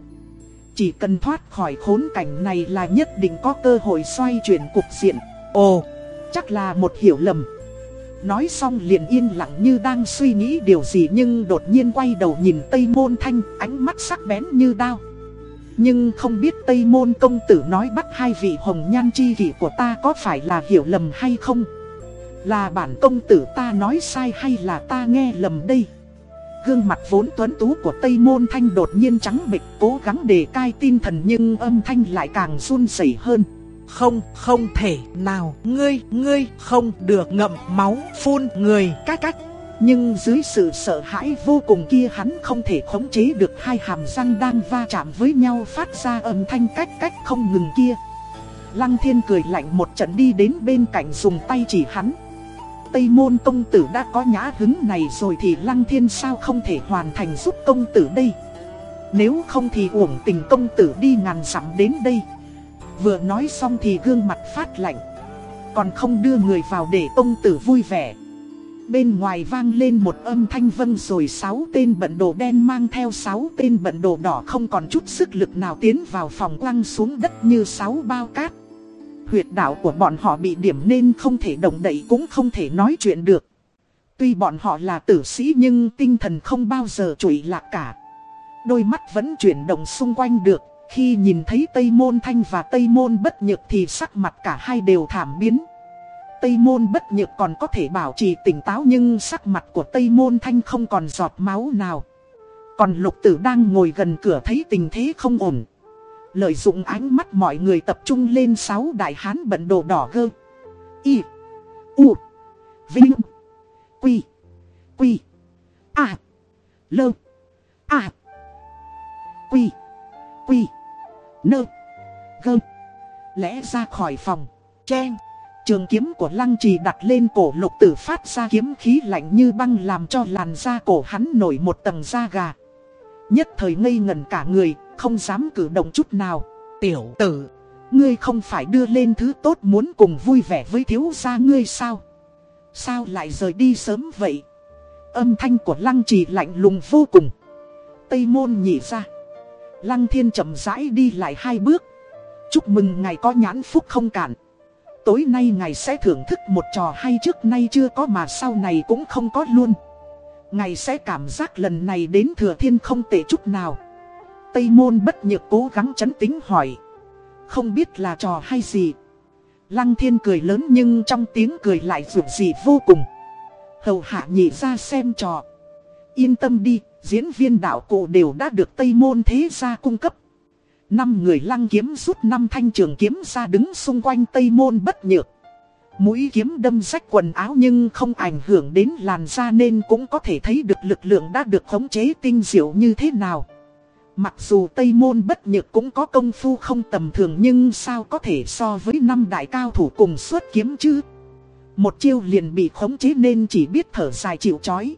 Chỉ cần thoát khỏi khốn cảnh này là nhất định có cơ hội xoay chuyển cục diện. Ồ, chắc là một hiểu lầm. Nói xong liền yên lặng như đang suy nghĩ điều gì nhưng đột nhiên quay đầu nhìn Tây Môn Thanh ánh mắt sắc bén như đao. Nhưng không biết Tây Môn công tử nói bắt hai vị hồng nhan chi kỷ của ta có phải là hiểu lầm hay không? Là bản công tử ta nói sai hay là ta nghe lầm đây? Gương mặt vốn tuấn tú của Tây Môn Thanh đột nhiên trắng bệch cố gắng đề cai tin thần nhưng âm thanh lại càng run rẩy hơn. Không, không thể nào, ngươi, ngươi không được ngậm máu phun người cách cách. Nhưng dưới sự sợ hãi vô cùng kia hắn không thể khống chế được hai hàm răng đang va chạm với nhau phát ra âm thanh cách cách không ngừng kia. Lăng thiên cười lạnh một trận đi đến bên cạnh dùng tay chỉ hắn. Tây Môn công tử đã có nhã hứng này rồi thì Lăng Thiên sao không thể hoàn thành giúp công tử đây Nếu không thì uổng tình công tử đi ngàn dặm đến đây Vừa nói xong thì gương mặt phát lạnh Còn không đưa người vào để công tử vui vẻ Bên ngoài vang lên một âm thanh vân rồi sáu tên bận đồ đen mang theo sáu tên bận đồ đỏ không còn chút sức lực nào tiến vào phòng quăng xuống đất như sáu bao cát huyệt đạo của bọn họ bị điểm nên không thể động đậy cũng không thể nói chuyện được. Tuy bọn họ là tử sĩ nhưng tinh thần không bao giờ trụi lạc cả. Đôi mắt vẫn chuyển động xung quanh được, khi nhìn thấy Tây Môn Thanh và Tây Môn Bất Nhược thì sắc mặt cả hai đều thảm biến. Tây Môn Bất Nhược còn có thể bảo trì tỉnh táo nhưng sắc mặt của Tây Môn Thanh không còn giọt máu nào. Còn lục tử đang ngồi gần cửa thấy tình thế không ổn. Lợi dụng ánh mắt mọi người tập trung lên sáu đại hán bận đồ đỏ gơ. Y. U. Vinh. Quy. Quy. A. Lơ. A. Quy. Quy. Nơ. Gơ. Lẽ ra khỏi phòng. Chen. Trường kiếm của lăng trì đặt lên cổ lục tử phát ra kiếm khí lạnh như băng làm cho làn da cổ hắn nổi một tầng da gà. Nhất thời ngây ngẩn cả người, không dám cử động chút nào. Tiểu tử, ngươi không phải đưa lên thứ tốt muốn cùng vui vẻ với thiếu gia ngươi sao? Sao lại rời đi sớm vậy? Âm thanh của lăng trì lạnh lùng vô cùng. Tây môn nhị ra. Lăng thiên chậm rãi đi lại hai bước. Chúc mừng ngài có nhãn phúc không cản. Tối nay ngài sẽ thưởng thức một trò hay trước nay chưa có mà sau này cũng không có luôn. Ngài sẽ cảm giác lần này đến thừa thiên không tệ chút nào. Tây môn bất nhược cố gắng chấn tính hỏi. Không biết là trò hay gì. Lăng thiên cười lớn nhưng trong tiếng cười lại rụt gì vô cùng. Hầu hạ nhị ra xem trò. Yên tâm đi, diễn viên đạo cụ đều đã được Tây môn thế gia cung cấp. Năm người lăng kiếm rút năm thanh trường kiếm ra đứng xung quanh Tây môn bất nhược. Mũi kiếm đâm rách quần áo nhưng không ảnh hưởng đến làn da nên cũng có thể thấy được lực lượng đã được khống chế tinh diệu như thế nào. Mặc dù Tây Môn bất nhược cũng có công phu không tầm thường nhưng sao có thể so với năm đại cao thủ cùng xuất kiếm chứ? Một chiêu liền bị khống chế nên chỉ biết thở dài chịu chói.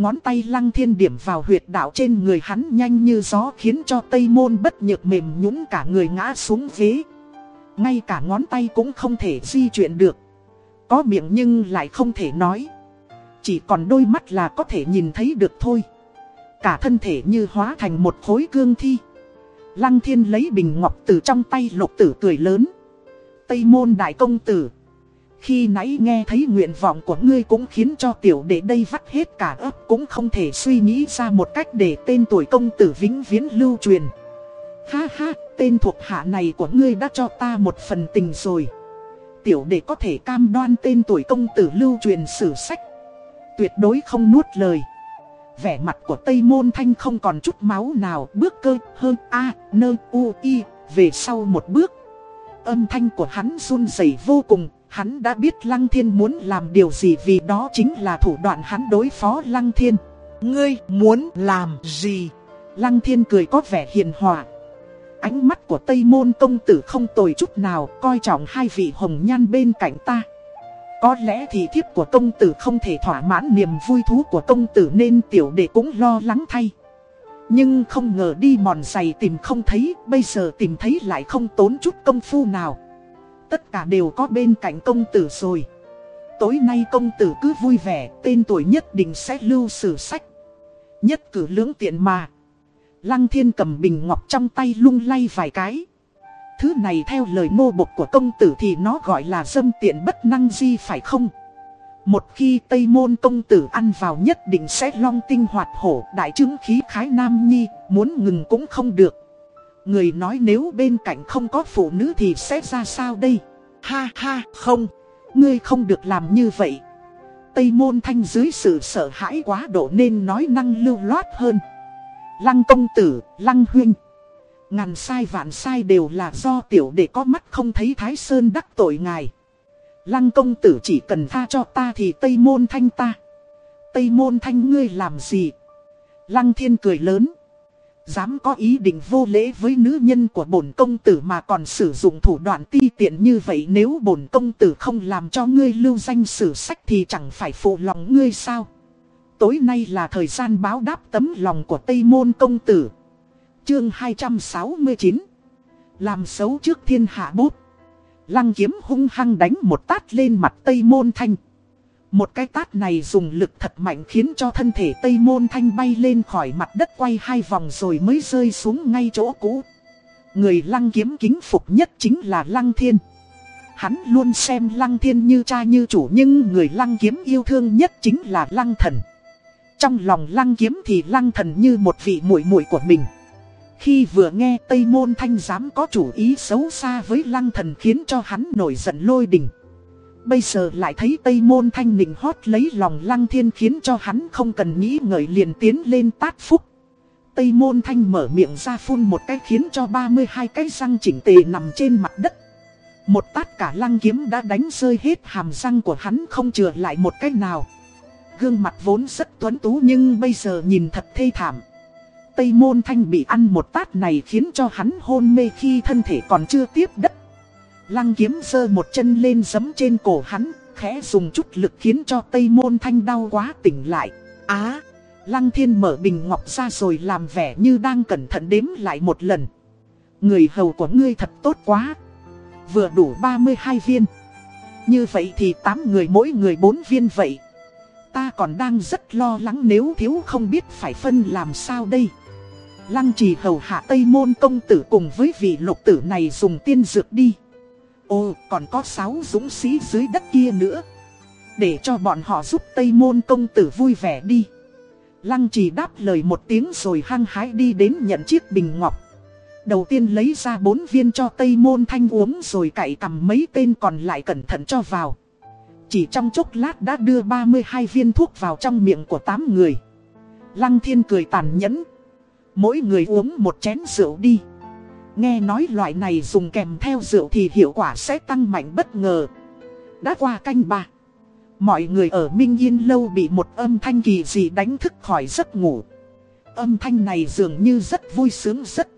Ngón tay lăng thiên điểm vào huyệt đạo trên người hắn nhanh như gió khiến cho tây môn bất nhược mềm nhũn cả người ngã xuống ghế. Ngay cả ngón tay cũng không thể di chuyển được. Có miệng nhưng lại không thể nói. Chỉ còn đôi mắt là có thể nhìn thấy được thôi. Cả thân thể như hóa thành một khối cương thi. Lăng thiên lấy bình ngọc từ trong tay lục tử cười lớn. Tây môn đại công tử. Khi nãy nghe thấy nguyện vọng của ngươi cũng khiến cho tiểu đệ đây vắt hết cả ấp cũng không thể suy nghĩ ra một cách để tên tuổi công tử vĩnh viễn lưu truyền. Ha ha, tên thuộc hạ này của ngươi đã cho ta một phần tình rồi. Tiểu đệ có thể cam đoan tên tuổi công tử lưu truyền sử sách. Tuyệt đối không nuốt lời. Vẻ mặt của Tây Môn Thanh không còn chút máu nào, bước cơ, hơn, a, nơ, u, y, về sau một bước. Âm thanh của hắn run rẩy vô cùng, Hắn đã biết Lăng Thiên muốn làm điều gì vì đó chính là thủ đoạn hắn đối phó Lăng Thiên. Ngươi muốn làm gì? Lăng Thiên cười có vẻ hiền hòa. Ánh mắt của Tây Môn công tử không tồi chút nào, coi trọng hai vị hồng nhan bên cạnh ta. Có lẽ thì thiếp của công tử không thể thỏa mãn niềm vui thú của công tử nên tiểu đệ cũng lo lắng thay. Nhưng không ngờ đi mòn giày tìm không thấy, bây giờ tìm thấy lại không tốn chút công phu nào tất cả đều có bên cạnh công tử rồi. Tối nay công tử cứ vui vẻ, tên tuổi nhất định sẽ lưu sử sách. Nhất cử lưỡng tiện mà. Lăng thiên cầm bình ngọc trong tay lung lay vài cái. Thứ này theo lời mô bộc của công tử thì nó gọi là dâm tiện bất năng di phải không? Một khi Tây Môn công tử ăn vào nhất định sẽ long tinh hoạt hổ đại chứng khí khái nam nhi, muốn ngừng cũng không được. Người nói nếu bên cạnh không có phụ nữ thì sẽ ra sao đây? Ha ha, không, ngươi không được làm như vậy. Tây môn thanh dưới sự sợ hãi quá độ nên nói năng lưu loát hơn. Lăng công tử, lăng huynh. Ngàn sai vạn sai đều là do tiểu đệ có mắt không thấy Thái Sơn đắc tội ngài. Lăng công tử chỉ cần tha cho ta thì Tây môn thanh ta. Tây môn thanh ngươi làm gì? Lăng thiên cười lớn. Dám có ý định vô lễ với nữ nhân của bổn công tử mà còn sử dụng thủ đoạn ti tiện như vậy Nếu bổn công tử không làm cho ngươi lưu danh sử sách thì chẳng phải phụ lòng ngươi sao? Tối nay là thời gian báo đáp tấm lòng của Tây Môn công tử. Chương 269 Làm xấu trước thiên hạ bút. Lăng kiếm hung hăng đánh một tát lên mặt Tây Môn Thanh một cái tát này dùng lực thật mạnh khiến cho thân thể Tây Môn Thanh bay lên khỏi mặt đất quay hai vòng rồi mới rơi xuống ngay chỗ cũ. Người lăng kiếm kính phục nhất chính là lăng thiên. Hắn luôn xem lăng thiên như cha như chủ nhưng người lăng kiếm yêu thương nhất chính là lăng thần. Trong lòng lăng kiếm thì lăng thần như một vị muội muội của mình. Khi vừa nghe Tây Môn Thanh dám có chủ ý xấu xa với lăng thần khiến cho hắn nổi giận lôi đình. Bây giờ lại thấy Tây Môn Thanh Nịnh hót lấy lòng Lăng Thiên khiến cho hắn không cần nghĩ ngợi liền tiến lên tát phúc. Tây Môn Thanh mở miệng ra phun một cái khiến cho 32 cái răng chỉnh tề nằm trên mặt đất. Một tát cả lăng kiếm đã đánh rơi hết hàm răng của hắn không chừa lại một cái nào. Gương mặt vốn rất tuấn tú nhưng bây giờ nhìn thật thê thảm. Tây Môn Thanh bị ăn một tát này khiến cho hắn hôn mê khi thân thể còn chưa tiếp đất. Lăng kiếm sơ một chân lên giấm trên cổ hắn, khẽ dùng chút lực khiến cho Tây Môn Thanh đau quá tỉnh lại. Á, Lăng thiên mở bình ngọc ra rồi làm vẻ như đang cẩn thận đếm lại một lần. Người hầu của ngươi thật tốt quá. Vừa đủ 32 viên. Như vậy thì 8 người mỗi người 4 viên vậy. Ta còn đang rất lo lắng nếu thiếu không biết phải phân làm sao đây. Lăng trì hầu hạ Tây Môn công tử cùng với vị lục tử này dùng tiên dược đi. Ồ, còn có sáu dũng sĩ dưới đất kia nữa. Để cho bọn họ giúp Tây Môn công tử vui vẻ đi. Lăng trì đáp lời một tiếng rồi hăng hái đi đến nhận chiếc bình ngọc. Đầu tiên lấy ra bốn viên cho Tây Môn Thanh uống rồi cậy cầm mấy tên còn lại cẩn thận cho vào. Chỉ trong chốc lát đã đưa 32 viên thuốc vào trong miệng của 8 người. Lăng thiên cười tàn nhẫn. Mỗi người uống một chén rượu đi. Nghe nói loại này dùng kèm theo rượu thì hiệu quả sẽ tăng mạnh bất ngờ. Đã qua canh ba. Mọi người ở Minh Yên Lâu bị một âm thanh kỳ dị đánh thức khỏi giấc ngủ. Âm thanh này dường như rất vui sướng rất.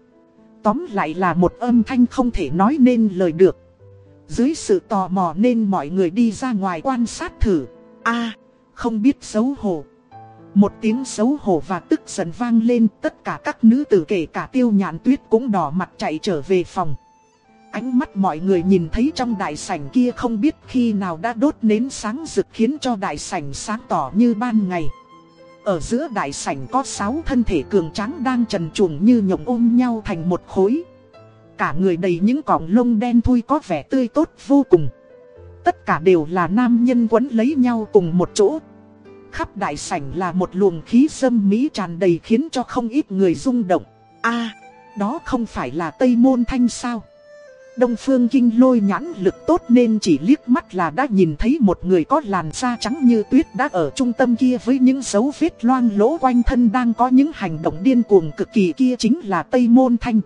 Tóm lại là một âm thanh không thể nói nên lời được. Dưới sự tò mò nên mọi người đi ra ngoài quan sát thử. a, không biết xấu hổ. Một tiếng xấu hổ và tức giận vang lên, tất cả các nữ tử kể cả tiêu nhạn tuyết cũng đỏ mặt chạy trở về phòng. Ánh mắt mọi người nhìn thấy trong đại sảnh kia không biết khi nào đã đốt nến sáng rực khiến cho đại sảnh sáng tỏ như ban ngày. Ở giữa đại sảnh có sáu thân thể cường tráng đang trần truồng như nhộng ôm nhau thành một khối. Cả người đầy những cọng lông đen thui có vẻ tươi tốt vô cùng. Tất cả đều là nam nhân quấn lấy nhau cùng một chỗ. Khắp đại sảnh là một luồng khí dâm mỹ tràn đầy khiến cho không ít người rung động. a đó không phải là Tây Môn Thanh sao? Đông Phương Kinh lôi nhãn lực tốt nên chỉ liếc mắt là đã nhìn thấy một người có làn da trắng như tuyết đã ở trung tâm kia với những dấu vết loang lỗ quanh thân đang có những hành động điên cuồng cực kỳ kia chính là Tây Môn Thanh.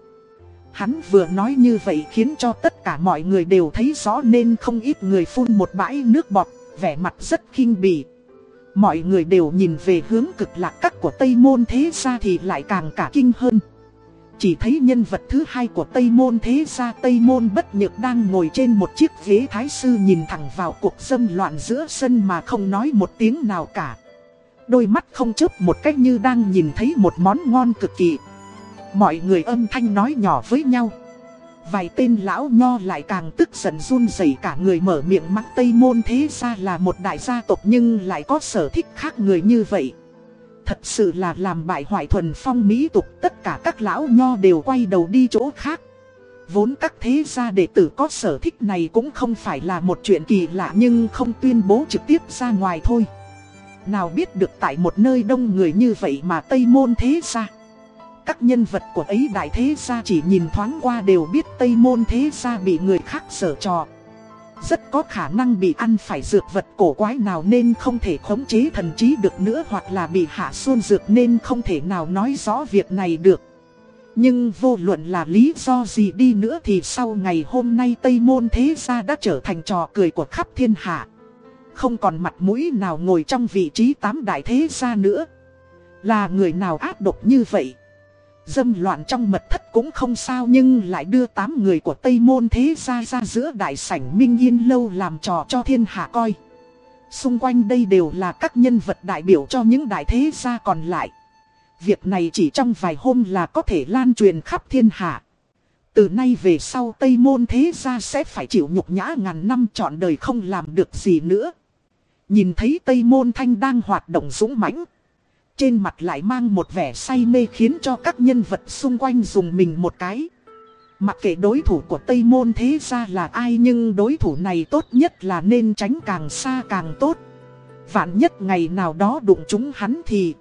Hắn vừa nói như vậy khiến cho tất cả mọi người đều thấy rõ nên không ít người phun một bãi nước bọt, vẻ mặt rất kinh bỉ. Mọi người đều nhìn về hướng cực lạc các của Tây Môn thế gia thì lại càng cả kinh hơn. Chỉ thấy nhân vật thứ hai của Tây Môn thế gia, Tây Môn bất nhược đang ngồi trên một chiếc ghế thái sư nhìn thẳng vào cuộc dâm loạn giữa sân mà không nói một tiếng nào cả. Đôi mắt không chớp một cách như đang nhìn thấy một món ngon cực kỳ. Mọi người âm thanh nói nhỏ với nhau. Vài tên lão nho lại càng tức giận run rẩy cả người mở miệng mắng Tây Môn thế gia là một đại gia tộc nhưng lại có sở thích khác người như vậy. Thật sự là làm bại hoại thuần phong mỹ tục, tất cả các lão nho đều quay đầu đi chỗ khác. Vốn các thế gia đệ tử có sở thích này cũng không phải là một chuyện kỳ lạ nhưng không tuyên bố trực tiếp ra ngoài thôi. Nào biết được tại một nơi đông người như vậy mà Tây Môn thế gia. Các nhân vật của ấy đại thế gia chỉ nhìn thoáng qua đều biết Tây Môn thế gia bị người khác sở trò. Rất có khả năng bị ăn phải dược vật cổ quái nào nên không thể khống chế thần trí được nữa hoặc là bị hạ xuân dược nên không thể nào nói rõ việc này được. Nhưng vô luận là lý do gì đi nữa thì sau ngày hôm nay Tây Môn Thế Gia đã trở thành trò cười của khắp thiên hạ. Không còn mặt mũi nào ngồi trong vị trí tám đại thế gia nữa. Là người nào ác độc như vậy? Dâm loạn trong mật thất cũng không sao nhưng lại đưa tám người của Tây Môn Thế Gia ra giữa đại sảnh Minh Yên Lâu làm trò cho thiên hạ coi. Xung quanh đây đều là các nhân vật đại biểu cho những đại thế gia còn lại. Việc này chỉ trong vài hôm là có thể lan truyền khắp thiên hạ. Từ nay về sau Tây Môn Thế Gia sẽ phải chịu nhục nhã ngàn năm trọn đời không làm được gì nữa. Nhìn thấy Tây Môn Thanh đang hoạt động dũng mãnh trên mặt lại mang một vẻ say mê khiến cho các nhân vật xung quanh dùng mình một cái. Mặc kệ đối thủ của Tây Môn thế ra là ai nhưng đối thủ này tốt nhất là nên tránh càng xa càng tốt. Vạn nhất ngày nào đó đụng chúng hắn thì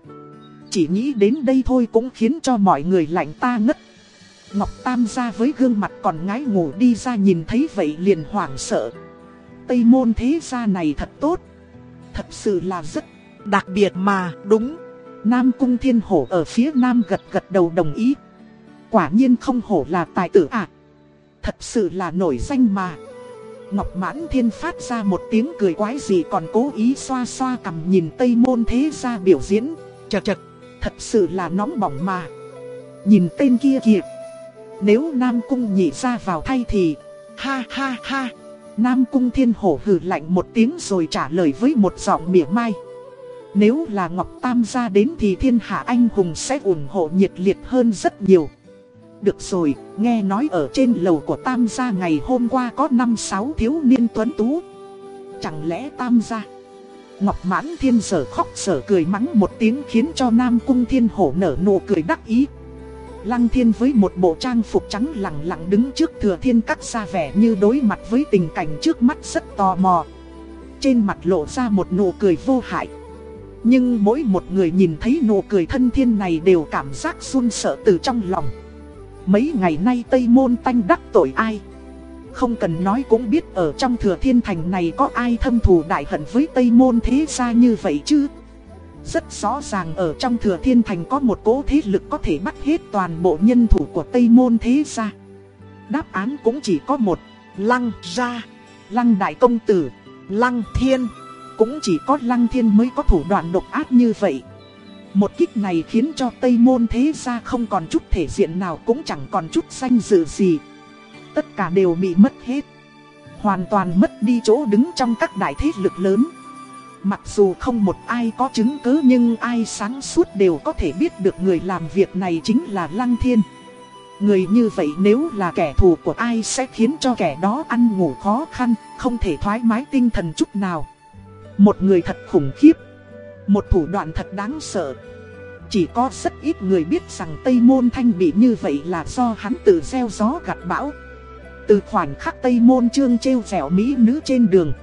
chỉ nghĩ đến đây thôi cũng khiến cho mọi người lạnh ta ngất. Ngọc Tam ra với gương mặt còn ngái ngủ đi ra nhìn thấy vậy liền hoảng sợ. Tây Môn thế gia này thật tốt. Thật sự là rất đặc biệt mà, đúng. Nam Cung Thiên Hổ ở phía Nam gật gật đầu đồng ý. Quả nhiên không hổ là tài tử à. Thật sự là nổi danh mà. Ngọc Mãn Thiên phát ra một tiếng cười quái gì còn cố ý xoa xoa cầm nhìn Tây Môn Thế ra biểu diễn. Chật chật, thật sự là nóng bỏng mà. Nhìn tên kia kìa. Nếu Nam Cung nhị ra vào thay thì... Ha ha ha. Nam Cung Thiên Hổ hừ lạnh một tiếng rồi trả lời với một giọng mỉa mai. Nếu là Ngọc Tam gia đến thì thiên hạ anh hùng sẽ ủng hộ nhiệt liệt hơn rất nhiều. Được rồi, nghe nói ở trên lầu của Tam gia ngày hôm qua có 5-6 thiếu niên tuấn tú. Chẳng lẽ Tam gia? Ngọc Mãn Thiên sở khóc sở cười mắng một tiếng khiến cho Nam Cung Thiên Hổ nở nụ cười đắc ý. Lăng Thiên với một bộ trang phục trắng lặng lặng đứng trước thừa thiên cắt ra vẻ như đối mặt với tình cảnh trước mắt rất tò mò. Trên mặt lộ ra một nụ cười vô hại. Nhưng mỗi một người nhìn thấy nụ cười thân thiên này đều cảm giác run sợ từ trong lòng. Mấy ngày nay Tây Môn Tanh đắc tội ai? Không cần nói cũng biết ở trong thừa thiên thành này có ai thâm thù đại hận với Tây Môn thế ra như vậy chứ? Rất rõ ràng ở trong thừa thiên thành có một cố thế lực có thể bắt hết toàn bộ nhân thủ của Tây Môn thế ra Đáp án cũng chỉ có một. Lăng gia, Lăng đại công tử, Lăng thiên cũng chỉ có Lăng Thiên mới có thủ đoạn độc ác như vậy. Một kích này khiến cho Tây Môn thế gia không còn chút thể diện nào cũng chẳng còn chút danh dự gì. Tất cả đều bị mất hết. hoàn toàn mất đi chỗ đứng trong các đại thế lực lớn. Mặc dù không một ai có chứng cứ nhưng ai sáng suốt đều có thể biết được người làm việc này chính là Lăng Thiên. Người như vậy nếu là kẻ thù của ai sẽ khiến cho kẻ đó ăn ngủ khó khăn, không thể thoải mái tinh thần chút nào. Một người thật khủng khiếp, một thủ đoạn thật đáng sợ. Chỉ có rất ít người biết rằng Tây Môn Thanh bị như vậy là do hắn tự gieo gió gặt bão. Từ khoảnh khắc Tây Môn Trương trêu dẻo mỹ nữ trên đường.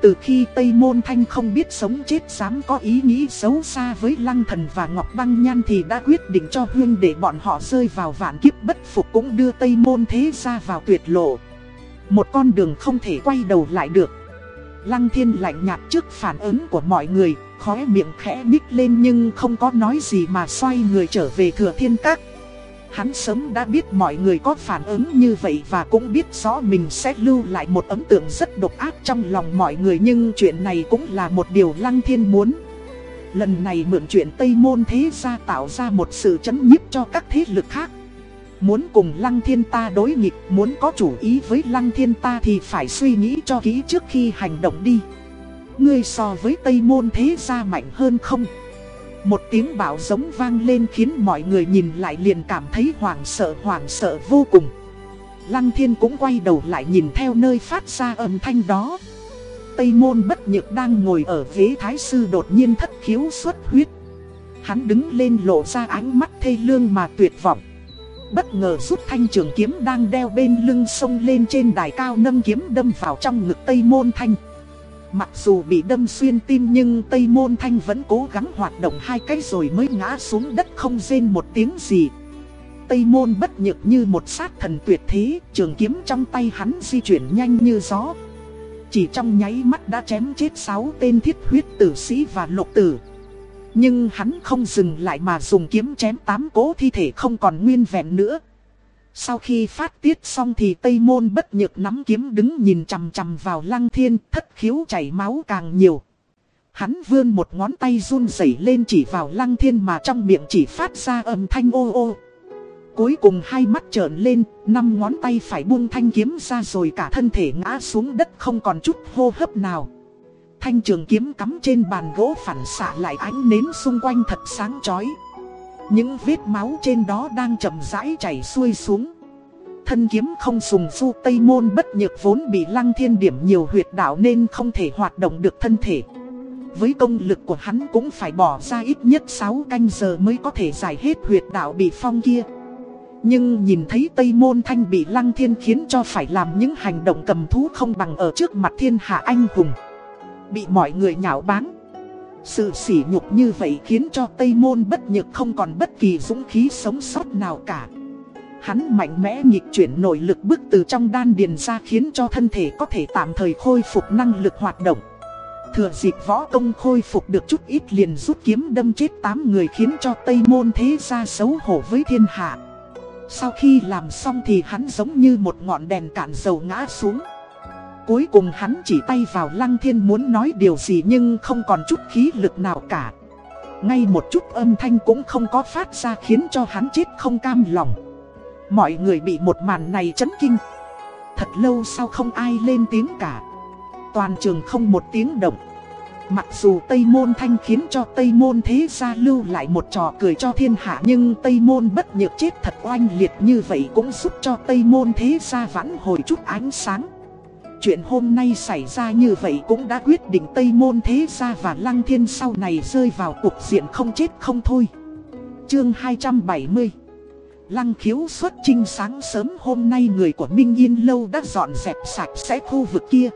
Từ khi Tây Môn Thanh không biết sống chết dám có ý nghĩ xấu xa với Lăng Thần và Ngọc Băng Nhan thì đã quyết định cho Huyên để bọn họ rơi vào vạn kiếp bất phục cũng đưa Tây Môn thế ra vào tuyệt lộ. Một con đường không thể quay đầu lại được. Lăng Thiên lạnh nhạt trước phản ứng của mọi người, khóe miệng khẽ nhích lên nhưng không có nói gì mà xoay người trở về thừa thiên các. Hắn sớm đã biết mọi người có phản ứng như vậy và cũng biết rõ mình sẽ lưu lại một ấn tượng rất độc ác trong lòng mọi người nhưng chuyện này cũng là một điều Lăng Thiên muốn. Lần này mượn chuyện Tây Môn Thế Gia tạo ra một sự chấn nhiếp cho các thế lực khác. Muốn cùng Lăng Thiên ta đối nghịch, muốn có chủ ý với Lăng Thiên ta thì phải suy nghĩ cho kỹ trước khi hành động đi. Ngươi so với Tây Môn Thế Gia mạnh hơn không? Một tiếng bảo giống vang lên khiến mọi người nhìn lại liền cảm thấy hoảng sợ hoảng sợ vô cùng. Lăng thiên cũng quay đầu lại nhìn theo nơi phát ra âm thanh đó. Tây môn bất nhược đang ngồi ở ghế thái sư đột nhiên thất khiếu xuất huyết. Hắn đứng lên lộ ra ánh mắt thê lương mà tuyệt vọng. Bất ngờ rút thanh trường kiếm đang đeo bên lưng sông lên trên đài cao nâng kiếm đâm vào trong ngực Tây môn thanh. Mặc dù bị đâm xuyên tim nhưng Tây Môn Thanh vẫn cố gắng hoạt động hai cái rồi mới ngã xuống đất không rên một tiếng gì. Tây Môn bất nhược như một sát thần tuyệt thế, trường kiếm trong tay hắn di chuyển nhanh như gió. Chỉ trong nháy mắt đã chém chết 6 tên thiết huyết tử sĩ và lục tử. Nhưng hắn không dừng lại mà dùng kiếm chém tám cố thi thể không còn nguyên vẹn nữa. Sau khi phát tiết xong thì Tây Môn bất nhược nắm kiếm đứng nhìn chằm chằm vào lăng thiên thất khiếu chảy máu càng nhiều. Hắn vươn một ngón tay run rẩy lên chỉ vào lăng thiên mà trong miệng chỉ phát ra âm thanh ô ô. Cuối cùng hai mắt trợn lên, năm ngón tay phải buông thanh kiếm ra rồi cả thân thể ngã xuống đất không còn chút hô hấp nào. Thanh trường kiếm cắm trên bàn gỗ phản xạ lại ánh nến xung quanh thật sáng chói. Những vết máu trên đó đang chậm rãi chảy xuôi xuống. Thân kiếm không sùng su Tây Môn bất nhược vốn bị lăng thiên điểm nhiều huyệt đạo nên không thể hoạt động được thân thể. Với công lực của hắn cũng phải bỏ ra ít nhất 6 canh giờ mới có thể giải hết huyệt đạo bị phong kia. Nhưng nhìn thấy Tây Môn Thanh bị lăng thiên khiến cho phải làm những hành động cầm thú không bằng ở trước mặt thiên hạ anh hùng. Bị mọi người nhạo báng sự sỉ nhục như vậy khiến cho Tây Môn bất nhược không còn bất kỳ dũng khí sống sót nào cả. Hắn mạnh mẽ nghịch chuyển nội lực bước từ trong đan điền ra khiến cho thân thể có thể tạm thời khôi phục năng lực hoạt động. Thừa dịp võ công khôi phục được chút ít liền rút kiếm đâm chết 8 người khiến cho Tây Môn thế ra xấu hổ với thiên hạ. Sau khi làm xong thì hắn giống như một ngọn đèn cạn dầu ngã xuống. Cuối cùng hắn chỉ tay vào lăng thiên muốn nói điều gì nhưng không còn chút khí lực nào cả. Ngay một chút âm thanh cũng không có phát ra khiến cho hắn chết không cam lòng. Mọi người bị một màn này chấn kinh. Thật lâu sau không ai lên tiếng cả. Toàn trường không một tiếng động. Mặc dù Tây Môn Thanh khiến cho Tây Môn thế gia lưu lại một trò cười cho thiên hạ Nhưng Tây Môn bất nhược chết thật oanh liệt như vậy cũng giúp cho Tây Môn thế gia vãn hồi chút ánh sáng Chuyện hôm nay xảy ra như vậy cũng đã quyết định Tây Môn Thế Gia và Lăng Thiên sau này rơi vào cuộc diện không chết không thôi. Chương 270 Lăng khiếu xuất trinh sáng sớm hôm nay người của Minh Yên Lâu đã dọn dẹp sạch sẽ khu vực kia.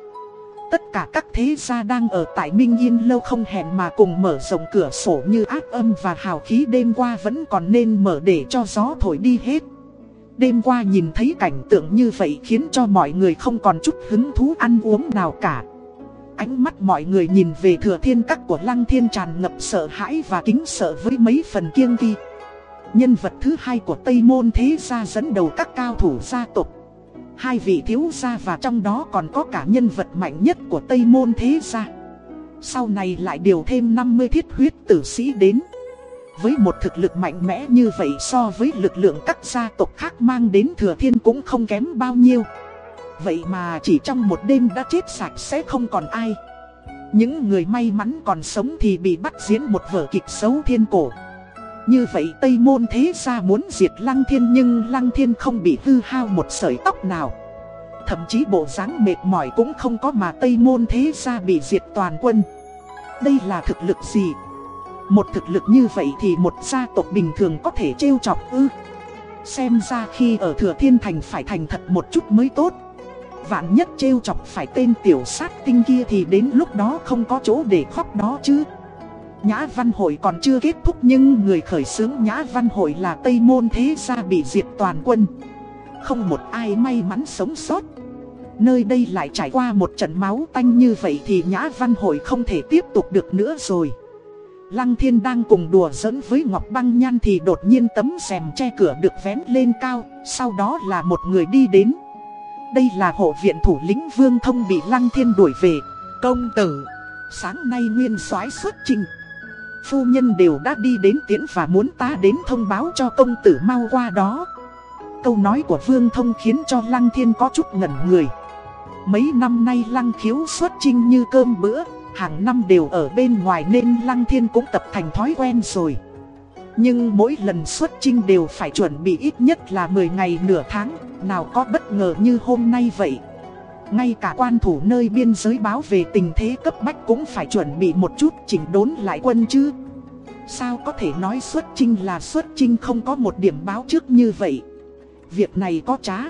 Tất cả các thế gia đang ở tại Minh Yên Lâu không hẹn mà cùng mở rộng cửa sổ như ác âm và hào khí đêm qua vẫn còn nên mở để cho gió thổi đi hết. Đêm qua nhìn thấy cảnh tượng như vậy khiến cho mọi người không còn chút hứng thú ăn uống nào cả. Ánh mắt mọi người nhìn về thừa thiên các của lăng thiên tràn ngập sợ hãi và kính sợ với mấy phần kiêng kỳ. Nhân vật thứ hai của Tây Môn Thế Gia dẫn đầu các cao thủ gia tộc. Hai vị thiếu gia và trong đó còn có cả nhân vật mạnh nhất của Tây Môn Thế Gia. Sau này lại điều thêm 50 thiết huyết tử sĩ đến. Với một thực lực mạnh mẽ như vậy so với lực lượng các gia tộc khác mang đến thừa thiên cũng không kém bao nhiêu. Vậy mà chỉ trong một đêm đã chết sạch sẽ không còn ai. Những người may mắn còn sống thì bị bắt diễn một vở kịch xấu thiên cổ. Như vậy Tây Môn thế ra muốn diệt Lăng Thiên nhưng Lăng Thiên không bị hư hao một sợi tóc nào. Thậm chí bộ dáng mệt mỏi cũng không có mà Tây Môn thế ra bị diệt toàn quân. Đây là thực lực gì? Một thực lực như vậy thì một gia tộc bình thường có thể trêu chọc ư? Xem ra khi ở Thừa Thiên Thành phải thành thật một chút mới tốt. Vạn nhất trêu chọc phải tên tiểu sát tinh kia thì đến lúc đó không có chỗ để khóc đó chứ. Nhã văn hội còn chưa kết thúc nhưng người khởi xướng nhã văn hội là Tây Môn Thế Gia bị diệt toàn quân. Không một ai may mắn sống sót. Nơi đây lại trải qua một trận máu tanh như vậy thì nhã văn hội không thể tiếp tục được nữa rồi. Lăng thiên đang cùng đùa giỡn với Ngọc Băng Nhan thì đột nhiên tấm rèm che cửa được vén lên cao, sau đó là một người đi đến. Đây là hộ viện thủ lĩnh Vương Thông bị Lăng thiên đuổi về. Công tử, sáng nay nguyên soái xuất trình. Phu nhân đều đã đi đến tiễn và muốn ta đến thông báo cho công tử mau qua đó. Câu nói của Vương Thông khiến cho Lăng thiên có chút ngẩn người. Mấy năm nay Lăng khiếu xuất trinh như cơm bữa hàng năm đều ở bên ngoài nên Lăng Thiên cũng tập thành thói quen rồi. Nhưng mỗi lần xuất chinh đều phải chuẩn bị ít nhất là 10 ngày nửa tháng, nào có bất ngờ như hôm nay vậy. Ngay cả quan thủ nơi biên giới báo về tình thế cấp bách cũng phải chuẩn bị một chút chỉnh đốn lại quân chứ. Sao có thể nói xuất chinh là xuất chinh không có một điểm báo trước như vậy? Việc này có trá.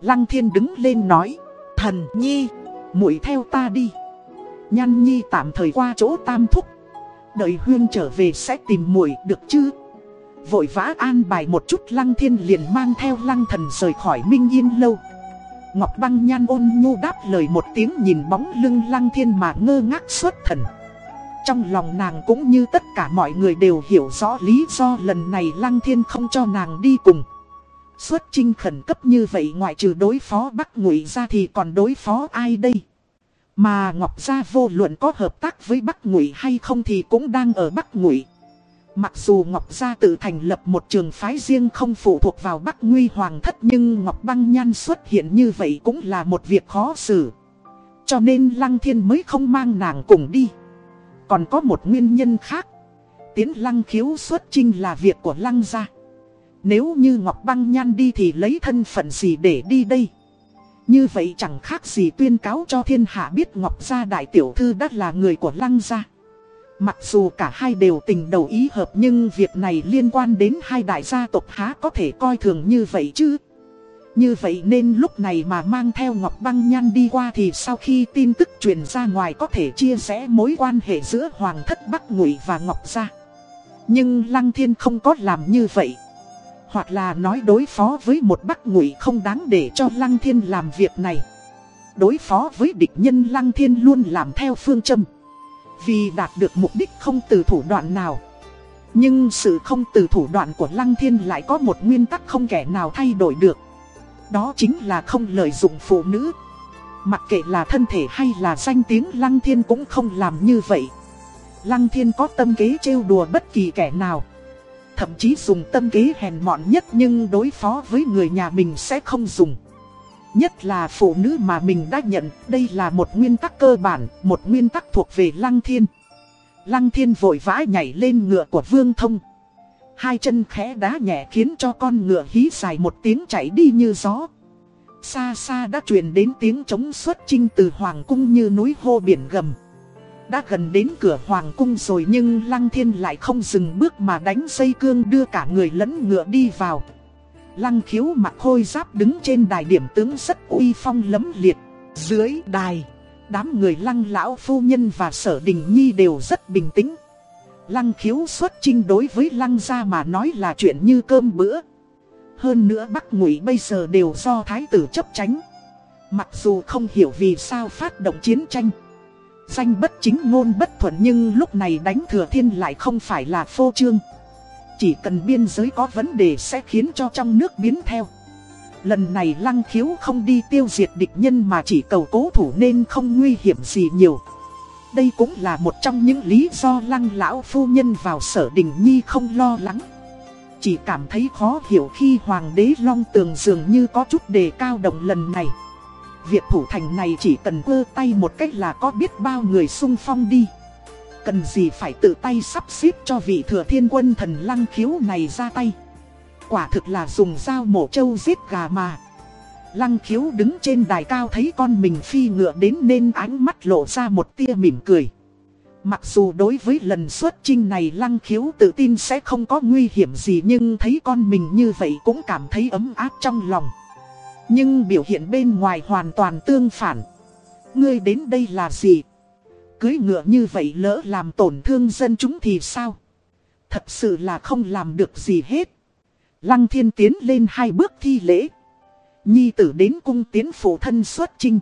Lăng thiên đứng lên nói, thần nhi, muội theo ta đi. Nhan Nhi tạm thời qua chỗ tam thúc. Đợi Huyên trở về sẽ tìm muội, được chứ? Vội vã an bài một chút Lăng Thiên liền mang theo Lăng Thần rời khỏi Minh Yên lâu. Ngọc Băng Nhan ôn nhu đáp lời một tiếng nhìn bóng lưng Lăng Thiên mà ngơ ngác xuất thần. Trong lòng nàng cũng như tất cả mọi người đều hiểu rõ lý do lần này Lăng Thiên không cho nàng đi cùng. Xuất trinh khẩn cấp như vậy ngoại trừ đối phó Bắc Ngụy ra thì còn đối phó ai đây? Mà Ngọc Gia vô luận có hợp tác với Bắc Ngụy hay không thì cũng đang ở Bắc Ngụy. Mặc dù Ngọc Gia tự thành lập một trường phái riêng không phụ thuộc vào Bắc Nguy Hoàng thất nhưng Ngọc Băng Nhan xuất hiện như vậy cũng là một việc khó xử. Cho nên Lăng Thiên mới không mang nàng cùng đi. Còn có một nguyên nhân khác. Tiến Lăng khiếu xuất trinh là việc của Lăng Gia. Nếu như Ngọc Băng Nhan đi thì lấy thân phận gì để đi đây? Như vậy chẳng khác gì tuyên cáo cho thiên hạ biết Ngọc Gia Đại Tiểu Thư đã là người của Lăng Gia. Mặc dù cả hai đều tình đầu ý hợp nhưng việc này liên quan đến hai đại gia tộc há có thể coi thường như vậy chứ. Như vậy nên lúc này mà mang theo Ngọc Băng Nhan đi qua thì sau khi tin tức truyền ra ngoài có thể chia sẻ mối quan hệ giữa Hoàng thất Bắc Ngụy và Ngọc Gia. Nhưng Lăng Thiên không có làm như vậy. Hoặc là nói đối phó với một bắc ngụy không đáng để cho Lăng Thiên làm việc này. Đối phó với địch nhân Lăng Thiên luôn làm theo phương châm. Vì đạt được mục đích không từ thủ đoạn nào. Nhưng sự không từ thủ đoạn của Lăng Thiên lại có một nguyên tắc không kẻ nào thay đổi được. Đó chính là không lợi dụng phụ nữ. Mặc kệ là thân thể hay là danh tiếng Lăng Thiên cũng không làm như vậy. Lăng Thiên có tâm kế trêu đùa bất kỳ kẻ nào. Thậm chí dùng tâm kế hèn mọn nhất nhưng đối phó với người nhà mình sẽ không dùng. Nhất là phụ nữ mà mình đã nhận, đây là một nguyên tắc cơ bản, một nguyên tắc thuộc về Lăng Thiên. Lăng Thiên vội vã nhảy lên ngựa của Vương Thông. Hai chân khẽ đá nhẹ khiến cho con ngựa hí dài một tiếng chạy đi như gió. Xa xa đã truyền đến tiếng trống xuất chinh từ Hoàng cung như núi hô biển gầm. Đã gần đến cửa hoàng cung rồi nhưng Lăng Thiên lại không dừng bước mà đánh dây cương đưa cả người lẫn ngựa đi vào. Lăng khiếu mặc khôi giáp đứng trên đài điểm tướng rất uy phong lấm liệt. Dưới đài, đám người lăng lão phu nhân và sở đình nhi đều rất bình tĩnh. Lăng khiếu xuất trinh đối với lăng gia mà nói là chuyện như cơm bữa. Hơn nữa Bắc Ngụy bây giờ đều do thái tử chấp tránh. Mặc dù không hiểu vì sao phát động chiến tranh. Danh bất chính ngôn bất thuận nhưng lúc này đánh thừa thiên lại không phải là phô trương. Chỉ cần biên giới có vấn đề sẽ khiến cho trong nước biến theo. Lần này lăng khiếu không đi tiêu diệt địch nhân mà chỉ cầu cố thủ nên không nguy hiểm gì nhiều. Đây cũng là một trong những lý do lăng lão phu nhân vào sở đình nhi không lo lắng. Chỉ cảm thấy khó hiểu khi hoàng đế long tường dường như có chút đề cao động lần này. Việc thủ thành này chỉ cần vơ tay một cách là có biết bao người xung phong đi. Cần gì phải tự tay sắp xếp cho vị thừa thiên quân thần lăng khiếu này ra tay. Quả thực là dùng dao mổ trâu giết gà mà. Lăng khiếu đứng trên đài cao thấy con mình phi ngựa đến nên ánh mắt lộ ra một tia mỉm cười. Mặc dù đối với lần xuất chinh này lăng khiếu tự tin sẽ không có nguy hiểm gì nhưng thấy con mình như vậy cũng cảm thấy ấm áp trong lòng. Nhưng biểu hiện bên ngoài hoàn toàn tương phản. Ngươi đến đây là gì? Cưới ngựa như vậy lỡ làm tổn thương dân chúng thì sao? Thật sự là không làm được gì hết. Lăng thiên tiến lên hai bước thi lễ. Nhi tử đến cung tiến phụ thân xuất trinh.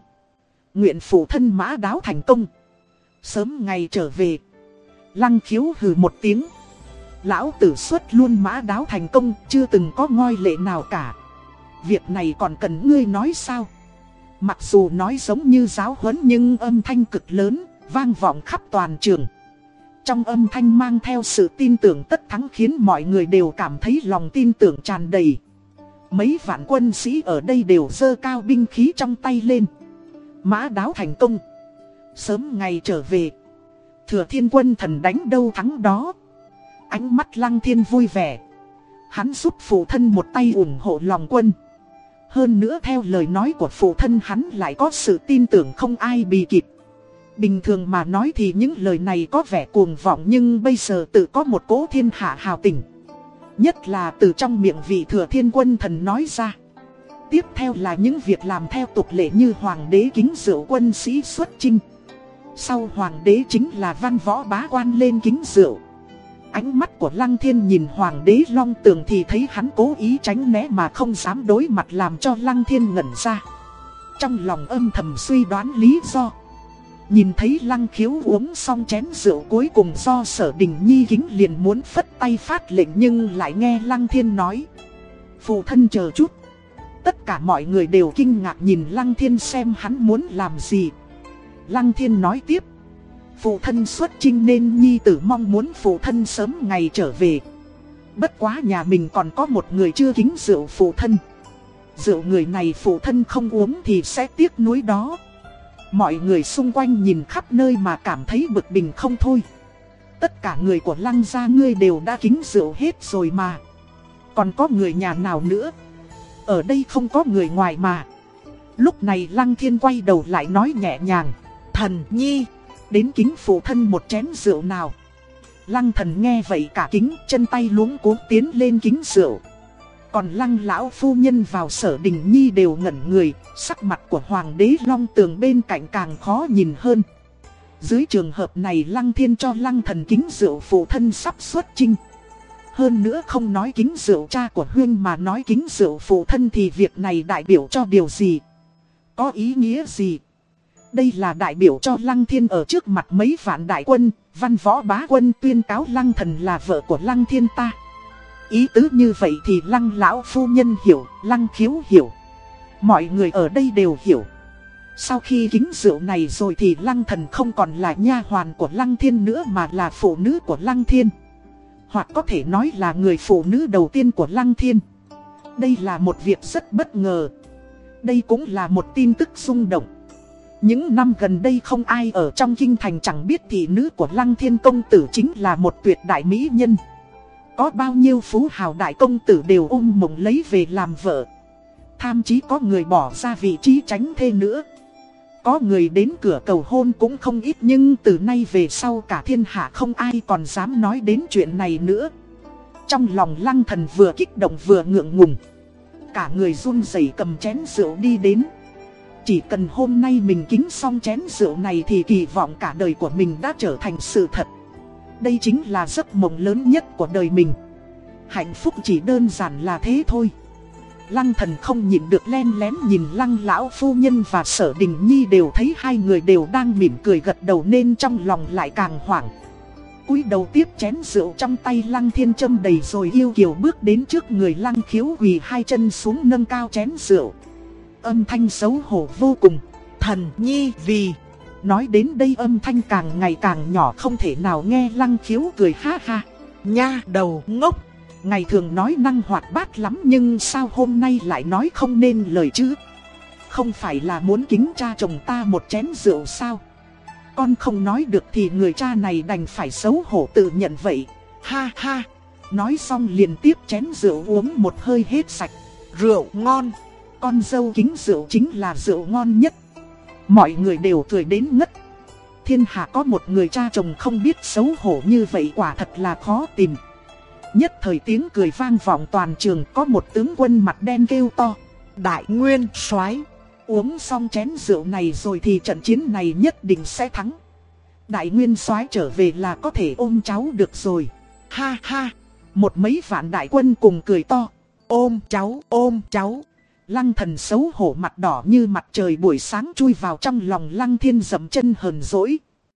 Nguyện phụ thân mã đáo thành công. Sớm ngày trở về. Lăng khiếu hừ một tiếng. Lão tử xuất luôn mã đáo thành công, chưa từng có ngôi lệ nào cả. Việc này còn cần ngươi nói sao? Mặc dù nói giống như giáo huấn nhưng âm thanh cực lớn, vang vọng khắp toàn trường. Trong âm thanh mang theo sự tin tưởng tất thắng khiến mọi người đều cảm thấy lòng tin tưởng tràn đầy. Mấy vạn quân sĩ ở đây đều dơ cao binh khí trong tay lên. Mã đáo thành công. Sớm ngày trở về Thừa thiên quân thần đánh đâu thắng đó Ánh mắt lăng thiên vui vẻ Hắn giúp phụ thân một tay ủng hộ lòng quân hơn nữa theo lời nói của phụ thân hắn lại có sự tin tưởng không ai bị kịp. Bình thường mà nói thì những lời này có vẻ cuồng vọng nhưng bây giờ tự có một cố thiên hạ hào tình. Nhất là từ trong miệng vị thừa thiên quân thần nói ra. Tiếp theo là những việc làm theo tục lệ như hoàng đế kính rượu quân sĩ xuất chinh. Sau hoàng đế chính là văn võ bá quan lên kính rượu. Ánh mắt của lăng thiên nhìn hoàng đế long tường thì thấy hắn cố ý tránh né mà không dám đối mặt làm cho lăng thiên ngẩn ra. Trong lòng âm thầm suy đoán lý do. Nhìn thấy lăng khiếu uống xong chén rượu cuối cùng do sở đình nhi kính liền muốn phất tay phát lệnh nhưng lại nghe lăng thiên nói. Phụ thân chờ chút. Tất cả mọi người đều kinh ngạc nhìn lăng thiên xem hắn muốn làm gì. Lăng thiên nói tiếp. Phụ thân xuất chinh nên nhi tử mong muốn phụ thân sớm ngày trở về. Bất quá nhà mình còn có một người chưa kính rượu phụ thân. Rượu người này phụ thân không uống thì sẽ tiếc nuối đó. Mọi người xung quanh nhìn khắp nơi mà cảm thấy bực bình không thôi. Tất cả người của lăng gia ngươi đều đã kính rượu hết rồi mà. Còn có người nhà nào nữa? Ở đây không có người ngoài mà. Lúc này lăng thiên quay đầu lại nói nhẹ nhàng. Thần nhi, đến kính phụ thân một chén rượu nào. Lăng thần nghe vậy cả kính, chân tay luống cuống tiến lên kính rượu. Còn lăng lão phu nhân vào sở đình nhi đều ngẩn người, sắc mặt của hoàng đế long tường bên cạnh càng khó nhìn hơn. Dưới trường hợp này lăng thiên cho lăng thần kính rượu phụ thân sắp xuất chinh. Hơn nữa không nói kính rượu cha của Huyên mà nói kính rượu phụ thân thì việc này đại biểu cho điều gì? Có ý nghĩa gì? Đây là đại biểu cho Lăng Thiên ở trước mặt mấy vạn đại quân, văn võ bá quân tuyên cáo Lăng Thần là vợ của Lăng Thiên ta. Ý tứ như vậy thì Lăng Lão Phu Nhân hiểu, Lăng Khiếu hiểu. Mọi người ở đây đều hiểu. Sau khi kính rượu này rồi thì Lăng Thần không còn là nha hoàn của Lăng Thiên nữa mà là phụ nữ của Lăng Thiên. Hoặc có thể nói là người phụ nữ đầu tiên của Lăng Thiên. Đây là một việc rất bất ngờ. Đây cũng là một tin tức xung động. Những năm gần đây không ai ở trong kinh thành chẳng biết thị nữ của Lăng Thiên Công Tử chính là một tuyệt đại mỹ nhân. Có bao nhiêu phú hào đại công tử đều ôm mộng lấy về làm vợ. Tham chí có người bỏ ra vị trí tránh thê nữa. Có người đến cửa cầu hôn cũng không ít nhưng từ nay về sau cả thiên hạ không ai còn dám nói đến chuyện này nữa. Trong lòng lăng thần vừa kích động vừa ngượng ngùng. Cả người run rẩy cầm chén rượu đi đến. Chỉ cần hôm nay mình kính xong chén rượu này thì kỳ vọng cả đời của mình đã trở thành sự thật. Đây chính là giấc mộng lớn nhất của đời mình. Hạnh phúc chỉ đơn giản là thế thôi. Lăng thần không nhìn được len lén nhìn lăng lão phu nhân và sở đình nhi đều thấy hai người đều đang mỉm cười gật đầu nên trong lòng lại càng hoảng. cúi đầu tiếp chén rượu trong tay lăng thiên châm đầy rồi yêu kiều bước đến trước người lăng khiếu quỳ hai chân xuống nâng cao chén rượu âm thanh xấu hổ vô cùng. Thần nhi vì... Nói đến đây âm thanh càng ngày càng nhỏ, không thể nào nghe lăng khiếu cười ha ha. Nha đầu ngốc. Ngày thường nói năng hoạt bát lắm nhưng sao hôm nay lại nói không nên lời chứ. không phải là muốn kính cha chồng ta một chén rượu sao? Con không nói được thì người cha này đành phải xấu hổ tự nhận vậy. Ha ha! Nói xong liền tiếp chén rượu uống một hơi hết sạch. Rượu ngon! Con dâu kính rượu chính là rượu ngon nhất. Mọi người đều cười đến ngất. Thiên hạ có một người cha chồng không biết xấu hổ như vậy quả thật là khó tìm. Nhất thời tiếng cười vang vọng toàn trường có một tướng quân mặt đen kêu to. Đại Nguyên soái Uống xong chén rượu này rồi thì trận chiến này nhất định sẽ thắng. Đại Nguyên soái trở về là có thể ôm cháu được rồi. Ha ha! Một mấy vạn đại quân cùng cười to. Ôm cháu, ôm cháu. Lăng thần xấu hổ mặt đỏ như mặt trời buổi sáng chui vào trong lòng lăng thiên dầm chân hờn dỗi.